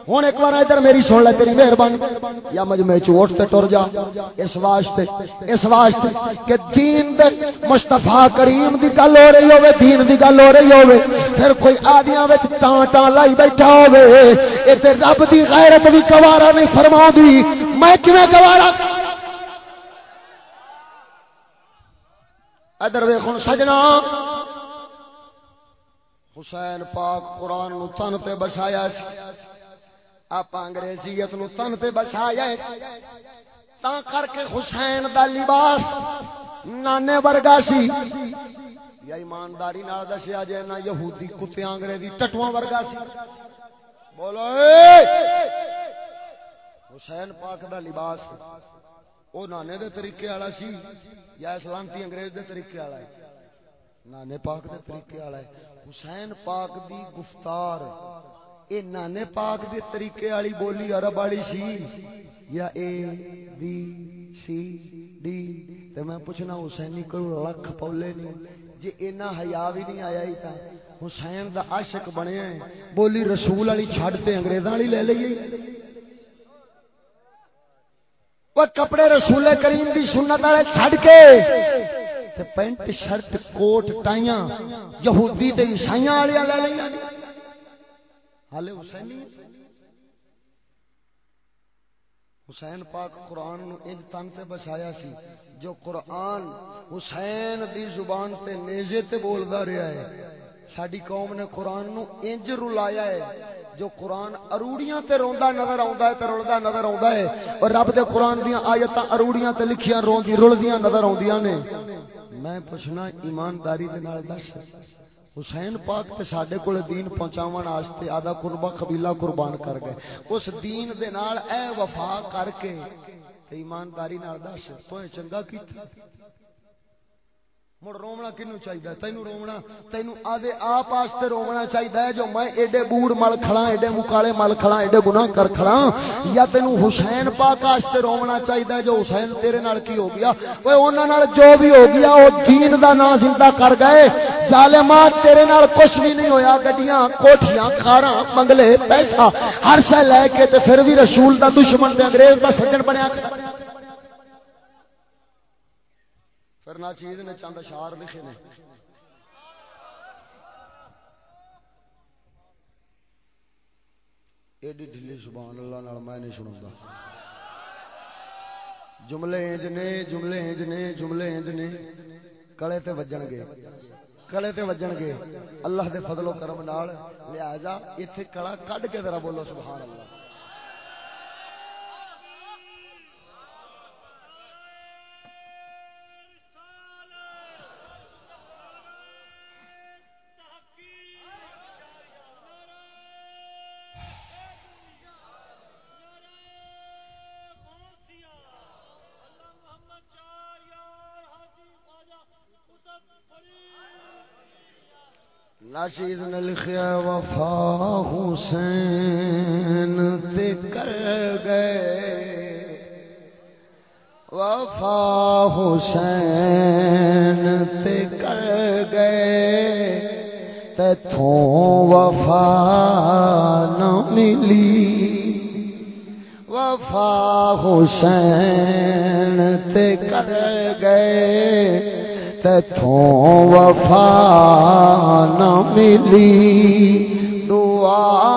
ہوں ایک بار ادھر میری سن لے، تیری مہربانی۔ یا مجمع چوٹ تے ٹر جا۔ اس واسطے اس واسطے کہ دین دے مصطفی کریم دی گل ہو رہی ہوے دین دی گل ہو رہی ہوے پھر کوئی آدیاں وچ ٹاں ٹاں لائی بیٹھا ہوے اے تے رب دی غیرت بھی گوارا نہیں فرماوندی میں کیویں گوارا؟ ادھر ویکھن سجنا۔ حسین پاک قرآن نو تن تے بچایا آپ انگریزیت نو تن تے بچایا تا کر کے حسین دا لباس نانے ورگا سی۔ یا ایمانداری نال دسیا جے نہ یہودی کتے انگریزی ٹٹواں ورگا سی۔ بولو حسین پاک دا لباس او نانے دے طریقے والا سی یا اسلامتی انگریز دے طریقے والا ہے۔ نانے پاک دے طریقے والا ہے۔ حسین پاک دی گفتار اے نانے پاک دے طریقے والی بولی عرب والی سی یا اے بی سی ڈی۔ تے میں پوچھنا، حسینی کو لکھ پولے نہیں۔ جے اینا حیا بھی نہیں آیا ہی تا حسین دا عاشق بنیا ہے۔ بولی رسول والی چھڈ تے انگریزاں والی لے لئی وہ کپڑے رسول کریم دی سنت والے چھڈ کے تے پینٹ، شرٹ، کوٹ، ٹائیاں یہودی تے عیسائیاں والے لے لئی حالے حسینی، حسین پاک قرآن نو انج تن تے بسایا سی، جو قرآن حسین دی زبان تے نیزے تے بولدا رہیا ہے۔ ساڈی قوم نے قرآن نو انج رلایا ہے۔ جو قرآن اروڑیاں تے روندا نظر آوندا ہے تے رلدا نظر آوندا ہے۔ اور رب دے قرآن دیاں آیتاں اروڑیاں تے لکھیاں روندی، رلدیاں نظر آوندیاں نے۔ میں پوچھنا ایمانداری دے نال دس، حسین پاک تے ساڈے کول دین پہنچاون واسطے آدھا قربا قبیلہ قربان کر گئے۔ اس دین دے نال اے وفا کر کے ایمانداری نال دس۔ تو چنگا کیتا۔ مڑ رونا کنو چاہیے تینو رونا تینو آدھے آپ واسطے رونا چاہیے جو میں ایڈے بوڑ مل کھڑا ایڈے مکالے مل کھڑا ایڈے گناہ کر کھڑا یا تینو حسین پاک واسطے رونا چاہیے جو حسین تیرے نال کی ہو گیا وہ انہاں نال جو بھی ہو گیا وہ دین دا نام زندہ کر گئے ظالمات تیرے نال کچھ بھی نہیں ہویا گڈیاں کوٹھیاں کاراں بنگلے پیسہ ہر شے لے کے تے پھر بھی رسول دا دشمن تے انگریز دا سجن بنیا کھڑا پھر نہ چیز نے چند اشار لکھے نے۔ ایڈی ڈھلی سبحان اللہ نال میں نہیں سنا جملے انج نے، جملے انج نے، جملے انج نے۔ کلے تے وجن گے۔ کلے تے وجن گے۔ اللہ دے فضل و کرم نال لہذا ایتھے کلا کڈ کے ذرا بولو سبحان اللہ۔ ناشیز نے لکھیا وفا حسین تے کر گئے۔ وفا حسین تے کر گئے۔ تے تھوں وفا نہ ملی۔ وفا حسین تے کر گئے۔ تھوں وفا نہ ملی۔ دعا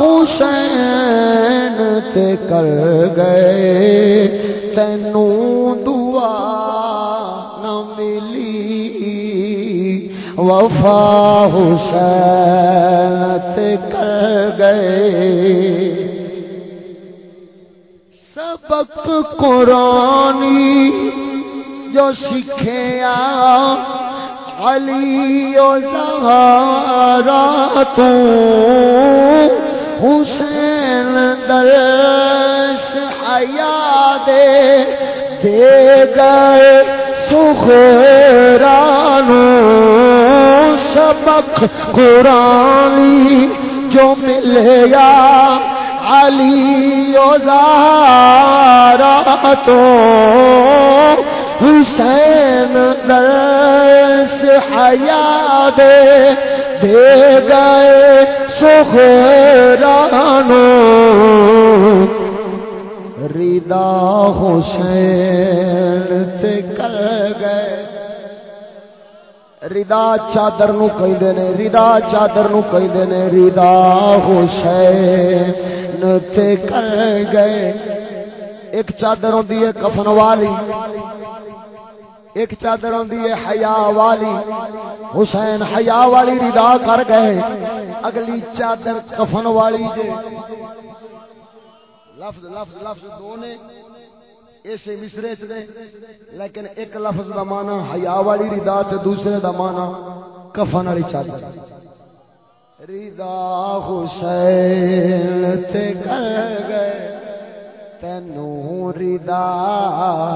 حسین تے کر گئے۔ تینوں دعا نہ ملی۔ وفا حسین تے کر گئے۔ سبق قرآنی جو سکھے علی و زہارا تو حسین درش حیا دے دے گئے سخرانو سبق قرآنی جو ملے گا علی و زہارا تو حسین درس حیا دے دے گئے سخرانو۔ ردا حسین تے کر گئے۔ ردا چادر نو کہندے نے ردا چادر نو کہندے نے۔ ردا حسین تے کر گئے۔ ایک چادر ہوندی ہے کفن والی۔ ایک چادر آدھی ہے، حیا والی۔ حسین حیا والی ردا کر گئے۔ اگلی چادر کفن والی جے لفظ لفظ لفظ دو نے۔ اسے مصرے چ نے لیکن ایک لفظ دا مانا حیا والی ردا تے دوسرے دا مانا کفن والی چادر۔ ردا حسین تے کر گئے۔ تینوں ردا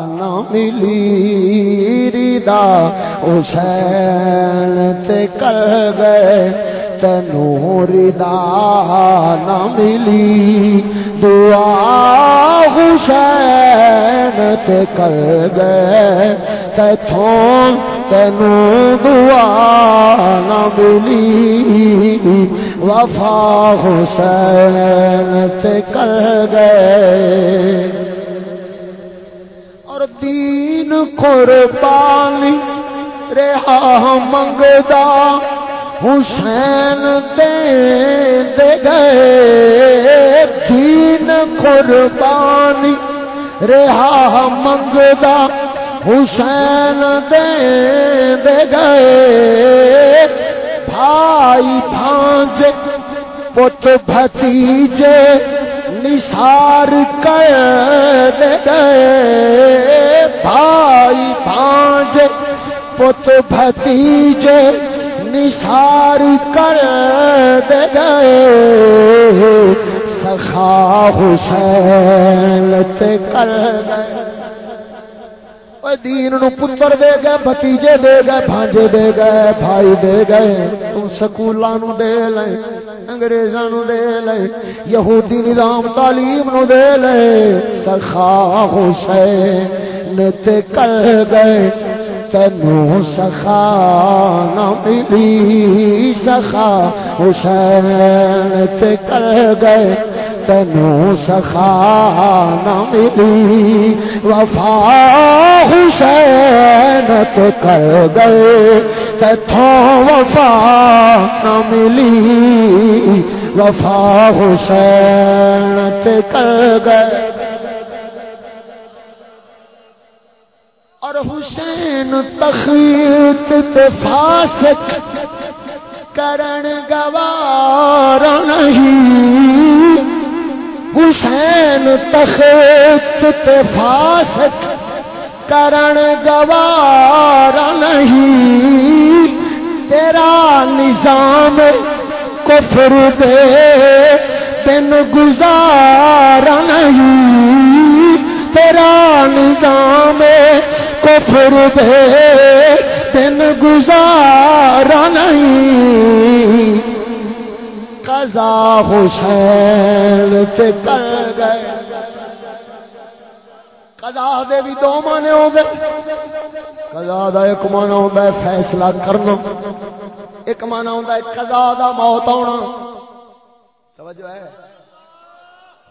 نہ ملی، ردا حسین تے کر گئے تینوں ردا نہ ملی۔ دعا حسین تے کر گئے تیتھوں تینوں دعا نہ ملی۔ وفا حسین کر گئے۔ اور دین قربانی رہا منگدا، حسین دے گئے۔ دین قربانی رہا منگدا، حسین دے دے گئے۔ بھائی بھانج پت بھتیجے نثار کر گئے بھائی بھانج پت بھتیجے نثار کر دے۔ گئے سخا حسین تے کر گئے دین نو پتر دے گئے بتیجے دے گئے بھانجے دے گئے بھائی دے گئے تم سکولاں نو دے لے انگریزاں نو دے لے یہودی نظام تعلیم نو دے لے سخا حسین تے کر گئے تینو سخا نہ ملی سخا حسین تے کر گئے تینو سخا نہ ملی، وفا حسین تے کر گئے تھو وفا نہ ملی، وفا حسین کر گئے۔ اور حسین تخیت فاسق کرن گوار نہیں۔ حسین تخیت فاسق کرن گوار نہیں۔ تیرا نظام کفر دے تین گزار نہیں۔ تیرا نظام کفر دے دن گزارا نہیں۔ قضا حسین پہ کر گئے۔ قضا دے بھی دو مانے ہو گئے۔ قضا دا ایک مانا ہوتا ہے فیصلہ کرنا۔ ایک مانا ہوتا ہے قضا دا موت ہونا توجہ ہے۔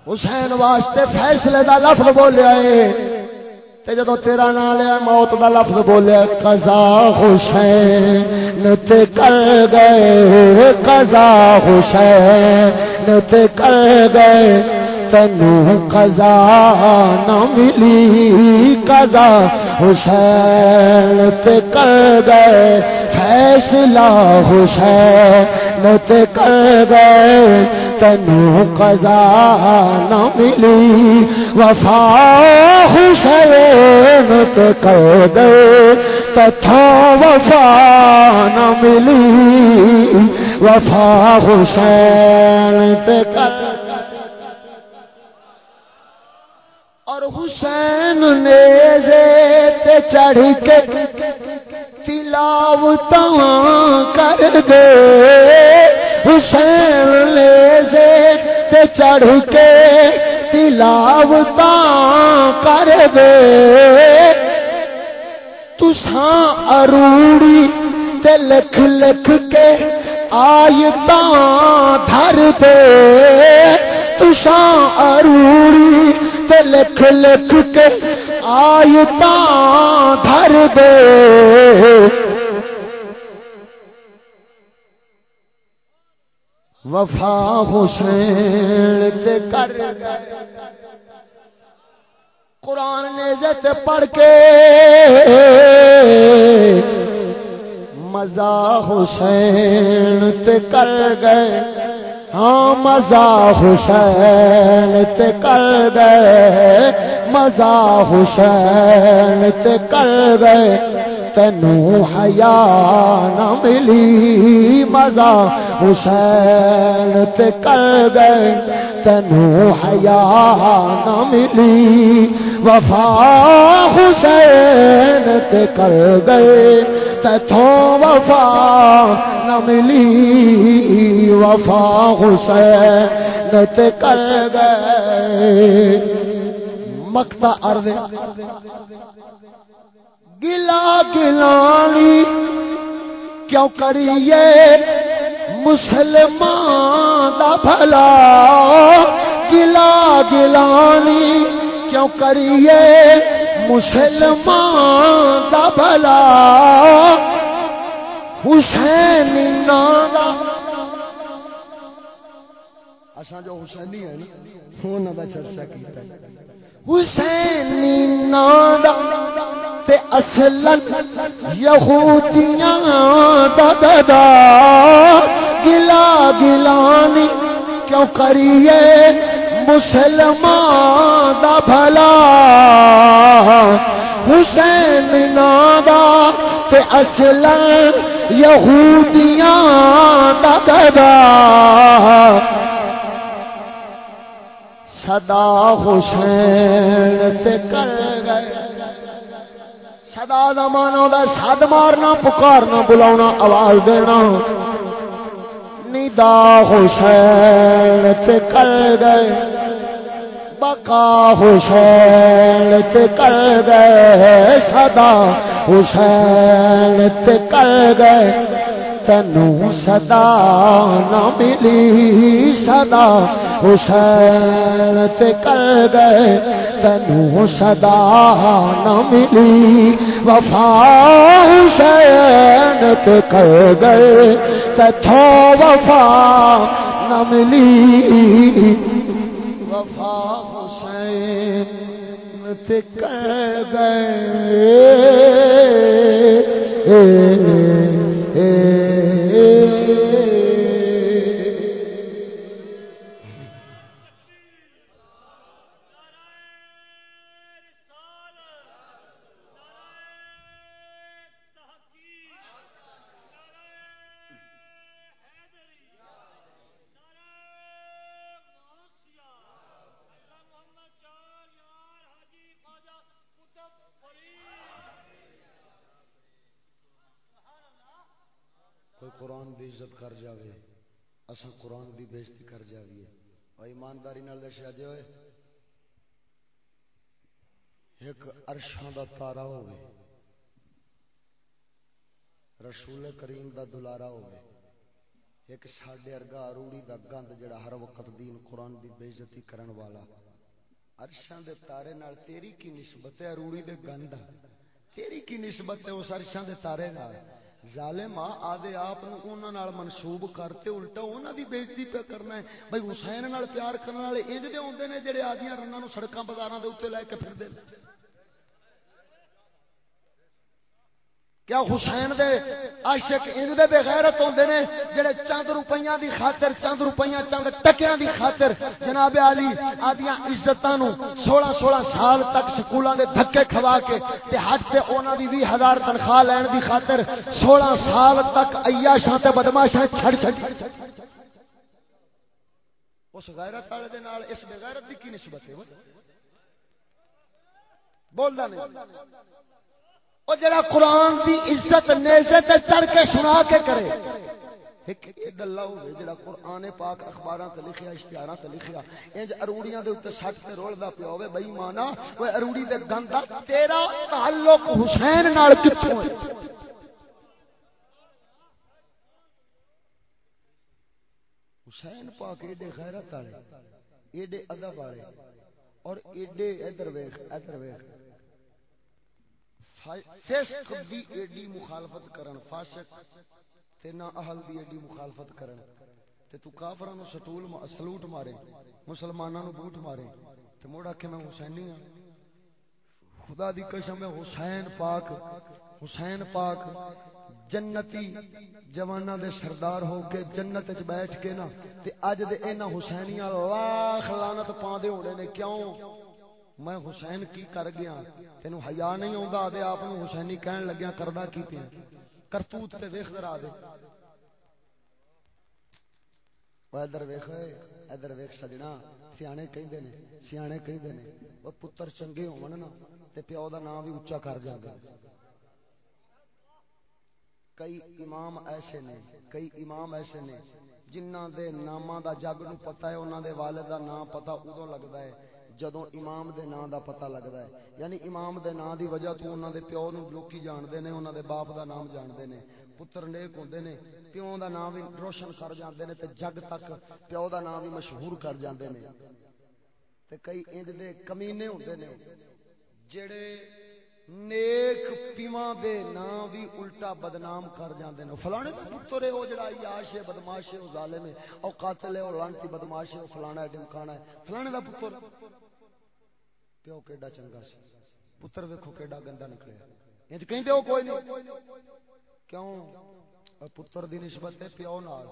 حسین واسطے فیصلے دا لفظ بولیا ہے۔ تے جدو تیرا نام لیا موت دا لفظ بولیا قضا حسین تے کر گئے، قضا حسین تے کر گئے، تینو قضا نہ ملی، قضا حسین تے کر گئے، فیصلہ حسین تے کر گئے تینو قضا نہ ملی۔ وفا حسین تو کر دے تھا وفا نہ ملی۔ وفا حسین کر اور حسین نے تے چڑھ کے تلاوت کر دے۔ حسین لے تے چڑھ کے تلاوت کر دے۔ تساں اروڑی تے لکھ لکھ کے آیت دھر دے۔ تساں اروڑی تے لکھ لکھ کے آیت دھر دے۔ وفا حسین کر۔ قرآن نے پڑھ کے مزا حسین کر گئے۔ ہاں مزا حسین کر گئے۔ مزا حسین کر گئے تینو حیا نہ ملی، مزہ حسین تے کر گئے تینو حیا نہ ملی، وفا حسین تے کر گئے تھو وفا نہ ملی، وفا حسین تے کر گئے مکتا ارد گلا گلانی کیوں کریے؟ مسلمان دا بھلا۔ گلا گلانی کیوں کریے؟ مسلمان دا بھلا۔ حسین نادا اساں جو حسینی ہیں نا، انہاں دا چرچا کیتا حسینی نادا تے اصلا یہودیاں دا ددا گلا گلانی کیوں کریے مسلمان دا بھلا؟ حسین نادا تے اصلا یہودیاں دا ددا صدا حسین تے کر گئے۔ صدا دا مانو دا سد مارنا پکارنا بلاونا آواز دینا۔ ندا حسین تے کر گئے۔ بقا حسین تے کر گئے۔ صدا حسین تے کر گئے۔ تینوں صدا نہ ملی، صدا حسین تے کر گئے تینوں صدا نہ ملی۔ وفا حسین تے کر گئے تھو وفا نہ ملی۔ وفا حسین تے کر گئے اسا قرآن دی بےزتی کر جاویے۔ اور ایمانداری نال دسیا جی ہوئے ایک عرشاں دا تارا ہوئے رسول کریم دا دلارا ہوئے ایک ساڈے ارگا اروڑی دا گند جڑا ہر وقت دین قرآن دی بےزتی کرن والا۔ عرشاں دے تارے نال تیری کی نسبت ہے؟ اروڑی دے گند۔ تیری کی نسبت ہے اس عرشاں دے تارے نال؟ ظالم آدھے آپ منسوب کرتے الٹا انہوں دی بےزتی پہ کرنا ہے بھائی حسین نال پیار کرنے والے انج دے ہیں جہے جڑے آدیاں رناں سڑکاں بازار کے اتنے لے کے پھر دے کیا حسین دے عاشق ان دے بے غیرت ہوندے نے جڑے چند روپیاں دی خاطر، چند روپیاں، چند ٹکیاں دی خاطر جناب علی آدیاں عزتاں نو 16 16 سال تک سکولاں دے دھکے کھوا کے تے ہٹ تے انہاں دی 20000 تنخواہ لین دی خاطر 16 سال تک عیاشاں تے بدماشاں چھڑ چھڑ اس غیرت والے دے نال، اس بے غیرت دی کی نسبت ہے؟ بولدا نہیں۔ وہ جڑا قرآن دی عزت نیزے تے چڑھ کے سنا کے کرے۔ ایک گلا جڑا قرآن پاک اخباراں تے لکھیا، اشتہاراں تے لکھیا۔ انج اروڑیاں دے اوتے سٹ تے رولدا پیا ہوے بے ایمانا اوے اروڑی دے تیرا تعلق حسین نال کتھوں ہے حسین پاک ایڈے غیرت والے، ایڈے ادب والے، اور ایڈے ادھر ویکھ ادھر ویکھ فسق دی ایڈی مخالفت کرن، فاسق، تے نہ اہل دی ایڈی مخالفت کرن۔ تے تو کافراں نو سٹول ما سلوٹ مارے، مسلماناں نو بوٹ مارے۔ تے موڑا کہ میں حسینی ہاں۔ خدا دی قسم ہے حسین پاک حسین پاک جنتی جواناں دے سردار ہو کے جنت وچ بیٹھ کے نا، تے اج دے انہاں حسینیاں لاکھ لعنت پاندے ہونے نے، کیوں؟ میں حسین کی کر گیا۔ تینو حیا نہیں آتا دے آپ حسینی کہن لگیا کردا کی پیا؟ کرتوت تے ویخ ذرا دے۔ ادھر ویخ ادھر ویخ سجنا۔ سیانے کہندے نے، سیانے کہندے نے۔ او پتر چنگے ہون نا تے پیو دا نام بھی اونچا کر جاندے کئی امام ایسے نے، کئی امام ایسے نے، جنہاں دے ناماں دا جگ نو پتہ ہے، انہاں دے والد دا نام پتہ اودوں لگدا ہے۔ جدو امام دے نام دا پتہ لگدا ہے یعنی امام دے نام دی وجہ تو انہاں دے پیو نو لوکی جاندے نے انہاں دے باپ دا نام جاندے نے پتر نیک ہوندے نے پیو دا نام بھی روشن کر جاندے نے تے جگ تک پیو دا نام بھی مشہور کر جاندے نے تے کئی انج دے کمینے ہوندے نے جڑے نیک پیواں دے نام بھی الٹا بدنام کر جاندے نے۔ فلانے دا پتر ہے او جڑا عیاش ہے بدماش ہے او ظالم ہے، او قاتل ہے، او لعنتی بدماش ہے، او فلانا ہے، ڈمکانا ہے۔ فلانے دا پتر۔ پیو کیڈا چنگا سی۔ پتر ویکھو کیڈا گندا نکلیا انج کہندے او کوئی نہیں۔ کیوں؟ پتر دی نسبت ہے پیو نال۔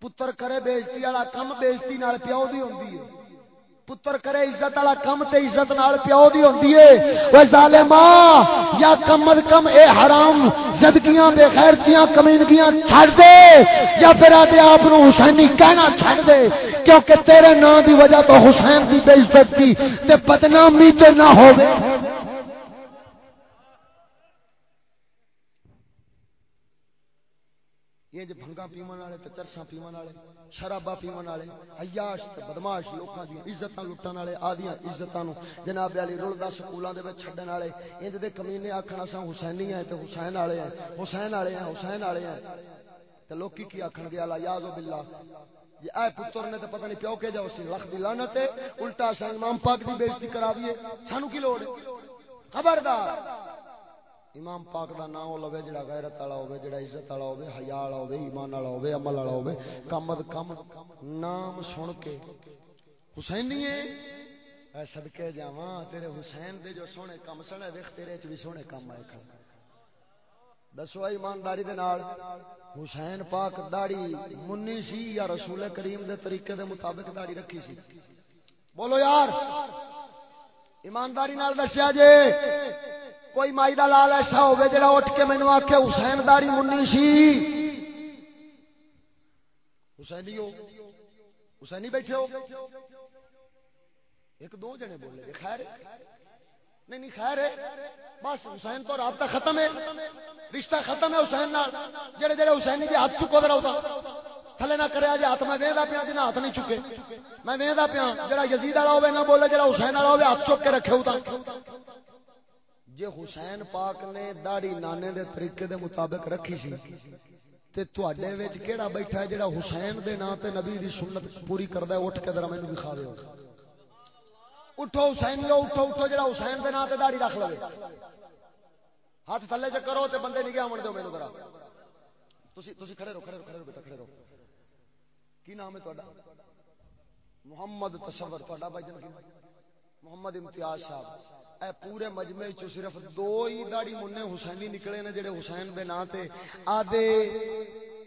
پتر کرے بےزتی والا، کم بےزتی نال پیو دی ہوندی ہے۔ پتر کرے عزت والا کم تے عزت نال پیو دی ہوندی ہے او ظالما یا کم از کم اے حرام زدگیاں بے غیرتیاں، کمینگیاں چھڑ دے۔ یا پھر اتے اپ نو حسینی کہنا چھڑ دے۔ کیونکہ تیرے نام دی وجہ تو حسین دی بے عزت کی تے بدنامی تے نہ ہوے یہ جو بھنگا پیمن والے تے چرساں پیمن والے شرابا پیمن والے، عیاش تے بدماش لوکاں دی عزتاں لٹن والے، آدیاں عزتاں نو جناب علی رلدا سکولاں دے وچ چھڈن والے، انج دے کمینے آکھن اساں حسینی ہیں تے حسین والے ہیں، حسین والے ہیں، حسین والے ہیں۔ تے لوکی کی آکھن گے اللہ یاذ باللہ۔ جی اے پتر نے تے پتہ نہیں پیو کے جاؤ سی لکھ دی لعنت ہے الٹا سا امام پاک دی بے عزتی کراویے سانو کی لوڑ؟ خبردار! امام پاک دا نام لوے جڑا غیرت والا ہوے، جڑا عزت والا ہوے حیا والا ہوے، ایمان والا ہوے، عمل والا ہوے، کم از کم نام سن کے۔ حسینی اے صدکے جاواں، تیرے حسین دے جو سونے کم سنے، ویکھ تیرے چ بھی سونے کم آئے کھڑا دسو ایمانداری دے نال، حسین پاک داڑی منی سی یا رسول کریم دے طریقے دے مطابق داڑی رکھی سی؟ بولو یار، ایمانداری نال دسیا جے۔ کوئی مائی دا لال ایسا ہوگا جڑا اٹھ کے مینو آ کے حسین داری منی سی۔ حسینی ہو۔ حسینی بیٹھے ہو۔ ایک دو جنے بولے جی، خیر نہیں نہیں، خیر ہے۔ بس حسین تو رابطہ ختم ہے۔ رشتہ ختم ہے حسین نال۔ جڑے جڑے حسینی جی ہاتھ چکو درا تھلے نہ کرے جی ہاتھ، میں وہدا پیا جی ہاتھ نہیں چکے۔ میں وہدا پیا جڑا یزید والا ہوے نہ بولے جڑا حسین والا ہوے ہاتھ چک کے رکھے ہوتا جے حسین پاک نے داڑی نانے دے طریقے دے مطابق رکھی سی، تے تواڈے وچ کیڑا بیٹھا ہے جڑا حسین دے نام تے نبی دی سنت پوری کردا ہے، اٹھ کے ذرا مینوں دکھاوے اٹھو حسینیو اٹھو اٹھو جڑا حسین دے نام تے داڑھی رکھ لوے۔ ہاتھ تھلے چ کرو تے بندے نہیں گیا من دیو مینوں ذرا۔ تسی تسی کھڑے رہو کھڑے رہو کھڑے رہو بیٹا، کھڑے رہو۔ کی نام ہے تہاڈا محمد تصور تہاڈا بھائی جان کی؟ محمد امتیاز صاحب، اے پورے مجمع چ صرف دو ہی داڑی منے حسینی نکلے نے جڑے حسین دے نام تے آدے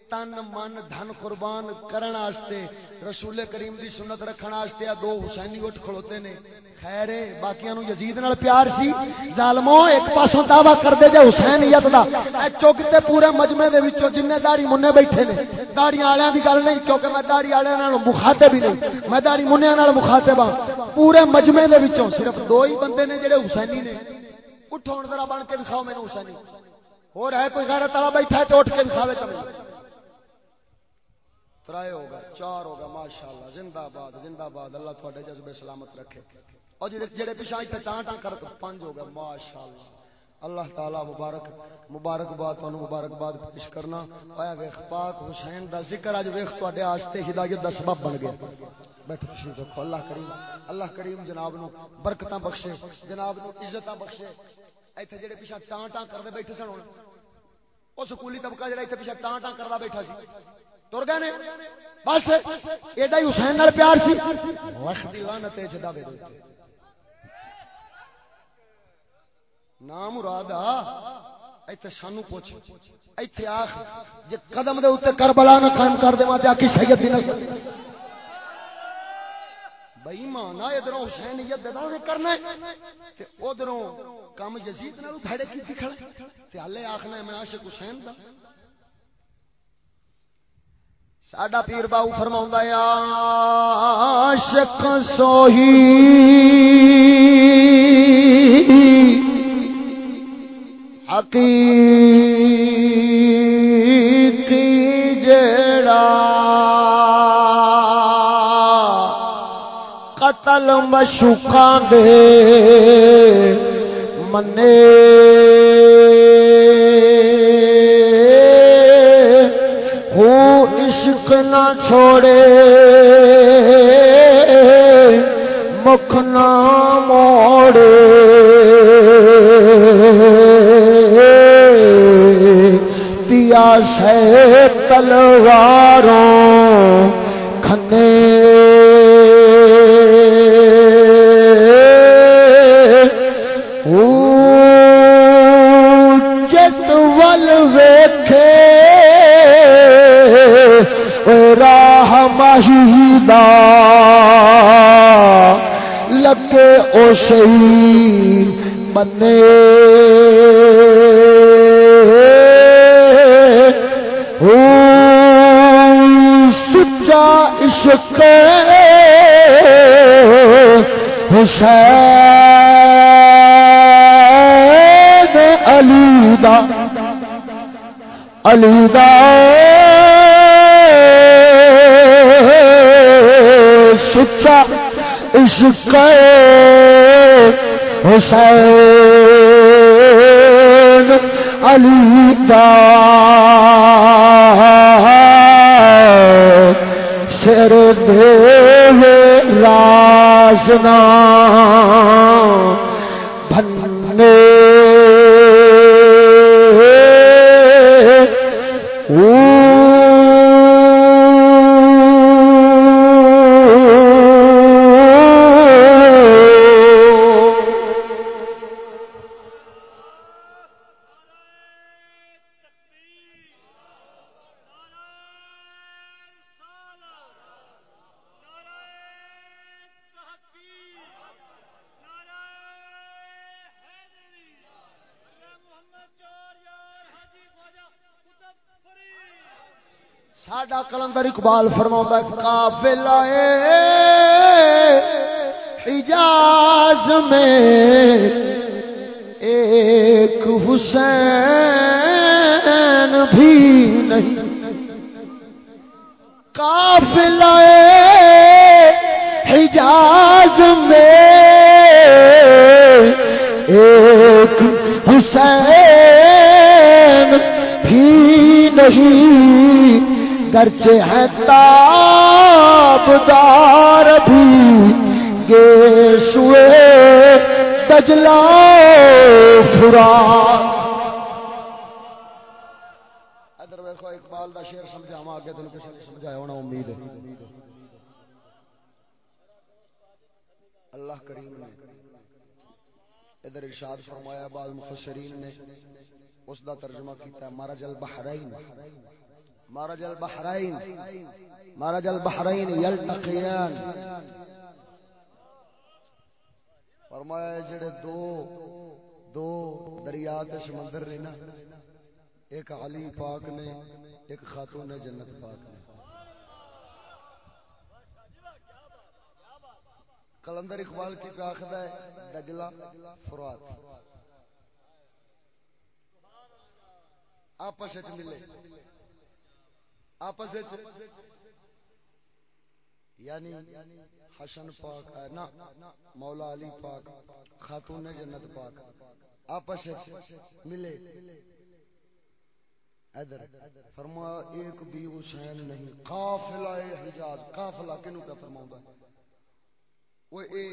تن من دھن قربان کرن واسطے رسول کریم دی سنت رکھن واسطے دو حسینی اٹھ کھڑوتے نے۔ خیر ہے باقیاں نو یزید نال پیار سی۔ ظالمو، ایک پاسوں دعوی کر دے جے حسینیت دا۔ اے چوکتے پورے مجمع دے وچوں جننے داڑھی منے بیٹھے نے۔ داڑیاں والےاں دی گل نہیں کیونکہ میں داڑھی والےاں نال مخاطب ہی نہیں۔ میں داڑھی منیاں نال مخاطب ہاں۔ پورے مجمع دے وچوں صرف دو ہی بندے نے جڑے حسینی نے۔ اٹھو ذرا بن کے دکھاؤ مینوں حسینی۔ اور ہے، کوئی غیرت والا بیٹھا ہے تے اٹھ کے دکھاوے چلے ترائے ہوگا چار ہوگا ماشاءاللہ، زندہ باد زندہ باد، اللہ تھوڑے جذبے سلامت رکھے۔ اور جی، جڑے پیچھے اتنے ٹان ٹان کر تو پنج ہوگا ماشاءاللہ۔ اللہ تعالی مبارک مبارک باد تمہیں مبارک باد پیش کرنا۔ پایا ویخ پاک حسین دا ذکر اج ویخ تے آستے ہدایت دا سبب بن گیا۔ بیٹھو، تشریف رکھو، اللہ کریم اللہ کریم جناب نو برکتاں بخشے، جناب نو عزتاں بخشے۔ ایتھے جڑے پیچھے ٹان ٹان کردے بیٹھے سن ہن، او سکولی طبقہ جڑا ایتھے پیچھے ٹان ٹان کردا بیٹھا سی۔ تر گئے نے۔ بس، ایڈا ہی حسین نال پیار سی۔ لکھ دی لعنت اے جدا دے نام مراد ایتھے سانو پوچھ۔ ایتھے آخ، جے قدم دے اوتے کربلا نہ قائم کر دے تے آکھی سید دی نسل بھائی مانا ادھروں حسینیت دے دعوے کرنا ہے۔ تے ادھروں کم یزید نال بھڑے کی دکھڑا تے ہلے آکھنا ہے میں عاشق حسین دا۔ ساڈا پیر باؤ فرما عاشق سوہی حقیقی جڑا قتل مشوقاں دے منے مکھ نہ چھوڑے۔ مکھ نہ موڑے۔ دیا سے تلواروں کھنے۔ راہ مہیدہ لگے او شہید بنے۔ سچا عشق حسین علی دا علی دا۔ سچا عشق حسین علی دا سر دے راسنا ساڈا کلندر اقبال فرما کافل حجاز میں ایک حسین بھی نہیں۔ کافل حجاز میں ایک حسین بھی نہیں۔ گرچہ ہے تابدار بھی گے سوئے تجلا فرا۔ ادھر ویکو اقبال دا شعر سمجھاوا آگے تین کسی نے سمجھایا ہونا، امید ہے۔ اللہ کریم نے ادھر ارشاد فرمایا، بعض مفسرین نے اس دا ترجمہ کیتا ہے مرج البحرین۔ مرج البحرین مرج البحرین یلتقیان. فرمایا جڑے دو دو دریا تے سمندر نے نا، ایک علی پاک نے، ایک خاتون نے جنت پاک نے۔ کلندر اقبال کی پہ آخد ہے، دجلہ فرات۔ آپس ملے۔ آپس یعنی حسن پاک نا، مولا علی پاک، خاتون جنت پاک، آپس ملے۔ ادھر فرما ایک بھی حسین نہیں، قافلہ حجاز، قافلہ کنو کا فرماؤں وہ اے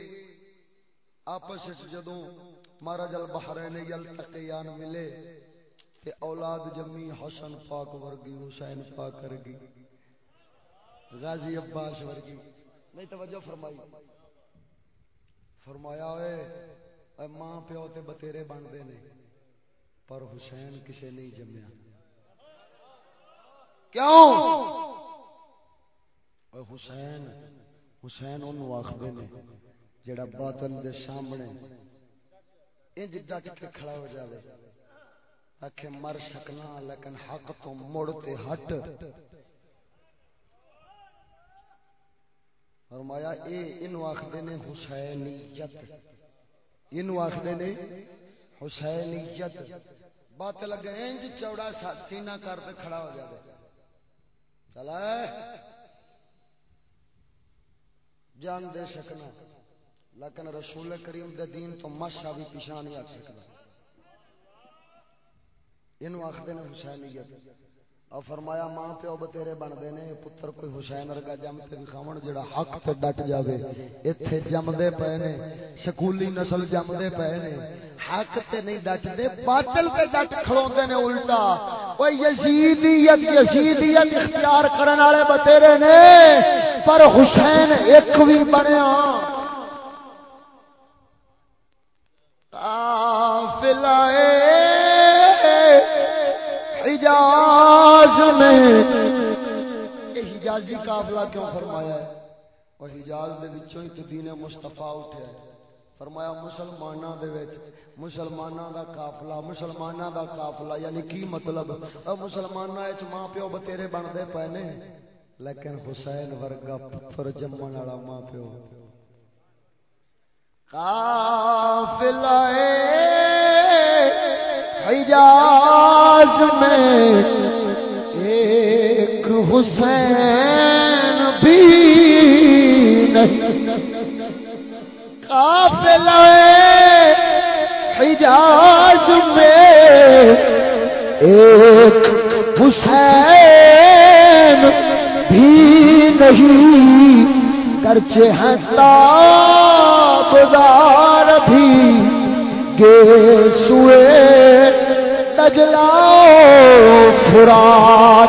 آپس جدوں مارج البحرین یلتقیان ملے تے اولاد جمی حسن پاک ورگی، حسین پاک ورگی، غازی عباس ورگی۔ نہیں توجہ فرمائی۔ فرمایا ہوئے، اے ماں پیو تے بتیرے بن دے نے، پر حسین کسے نہیں جمیا۔ کیوں؟ اے حسین حسین انہوں آخدے نے، جڑا باطل دے سامنے انج ڈٹ کے کھڑا ہو جاوے۔ آخ مر سکنا، لیکن حق تو مڑ تے ہٹ۔ فرمایا، اے انو آخدے نے حسینیت۔ انو آخدے نے حسینیت۔ بات لگے، انج چوڑا سینہ کر تے کھڑا ہو جائے چلا جان دے سکنا، لیکن رسول کریم دے دین تو ماشا بھی پیچھا نہیں آ سکتا۔ یہ آخر نے حسینیت۔ اور فرمایا، ماں پیو بتیرے بنتے نے، پتر کوئی حسین ورگا جم کے دکھاو جڑا حق تے ڈٹ جاوے۔ ایتھے جمدے پے نے، سکولی نسل جمدے پے نے۔ حق تے نہیں ڈٹدے، باطل تے ڈٹ کھلوندے نے الٹا۔ وہ یزیدیت یزیدیت اختیار کرنے والے بتیرے نے، پر حسین ایک بھی بنیا۔ حجاز میں یہ حجازی قافلہ کیوں فرمایا ہے؟ وہ حجاز دے وچوں ہی تو دین مصطفی اٹھیا ہے۔ فرمایا مسلماناں دے وچ، مسلماناں دا قافلہ، مسلماناں دا قافلہ یعنی کی مطلب؟ او مسلماناں وچ ماں پیو بتیرے بندے پے نے، لیکن حسین ورگا پتر جمن والا ماں پیو قافلہ حجاز میں ایک حسین بھی نہیں۔ قافلہ حجاز میں ایک حسین بھی نہیں۔ گرچہ ہیں تابدار بھی گے سوئے تجلا فرات۔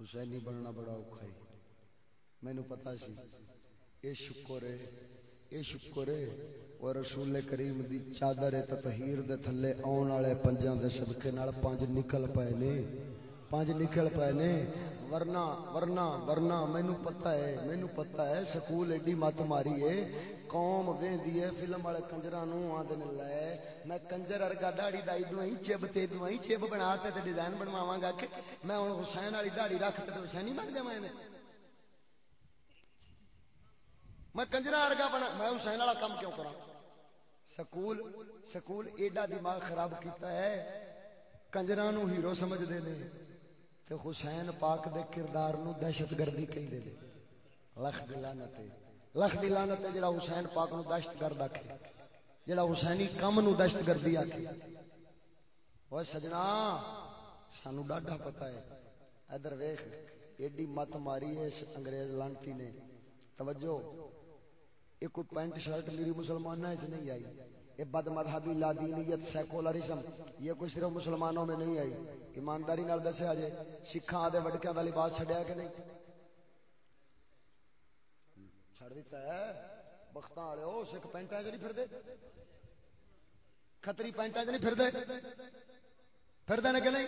حسینی بننا بڑا اوکھا ہے۔ مینو پتا سی، اے شکر ہے، اے شکر ہے۔ اور رسول کریم دی چادر تطہیر دے تھلے آن والے پنجاں دے صدقے نال پانچ نکل پئے نے۔ پانچ نکل پئے نے۔ ورنہ ورنہ ورنہ، مینو پتا ہے، مینو پتا ہے، سکول ایڈی مت ماری ہے۔ قوم ویندی ہے، فلم والے کنجراں نو آندے نے لے۔ میں کنجر ارگا داڑھی دا ایڈو ہی، چب تے ایڈو ہی، چب بنا تے تے ڈیزائن بنواواں گا کہ میں ہن حسین والی داڑھی رکھ تے حسینی بن جاواں میں میں کنجرا ارگا بنا، میں حسین والا کام کیوں کرا سکول سکول ایڈا دماغ خراب کیتا ہے کنجرا نو ہیرو سمجھتے ہیں تے حسین پاک دے کردار نو دہشت گردی کہیں دے لکھ دلانت لکھ دلانت جڑا حسین پاک نو دہشت گرد آکھے۔ جڑا حسینی کم نو دہشت گردی آکھے۔ وہ سجنا، سانو ڈاڈا پتا ہے۔ ادھر ویخ ایڈی مت ماری ہے اس انگریز لانتی نے۔ توجہ یہ کوئی پینٹ شرٹ میری مسلمان نہیں آئی۔ یہ بد مذہبی لادینیت سیکولرزم، یہ کوئی صرف مسلمانوں میں نہیں آئی۔ ایمانداری نال دسیا جے، سکھاں آدھے وڈکیاں کا لباس چھڈیا کہ نہیں؟ چھڑ دیتا ہے۔ بختاں والے، او سکھ پینٹاں چ نہیں پھردے۔ کھتری پینٹاں چ نہیں پھردے۔ پھردے نے کہ نہیں؟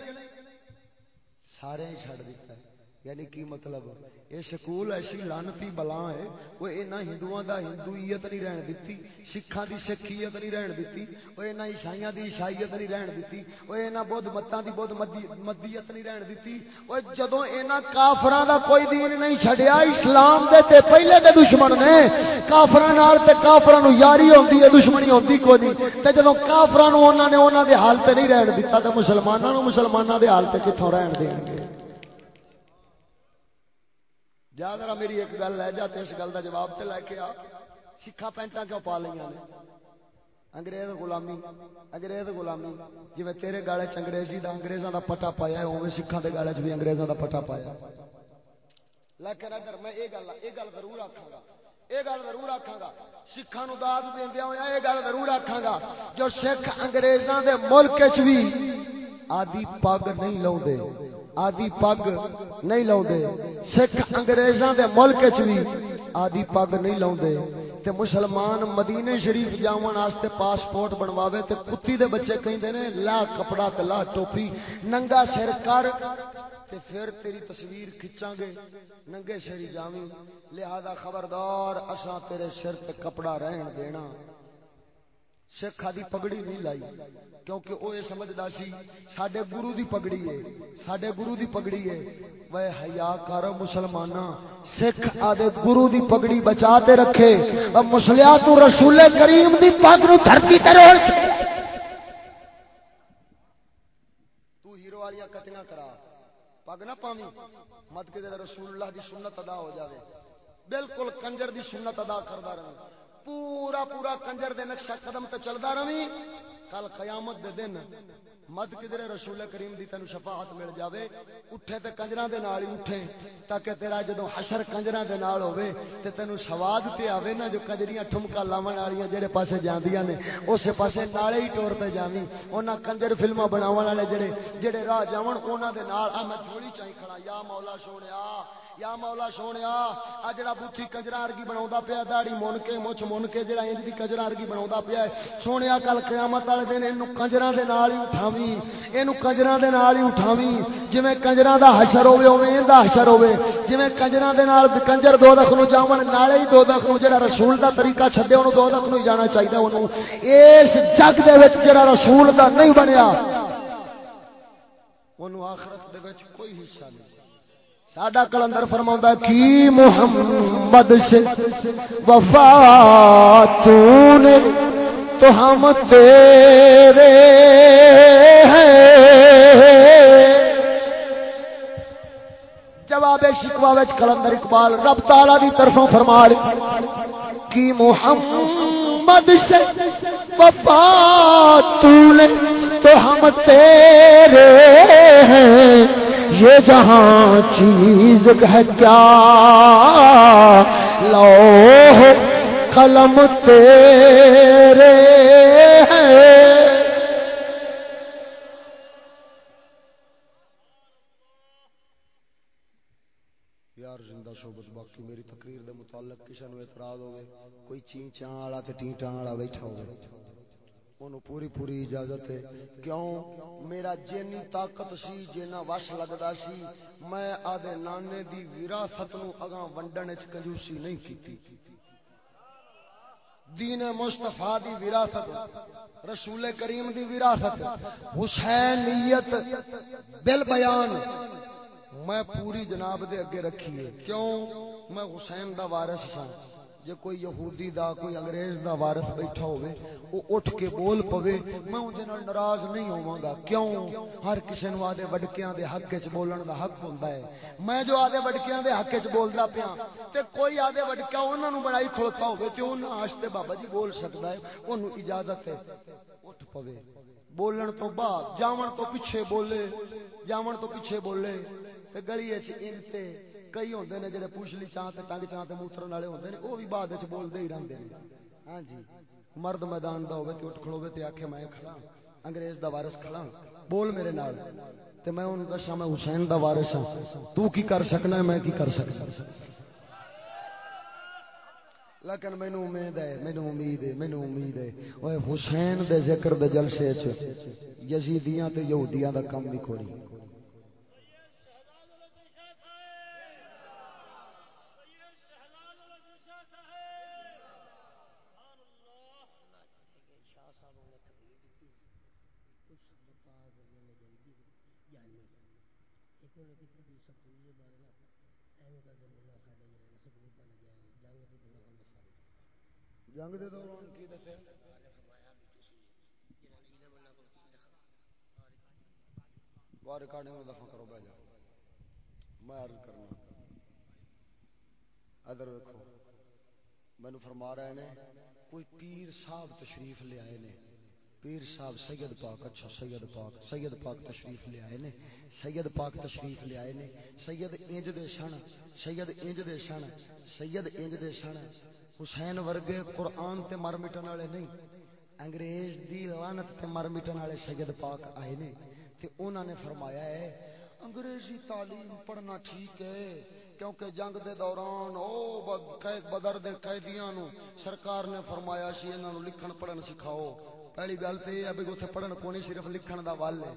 سارے ہی چھڑ دیتا ہے۔ یعنی کی مطلب؟ یہ سکول ایسی لانتی بلا ہے وہ یہاں ہندو دا ہندوئیت نہیں رہن دیتی سکھان دی سکھیت نہیں رہن دیتی وہ یہاں عیسائیاں دی عیسائیت نہیں رہن دیتی وہ یہاں بدھ متاں دی بدھ مدیت نہیں رہن دیتی وہ جدوں یہاں کافراں دا کوئی دین نہیں چھڈیا، اسلام دے تے پہلے دے دشمن نے۔ کافراں نال تے کافراں نو یاری ہوندی ہے، دشمنی ہوندی کوئی نہیں۔ تے جدوں کافراں نو انہاں نے انہاں دے حال تے نہیں رہن دیتا تے مسلماناں نو مسلماناں دے حال تے کتھوں رہن دین گے جا ذرا میری ایک گل لے جا اس گل کا جواب تے لے کے آ۔ سکھا پینٹا کیوں پا لیا نے انگریز غلامی انگریز غلامی جی تیرے گالے چ انگریزی دا، انگریزاں دا پٹا پایا اوے سکھاں دے گالے چ بھی انگریزاں دا پٹا پایا لیکن ادھر میں یہ گل یہ گل ضرور آکھاں گا۔ یہ گل ضرور آکھاں گا۔ سکھاں نو داد دیندیا ہویا یہ گل ضرور آکھاں گا۔ جو سکھ انگریزاں دے ملک چ بھی آدی پگ نہیں لاؤندے آدی پگ نہیں لاؤندے۔ سکھ انگریزاں دے ملک چ بھی آدی پگ نہیں لاؤندے۔ تے مسلمان مدینے شریف جاون واسطے پاسپورٹ بنواوے تے کتی دے بچے کہندے نے، لا کپڑا تے لا ٹوپی، ننگا سر کر تے پھر تیری تصویر کھچاں گے۔ ننگے سری جاویں۔ لہذا خبردار، اساں تیرے سر تے کپڑا رہن دینا۔ سکھ آدھی پگڑی نہیں لائی، کیونکہ وہ یہ سمجھتا سی سڈے گرو دی پگڑی ہے سڈے گرو دی پگڑی ہے۔ وہ حیا کر مسلمان سکھ آدھے گرو دی پگڑی بچا تے رکھے۔ مسلیا تو رسول کریم دی پگ نو دھرتی تے رول تو ہیرو والی کٹیاں کرا۔ پگ نہ پاوی مت کے رسول اللہ دی سنت ادا ہو جاوے۔ بالکل کنجر دی سنت ادا کردا رہے۔ پورا پورا کنجر دے نقشہ قدم تے چلدا رہی کل قیامت دے دن مد کدھر رسول کریم دی تینو شفاعت مل جاوے۔ اٹھے تے کنجراں دے نال ہی اٹھے تاکہ تیرا جدوں حشر کنجراں دے نال ہوے تے تینو سواد تے آوے نا جو کنجریاں ٹھمکا لاون والیاں جڑے پاسے جاندیاں نے۔ اسے پاسے نالے ہی ٹور تے جاویں۔ انہاں کنجر فلماں بناون والے جڑے جڑے راہ جاون انہاں دے نال آ میں تھوڑی چائی کھڑا۔ یا مولا سونیا یا مولا سونیا آ جڑا بوتھی کنجرا ارگی بناوندا پیا، داڑھی مون کے، مچھ مون کے، جڑا انج دی کنجرا ارگی بناوندا پیا سونیا، کل قیامت والے دن اینو کنجرا دے نال ہی اٹھاویں۔ اینو کنجرا دے نال ہی اٹھاویں۔ جویں کنجرا دا حشر ہوے اوویں ایندا حشر ہوے جویں کنجرا دے نال کنجر دوزخ نو جاون، نالے ہی دوزخ نو جڑا رسول دا طریقہ چھڈے، اونوں دوزخ نو ہی جانا چاہیدا اونوں۔ اس جگ دے وچ جڑا رسول دا نہیں بنیا، اونوں آخرت دے وچ کوئی حصہ نہیں۔ ساڈا کلندر فرما کی محمد سے وفا نے تو ہم تیرے ہیں۔ جواب شکوا وچ کلندر اقبال رب تعالی دی طرفوں فرما کی محمد سے وفا نے تو ہم تیرے یہ جہاں چیز ہے کیا؟ لو قلم تیرے یار، زندہ صحبت باقی میری تقریر دے متعلق کسی نے اعتراض ہوئے کوئی چین چان والا تے ٹین ٹان والا بیٹھا ہوئے انہوں پوری پوری اجازت ہے۔ کیوں؟ میرا جینی طاقت سی جینا وش لگتا سی۔ میں آدھے نانے دی وراثت نو اگاں ونڈن وچ کنجوسی نہیں کیتی۔ دین مصطفیٰ دی وراثت، رسول کریم دی وراثت حسینیت بل بیان۔ میں پوری جناب دے اگے رکھی ہے۔ کیوں؟ میں حسین دا وارث ہاں جے کوئی یہودی دا، کوئی انگریز دا وارث بیٹھا ہوئے، او اٹھ کے بول پوے، میں اون دے نال ناراض نہیں ہوواں گا کیوں؟ ہر کسے نو آدے وڈکیاں دے حق وچ بولن دا حق ہوندا ہے۔ میں جو آدے وڈکیاں دے حق وچ بولدا پیا، تے کوئی آدے وڈکا انہاں نو بڑائی کھڑوتا ہوے تے انہاں واسطے بابا جی بول سکدا ہے، اونوں اجازت ہے۔ اٹھ پوے۔ بولن تو بعد، جاون تو پیچھے بولے، جاون تو پیچھے بولے، تے گلی وچ انتے کئی ہوندے نے جڑے پوچھلی چاں تے ٹنگ چاں تے موترن والے ہوندے نے او بھی بعد وچ بولدے ہی رہندے نے ہاں جی مرد میدان دا ہوے اٹھ کھڑوے تے آکھے میں کھڑا انگریز دا وارث کھڑا بول میرے نال تے میں اون دساں میں حسین دا وارث ہاں تو کی کر سکنا ہے میں کی کر سکنا لیکن مینوں امید ہے مینوں امید ہے مینوں امید ہے اوے حسین دے ذکر دے جلسے وچ یزیدیاں تے یہودیاں دا کم نہیں کوئی جنگ دے دوران کی دسیا بار ریکارڈنگ میں دفع کرو بہ جاؤ۔ میں عرض کرنا ادھر ویکو مینو فرما رہے نے، کوئی پیر صاحب تشریف لے آئے نے۔ پیر صاحب سید پاک اچھا سید پاک سید پاک تشریف لے آئے نے۔ سید پاک تشریف لے آئے نے۔ سید انج دے سن، سید انج دے سن، سید انج دے سن۔ حسین ورگے قرآن تے مر مٹن والے نہیں، انگریز دی لعنت تے مر مٹن والے سید پاک آئے نے۔ تے انہوں نے فرمایا ہے، انگریزی تعلیم پڑھنا ٹھیک ہے، کیونکہ جنگ دے دوران او بدر دے قیدیاں نو سرکار نے فرمایا سی، انہاں نو لکھن پڑھن سکھاؤ۔ پہلی گل تے یہ ہے بھی اوتھے پڑھن کو نہیں صرف لکھن دا ول ہے۔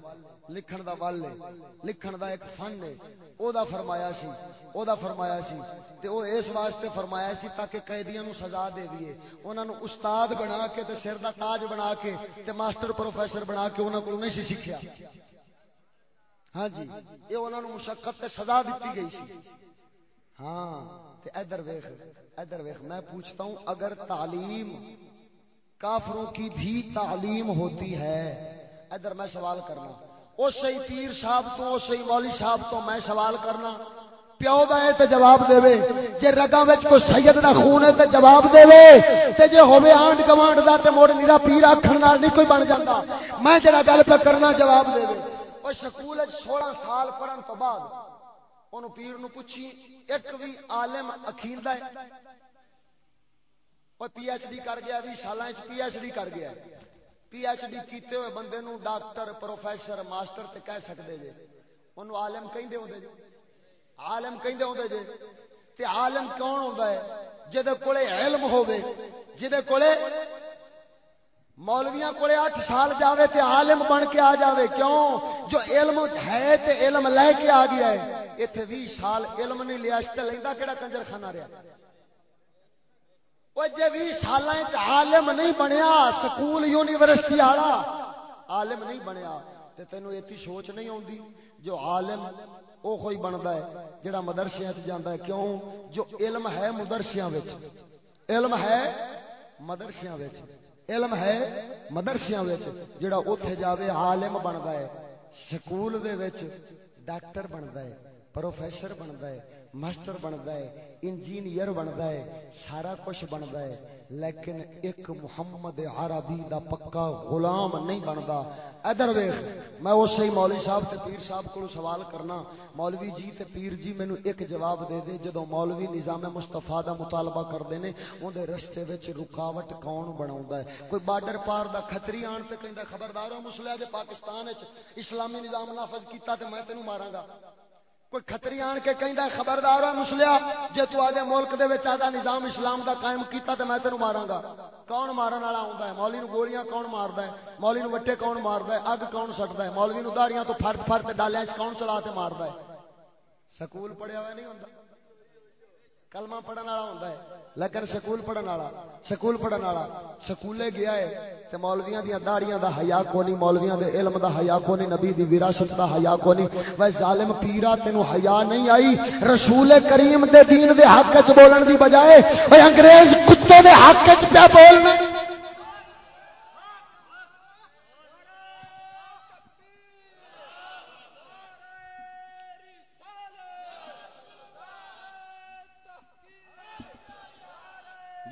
لکھن دا ول ہے۔ لکھن دا ایک فن ہے۔ او دا فرمایا سی۔ او دا فرمایا سی۔ تے او اس واسطے فرمایا سی تاکہ قیدیاں نو سزا دے دیے انہاں نو استاد بنا کے تے سر دا تاج بنا کے تے ماسٹر پروفیسر بنا کے انہاں کول نہیں سی سیکھیا۔ ہاں جی یہ انہاں نو مشقت تے سزا دتی گئی سی۔ ہاں تے ادھر ویکھ ادھر ویکھ، میں پوچھتا ہوں، اگر تعلیم کافروں کی بھی تعلیم ہوتی ہے، ادھر میں سوال کرنا۔ اس سے پیر صاحب تو اس سے مولی صاحب تو میں سوال کرنا۔ پیو دا ہے تے جواب دے۔ جے رگاں وچ کوئی سید دا خون ہے تے جواب دے۔ تے جے ہوے آنڈ گوانڈ دا تے موڑ نیرا پیر آکھن نال نہیں کوئی بن جاندا۔ میں جڑا گل پہ کرنا جواب دے۔ دے سکول وچ 16 سال پڑھن تو بعد۔ اونوں پیر نو پوچھی، ایک بھی عالم اکھیندا ہے؟ او پی ایچ ڈی کر گیا 20 سالاں وچ پی ایچ ڈی کر گیا۔ پی ایچ ڈی کیتے ہوئے بندے نو ڈاکٹر، پروفیسر، ماسٹر تے کہہ سکدے جے۔ اونوں عالم کہندے ہوندے جے۔ عالم کہندے ہوندے جے۔ تے عالم کون ہوندا ہے؟ جدے کولے علم ہوے جدے کولے مولویاں کولے 8 سال جاوے تے عالم بن کے آ جاوے، کیوں؟ جو علم ہے تے علم لے کے آ گیا ہے، ایتھے 20 سال علم نہیں لیا، اس تے لیندا کیڑا کنجر خانہ رہیا؟ وہ جے 20 سالاں وچ عالم نہیں بنیا، سکول، یونیورسٹی والا عالم نہیں بنیا، تے تینوں ایتی سوچ نہیں آوندی جو عالم او کوئی بندا ہے، جڑا مدرسیاں تے جاندا ہے، کیوں؟ جو علم ہے مدرسیاں وچ، علم ہے مدرسیاں وچ۔ علم ہے مدرسیاں وچ جڑا اوتھے جاوے عالم بندا ہے، سکول دے وچ ڈاکٹر بندا ہے، پروفیسر بندا ہے، ماسٹر بنتا ہے، انجینئر بنتا ہے، سارا کچھ بنتا ہے۔ لیکن ایک محمد عربی دا پکا غلام نہیں بنتا ادھر ویخ میں اسی مولوی صاحب تے پیر صاحب کو سوال کرنا۔ مولوی جی تے پیر جی مینو ایک جواب دے دے جدو مولوی نظام مستفا دا مطالبہ کرتے ہیں اندر رستے وچ رکاوٹ کون بنا ہے؟ کوئی بارڈر پار دا خطری آن تے کہندا خبردار ہو مسلیا جے پاکستان اسلامی نظام نافذ کیتا تے میں تینوں ماراں گا۔ کوئی کھتری آن کے کہندا خبردار ہے مسلیا جے تو آدھے ملک دے وچ آدھا نظام اسلام دا قائم کیتا تے میں تینوں ماراں گا کون مارن والا ہوندا ہے؟ مولوی نو گولیاں کون ماردا ہے؟ مولوی نو وٹے کون ماردا ہے؟ اگ کون سٹدا ہے؟ مولوی نو داڑیاں تو پھڑ پھڑ تے ڈالیاں وچ کون چلا تے ماردا ہے؟ سکول پڑھیا ہوا نہیں ہوندا۔ کلمہ پڑھن والا ہوندا ہے۔ لیکن سکول پڑھن والا، سکول پڑھن والا سکولے گیا ہے تے مولویاں دیاں داڑیاں دا حیا کوئی مولویاں دے علم دا حیا کوئی نبی دی وراثت دا حیا کونی۔ وے ظالم پیرا، تینو حیا نہیں آئی۔ رسول کریم دے دین دے حق وچ بولن دی بجائے اوے انگریز کتے دے حق وچ پہ بولنا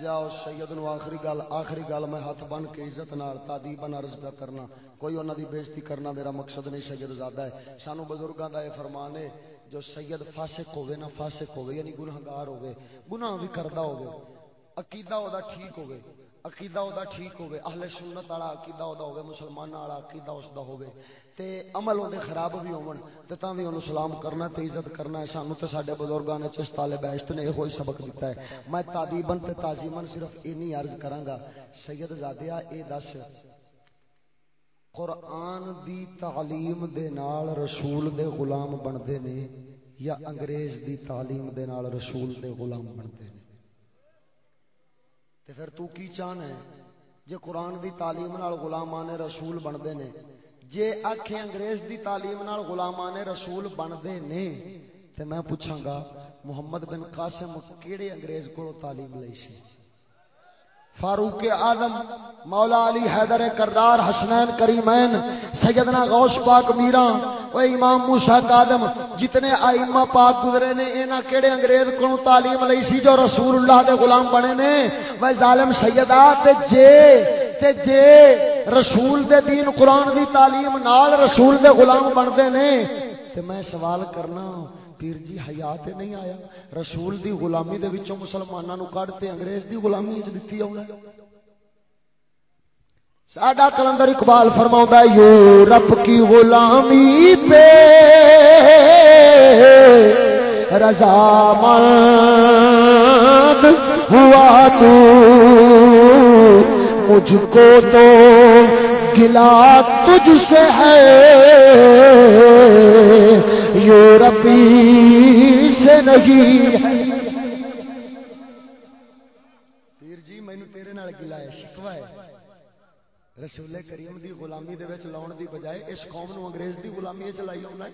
جاؤ سید نو آخری گل آخری گل میں ہاتھ بن کے عزت نال تادیبن عرض پہ کرنا۔ کوئی انہوں دی بےزتی کرنا میرا مقصد نہیں سید زیادہ ہے۔ سانو بزرگاں دا یہ فرمان ہے، جو سید فاسق ہوگے نہ فاسق ہوگے یعنی گناہگار ہوگے گناہ بھی کردا ہوگے عقیدہ او دا ٹھیک ہوگے عقیدہ او ٹھیک ہوگے اہل سنت والا عقیدہ او دا مسلمان والا عقیدہ اس دا ہوگے تے عمل اون دے خراب بھی ہون، تے تاں وی اونوں سلام کرنا تے عزت کرنا ہے سانو تے ساڈے بزرگاں نے چس طالب عشت نے ہوئی سبق دیتا ہے۔ میں تادیبن تے تعظیمن صرف اینی عرض کراں گا سید زادیا اے دس، قرآن دی تعلیم دے نال رسول دے غلام بندے نے یا انگریز دی تعلیم دے نال رسول دے غلام بندے نے؟ تے پھر تو کی چاہنا ہے؟ جے قرآن دی تعلیم نال غلامان رسول بندے نے۔ جے آخے انگریز دی تعلیم نال غلامان رسول بنتے نے، تے میں پوچھاں گا، محمد بن قاسم کیڑے انگریز کو تعلیم لئی سی فاروق اعظم، مولا علی حیدر کرار حسنین کریمین، سیدنا غوث پاک میرا و امام موسی کاظم جتنے ائمہ پاک گزرے نے، انہاں کیڑے انگریز کو تعلیم لئی سی جو رسول اللہ دے غلام بنے نے؟ و ظالم سیدہ تے جے تے جے رسول دے دین قرآن دی تعلیم نال رسول دے غلام بنتے نے؟ تے میں سوال کرنا ہوں پیر جی حیات نہیں آیا۔ رسول دی غلامی دے وچوں مسلماناں نو کڈ تے انگریز دی غلامی وچ دتی اونا ساڈا کلندر اقبال فرماوندا ہے یورپ کی غلامی پہ رضا مند ہوا تو مجھ کو تو گلا تجھ سے ہے۔ یورپی سے نہیں۔ ہے پیر جی مینو تیرے نال گلا ہے شکوا ہے۔ رسول کریم دی غلامی دے وچ لاؤن دی بجائے اس قوم نو انگریز دی غلامی وچ لائی ہونا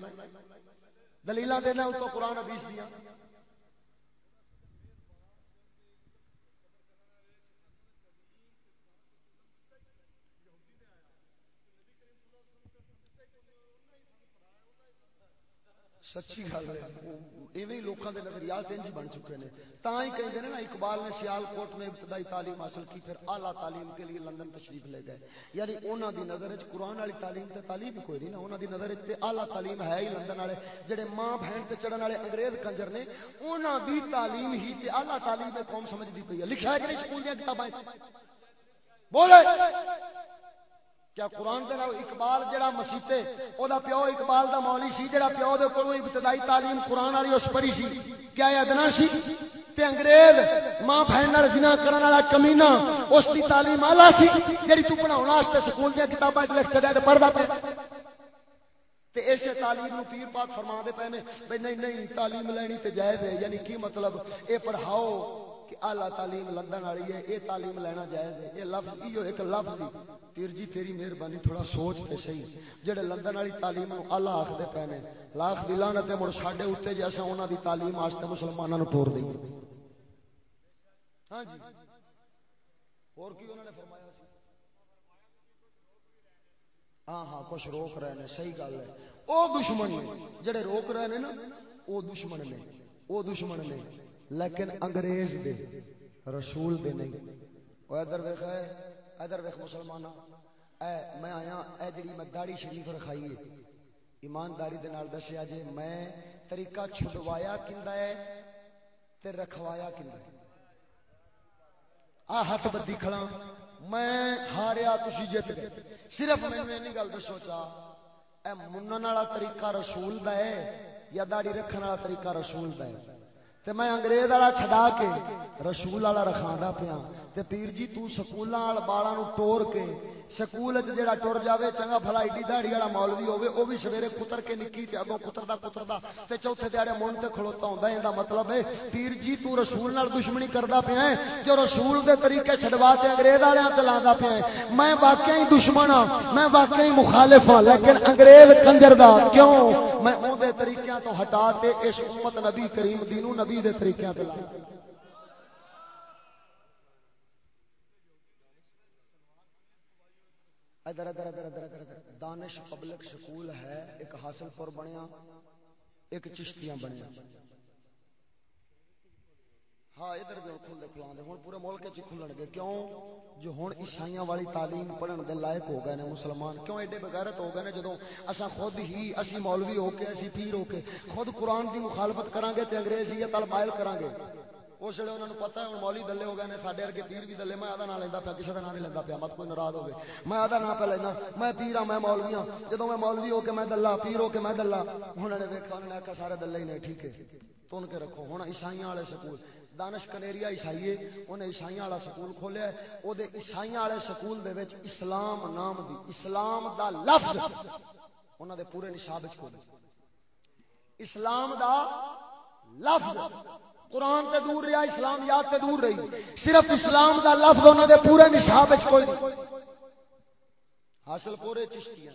دلیلاں دینا اس تو قرآن حدیث دیاں۔ سچی گل ہے ایویں لوگوں کے نظریات انج بن چکے ہیں تا ہی کہتے ہیں نا اقبال نے سیال کوٹ میں ابتدائی تعلیم حاصل کی پھر اعلیٰ تعلیم کے لیے لندن تشریف لے گئے یعنی انہوں دی نظر قرآن والی تعلیم تے تعلیم کوئی نہیں نا انہوں دی نظر تے اعلیٰ تعلیم ہے ہی لندن والے جڑے ماں بہن تے چڑھن والے انگریز کنجر نے انہوں دی تعلیم ہی تے اعلیٰ تعلیم قوم سمجھتی پی ہے لکھا ہے کہ نہیں سکول دیا کتابیں بولے کیا قرآن دے اقبال جڑا مسیتے او دا پیو اقبال دا مولی سی، جڑا پیو دے کولوں ابتدائی تعلیم قرآن والی اس پڑھی سی۔ کیا یہ ادنا سی؟ تے انگریز ماں بہن نال زنا کرن والا کمینہ، اس دی تعلیم اعلی سی، جڑی تو پڑھاون واسطے سکول دی کتاباں وچ لکھ چھڈیا تے پڑھدا پیا۔ تے اسے تعلیم نو پیر پاک فرما دے پے نے، بھئی نہیں نہیں، تعلیم لینی تے جائز ہے یعنی کی مطلب؟ اے پڑھاؤ کہ اعلی تعلیم لندن والی ہے اے تعلیم لینا جائز ہے۔ اے لفظ ایو ایک لفظ دی۔ پیر جی تیری مہربانی، تھوڑا سوچ تے صحیح۔ جڑے لندن والی تعلیم نو اعلی آکھدے پے نے، لاکھ دی لعنت مڑ ساڈے اوتے جیسا انہاں دی تعلیم واسطے مسلماناں نو ٹور دئی ہاں جی۔ اور کی انہوں نے فرمایا سی؟ ہاں ہاں کچھ روک رہے ہیں صحیح گل ہے۔ او دشمن نے، جڑے روک رہے ہیں نا، او دشمن نے، او دشمن نے۔ لیکن انگریز دے، رسول دے نہیں۔ او ادھر ویکھ ہے ادھر ویکھ مسلمان اے، میں آیا، اے جڑی میں داڑھی شریف رکھائی ہے۔ ایمانداری دے نال دسیا جے، میں طریقہ چھڈوایا کیندا ہے تے رکھوایا کیندا ہے۔ آ، ہاتھ بدی کھڑا۔ میں ہاریا، تسی جت گئے۔ صرف مینوں اینی گل دسو چا، اے منن والا طریقہ رسول دا ہے یا داڑھی رکھن والا طریقہ رسول دا ہے؟ تے میں انگریز والا چھڈا کے رسول والا رکھاندا پیا تے پیر جی تو سکولاں وال بالاں نو ٹور کے سکول وچ جڑا ٹر جاوے چنگا بھلا ایڈی داڑھی والا مولوی ہوے او بھی سویرے کتر کے نکی تے اگوں کتردا کتردا تے چوتھے دیہڑے مون تے کھلوتا ہوندا ایندا مطلب ہے پیر جی تو رسول نال دشمنی کردا پیا ہے جو رسول دے طریقے چھڈوا تے انگریز والیاں تے لاندا پیا ہے میں واقعی دشمن ہاں میں واقعی مخالف ہاں لیکن انگریز کنجر دا کیوں میں اون دے طریقیاں تو ہٹا تے اس امت نبی کریم دینو نبی دے طریقیاں تے لا ادھر ادھر ادھر ادھر ادھر ادھر دانش پبلک سکول ہے، ایک حاصل پور بنیا، ایک چشتیاں بنیا۔ ہاں ادھر بھی کھل دے کھلان دے پورے ملک وچ کھلن گے۔ کیوں؟ جو ہن عیسائیاں والی تعلیم پڑھن دے لائق ہو گئے نے مسلمان، کیوں ایڈے بغیرت ہو گئے نے؟ جدوں اساں خود ہی، اسی مولوی ہو کے، اسی پیر ہو کے خود قرآن دی مخالفت کران گے تے انگریزیت ال مائل کران گے اس لیے انہوں نے پتا ہے مولی دلے ہو گئے سارے ارگے پیر بھی دلے، میں آدھا نام لینا پیا کسی کا نام نہیں لینا پیا، مت کوئی ناراض ہو گئے میں آدھا نام پہ لینا میں پیر ہاں میں مولوی ہاں۔ جب میں مولوی ہو کے میں دلہ، پیر ہو کے میں دلہ انہوں نے ویکا انہوں نے آخیا سارے دلے ہی نہیں ٹھیک ہے، تن کے رکھو۔ ہوں عیسائی والے سکول، دانش کنیریا عیسائی انہیں عیسائی والا سکول کھولیا وہ عیسائی والے سکول دے وچ اسلام نام دی، اسلام دا لفظ انہوں دے پورے نشاب اسلام دا لفظ۔ قرآن تے دور رہا، اسلام یاد تے دور رہی۔ صرف اسلام دا لفظ انہوں دے پورے نصاب کوئی نہیں۔ حاصل پورے چشتی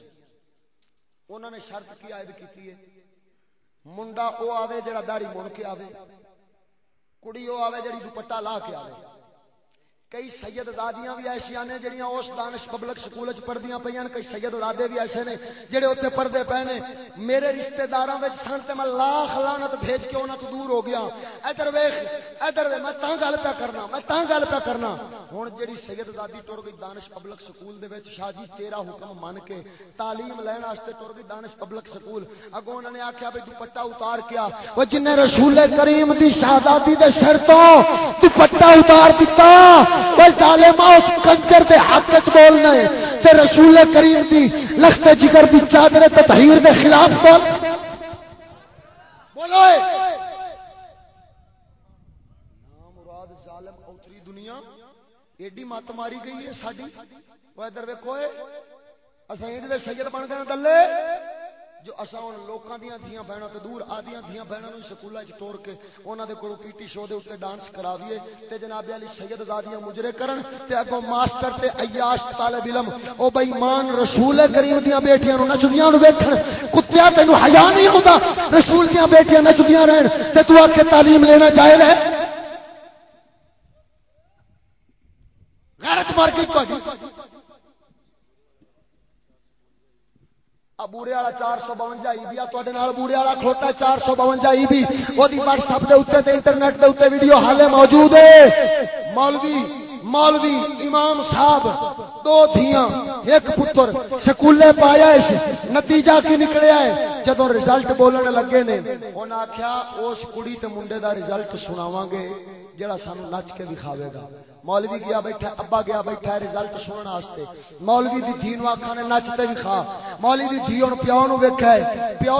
انہوں نے شرط کی، عائد کی ہے۔ منڈا او آوے جڑا داڑی مڑ کے آوے۔ کڑی او آوے جڑی دوپٹا لا کے آوے۔ کئی سید دادیاں بھی ایسا نے جہاں اس دانش پبلک سکول پڑھدیا پہ کئی سید دادے بھی ایسے نے جہے اتنے پڑھتے پے نے۔ میرے رشتے دار سن تو میں لاکھ لانت بھیج کے انہوں تو دور ہو گیا۔ ادھر ویخ ادھر وے میں تاں گل پہ کرنا، میں تاں گل پہ کرنا۔ ہوں جی سید دادی ٹر گئی دانش پبلک سکول دے شاہ جی تیرا حکم من کے تعلیم لین واسطے ٹر گئی دانش پبلک سکول۔ اگوں انہوں نے آخیا بھائی دوپٹا اتار کیا۔ وہ جن رسول کریم دی شہزادی دے سر تو دوپٹا اتار دیتا اس کنجر دے حق چ بولنا ہے۔ تے رسول کریم دی لخت جگر دی چادر تطہیر دے خلاف بول۔ بولو نام مراد ظالم اوتری دنیا، ایڈی مت ماری گئی ہے ساری وہ ادھر ویکھو اے۔ ویکو اصل سید بن گئے دلے۔ جو اصا ہوں لوگوں دیا دیا بہنوں تو دور آدیا دیا بہنوں سکولوں چور کے انہوں دے کولو پی ٹی شو دے اتنے ڈانس کراویے تے جناب علی سید زادیاں مجرے کرن تے اگوں ماسٹر تے عیاش طالب علم، او بے ایمان رسول کریم دیاں بیٹیاں نو نچدیاں نو ویکھن کتیا تینو حیا نہیں ہوندا، رسول دیاں بیٹیاں نچدیاں رہن تے تو آ تعلیم لینا جائز ہے؟ غیرت مار کے کو جی۔ بوڑے والا چار سو بونجا ای بھی تے بوڑے والا کھوتا ہے چار سو بونجا ای بھی وہ واٹس ایپ کے اتنے انٹرنیٹ کے اتنے ویڈیو حالے موجود ہے مولوی مولوی، امام صاحب، دو دھیاں، ایک پتر، سکولے پایا نتیجہ کی نکلیا ہے۔ جب رزلٹ بولنے لگے نے انہیں آخیا اس کڑی تے منڈے دا رزلٹ سناواں گے۔ جڑا سانو نچ کے دکھاوے گا۔ مولوی گیا بیٹھا، ابا گیا بیٹھا رزلٹ سننے واسطے۔ مولوی دی دھی نو آکھا نے نچ تے دکھا۔ مولوی دی دھی ہن پیو نو ویکھے ہے۔ پیو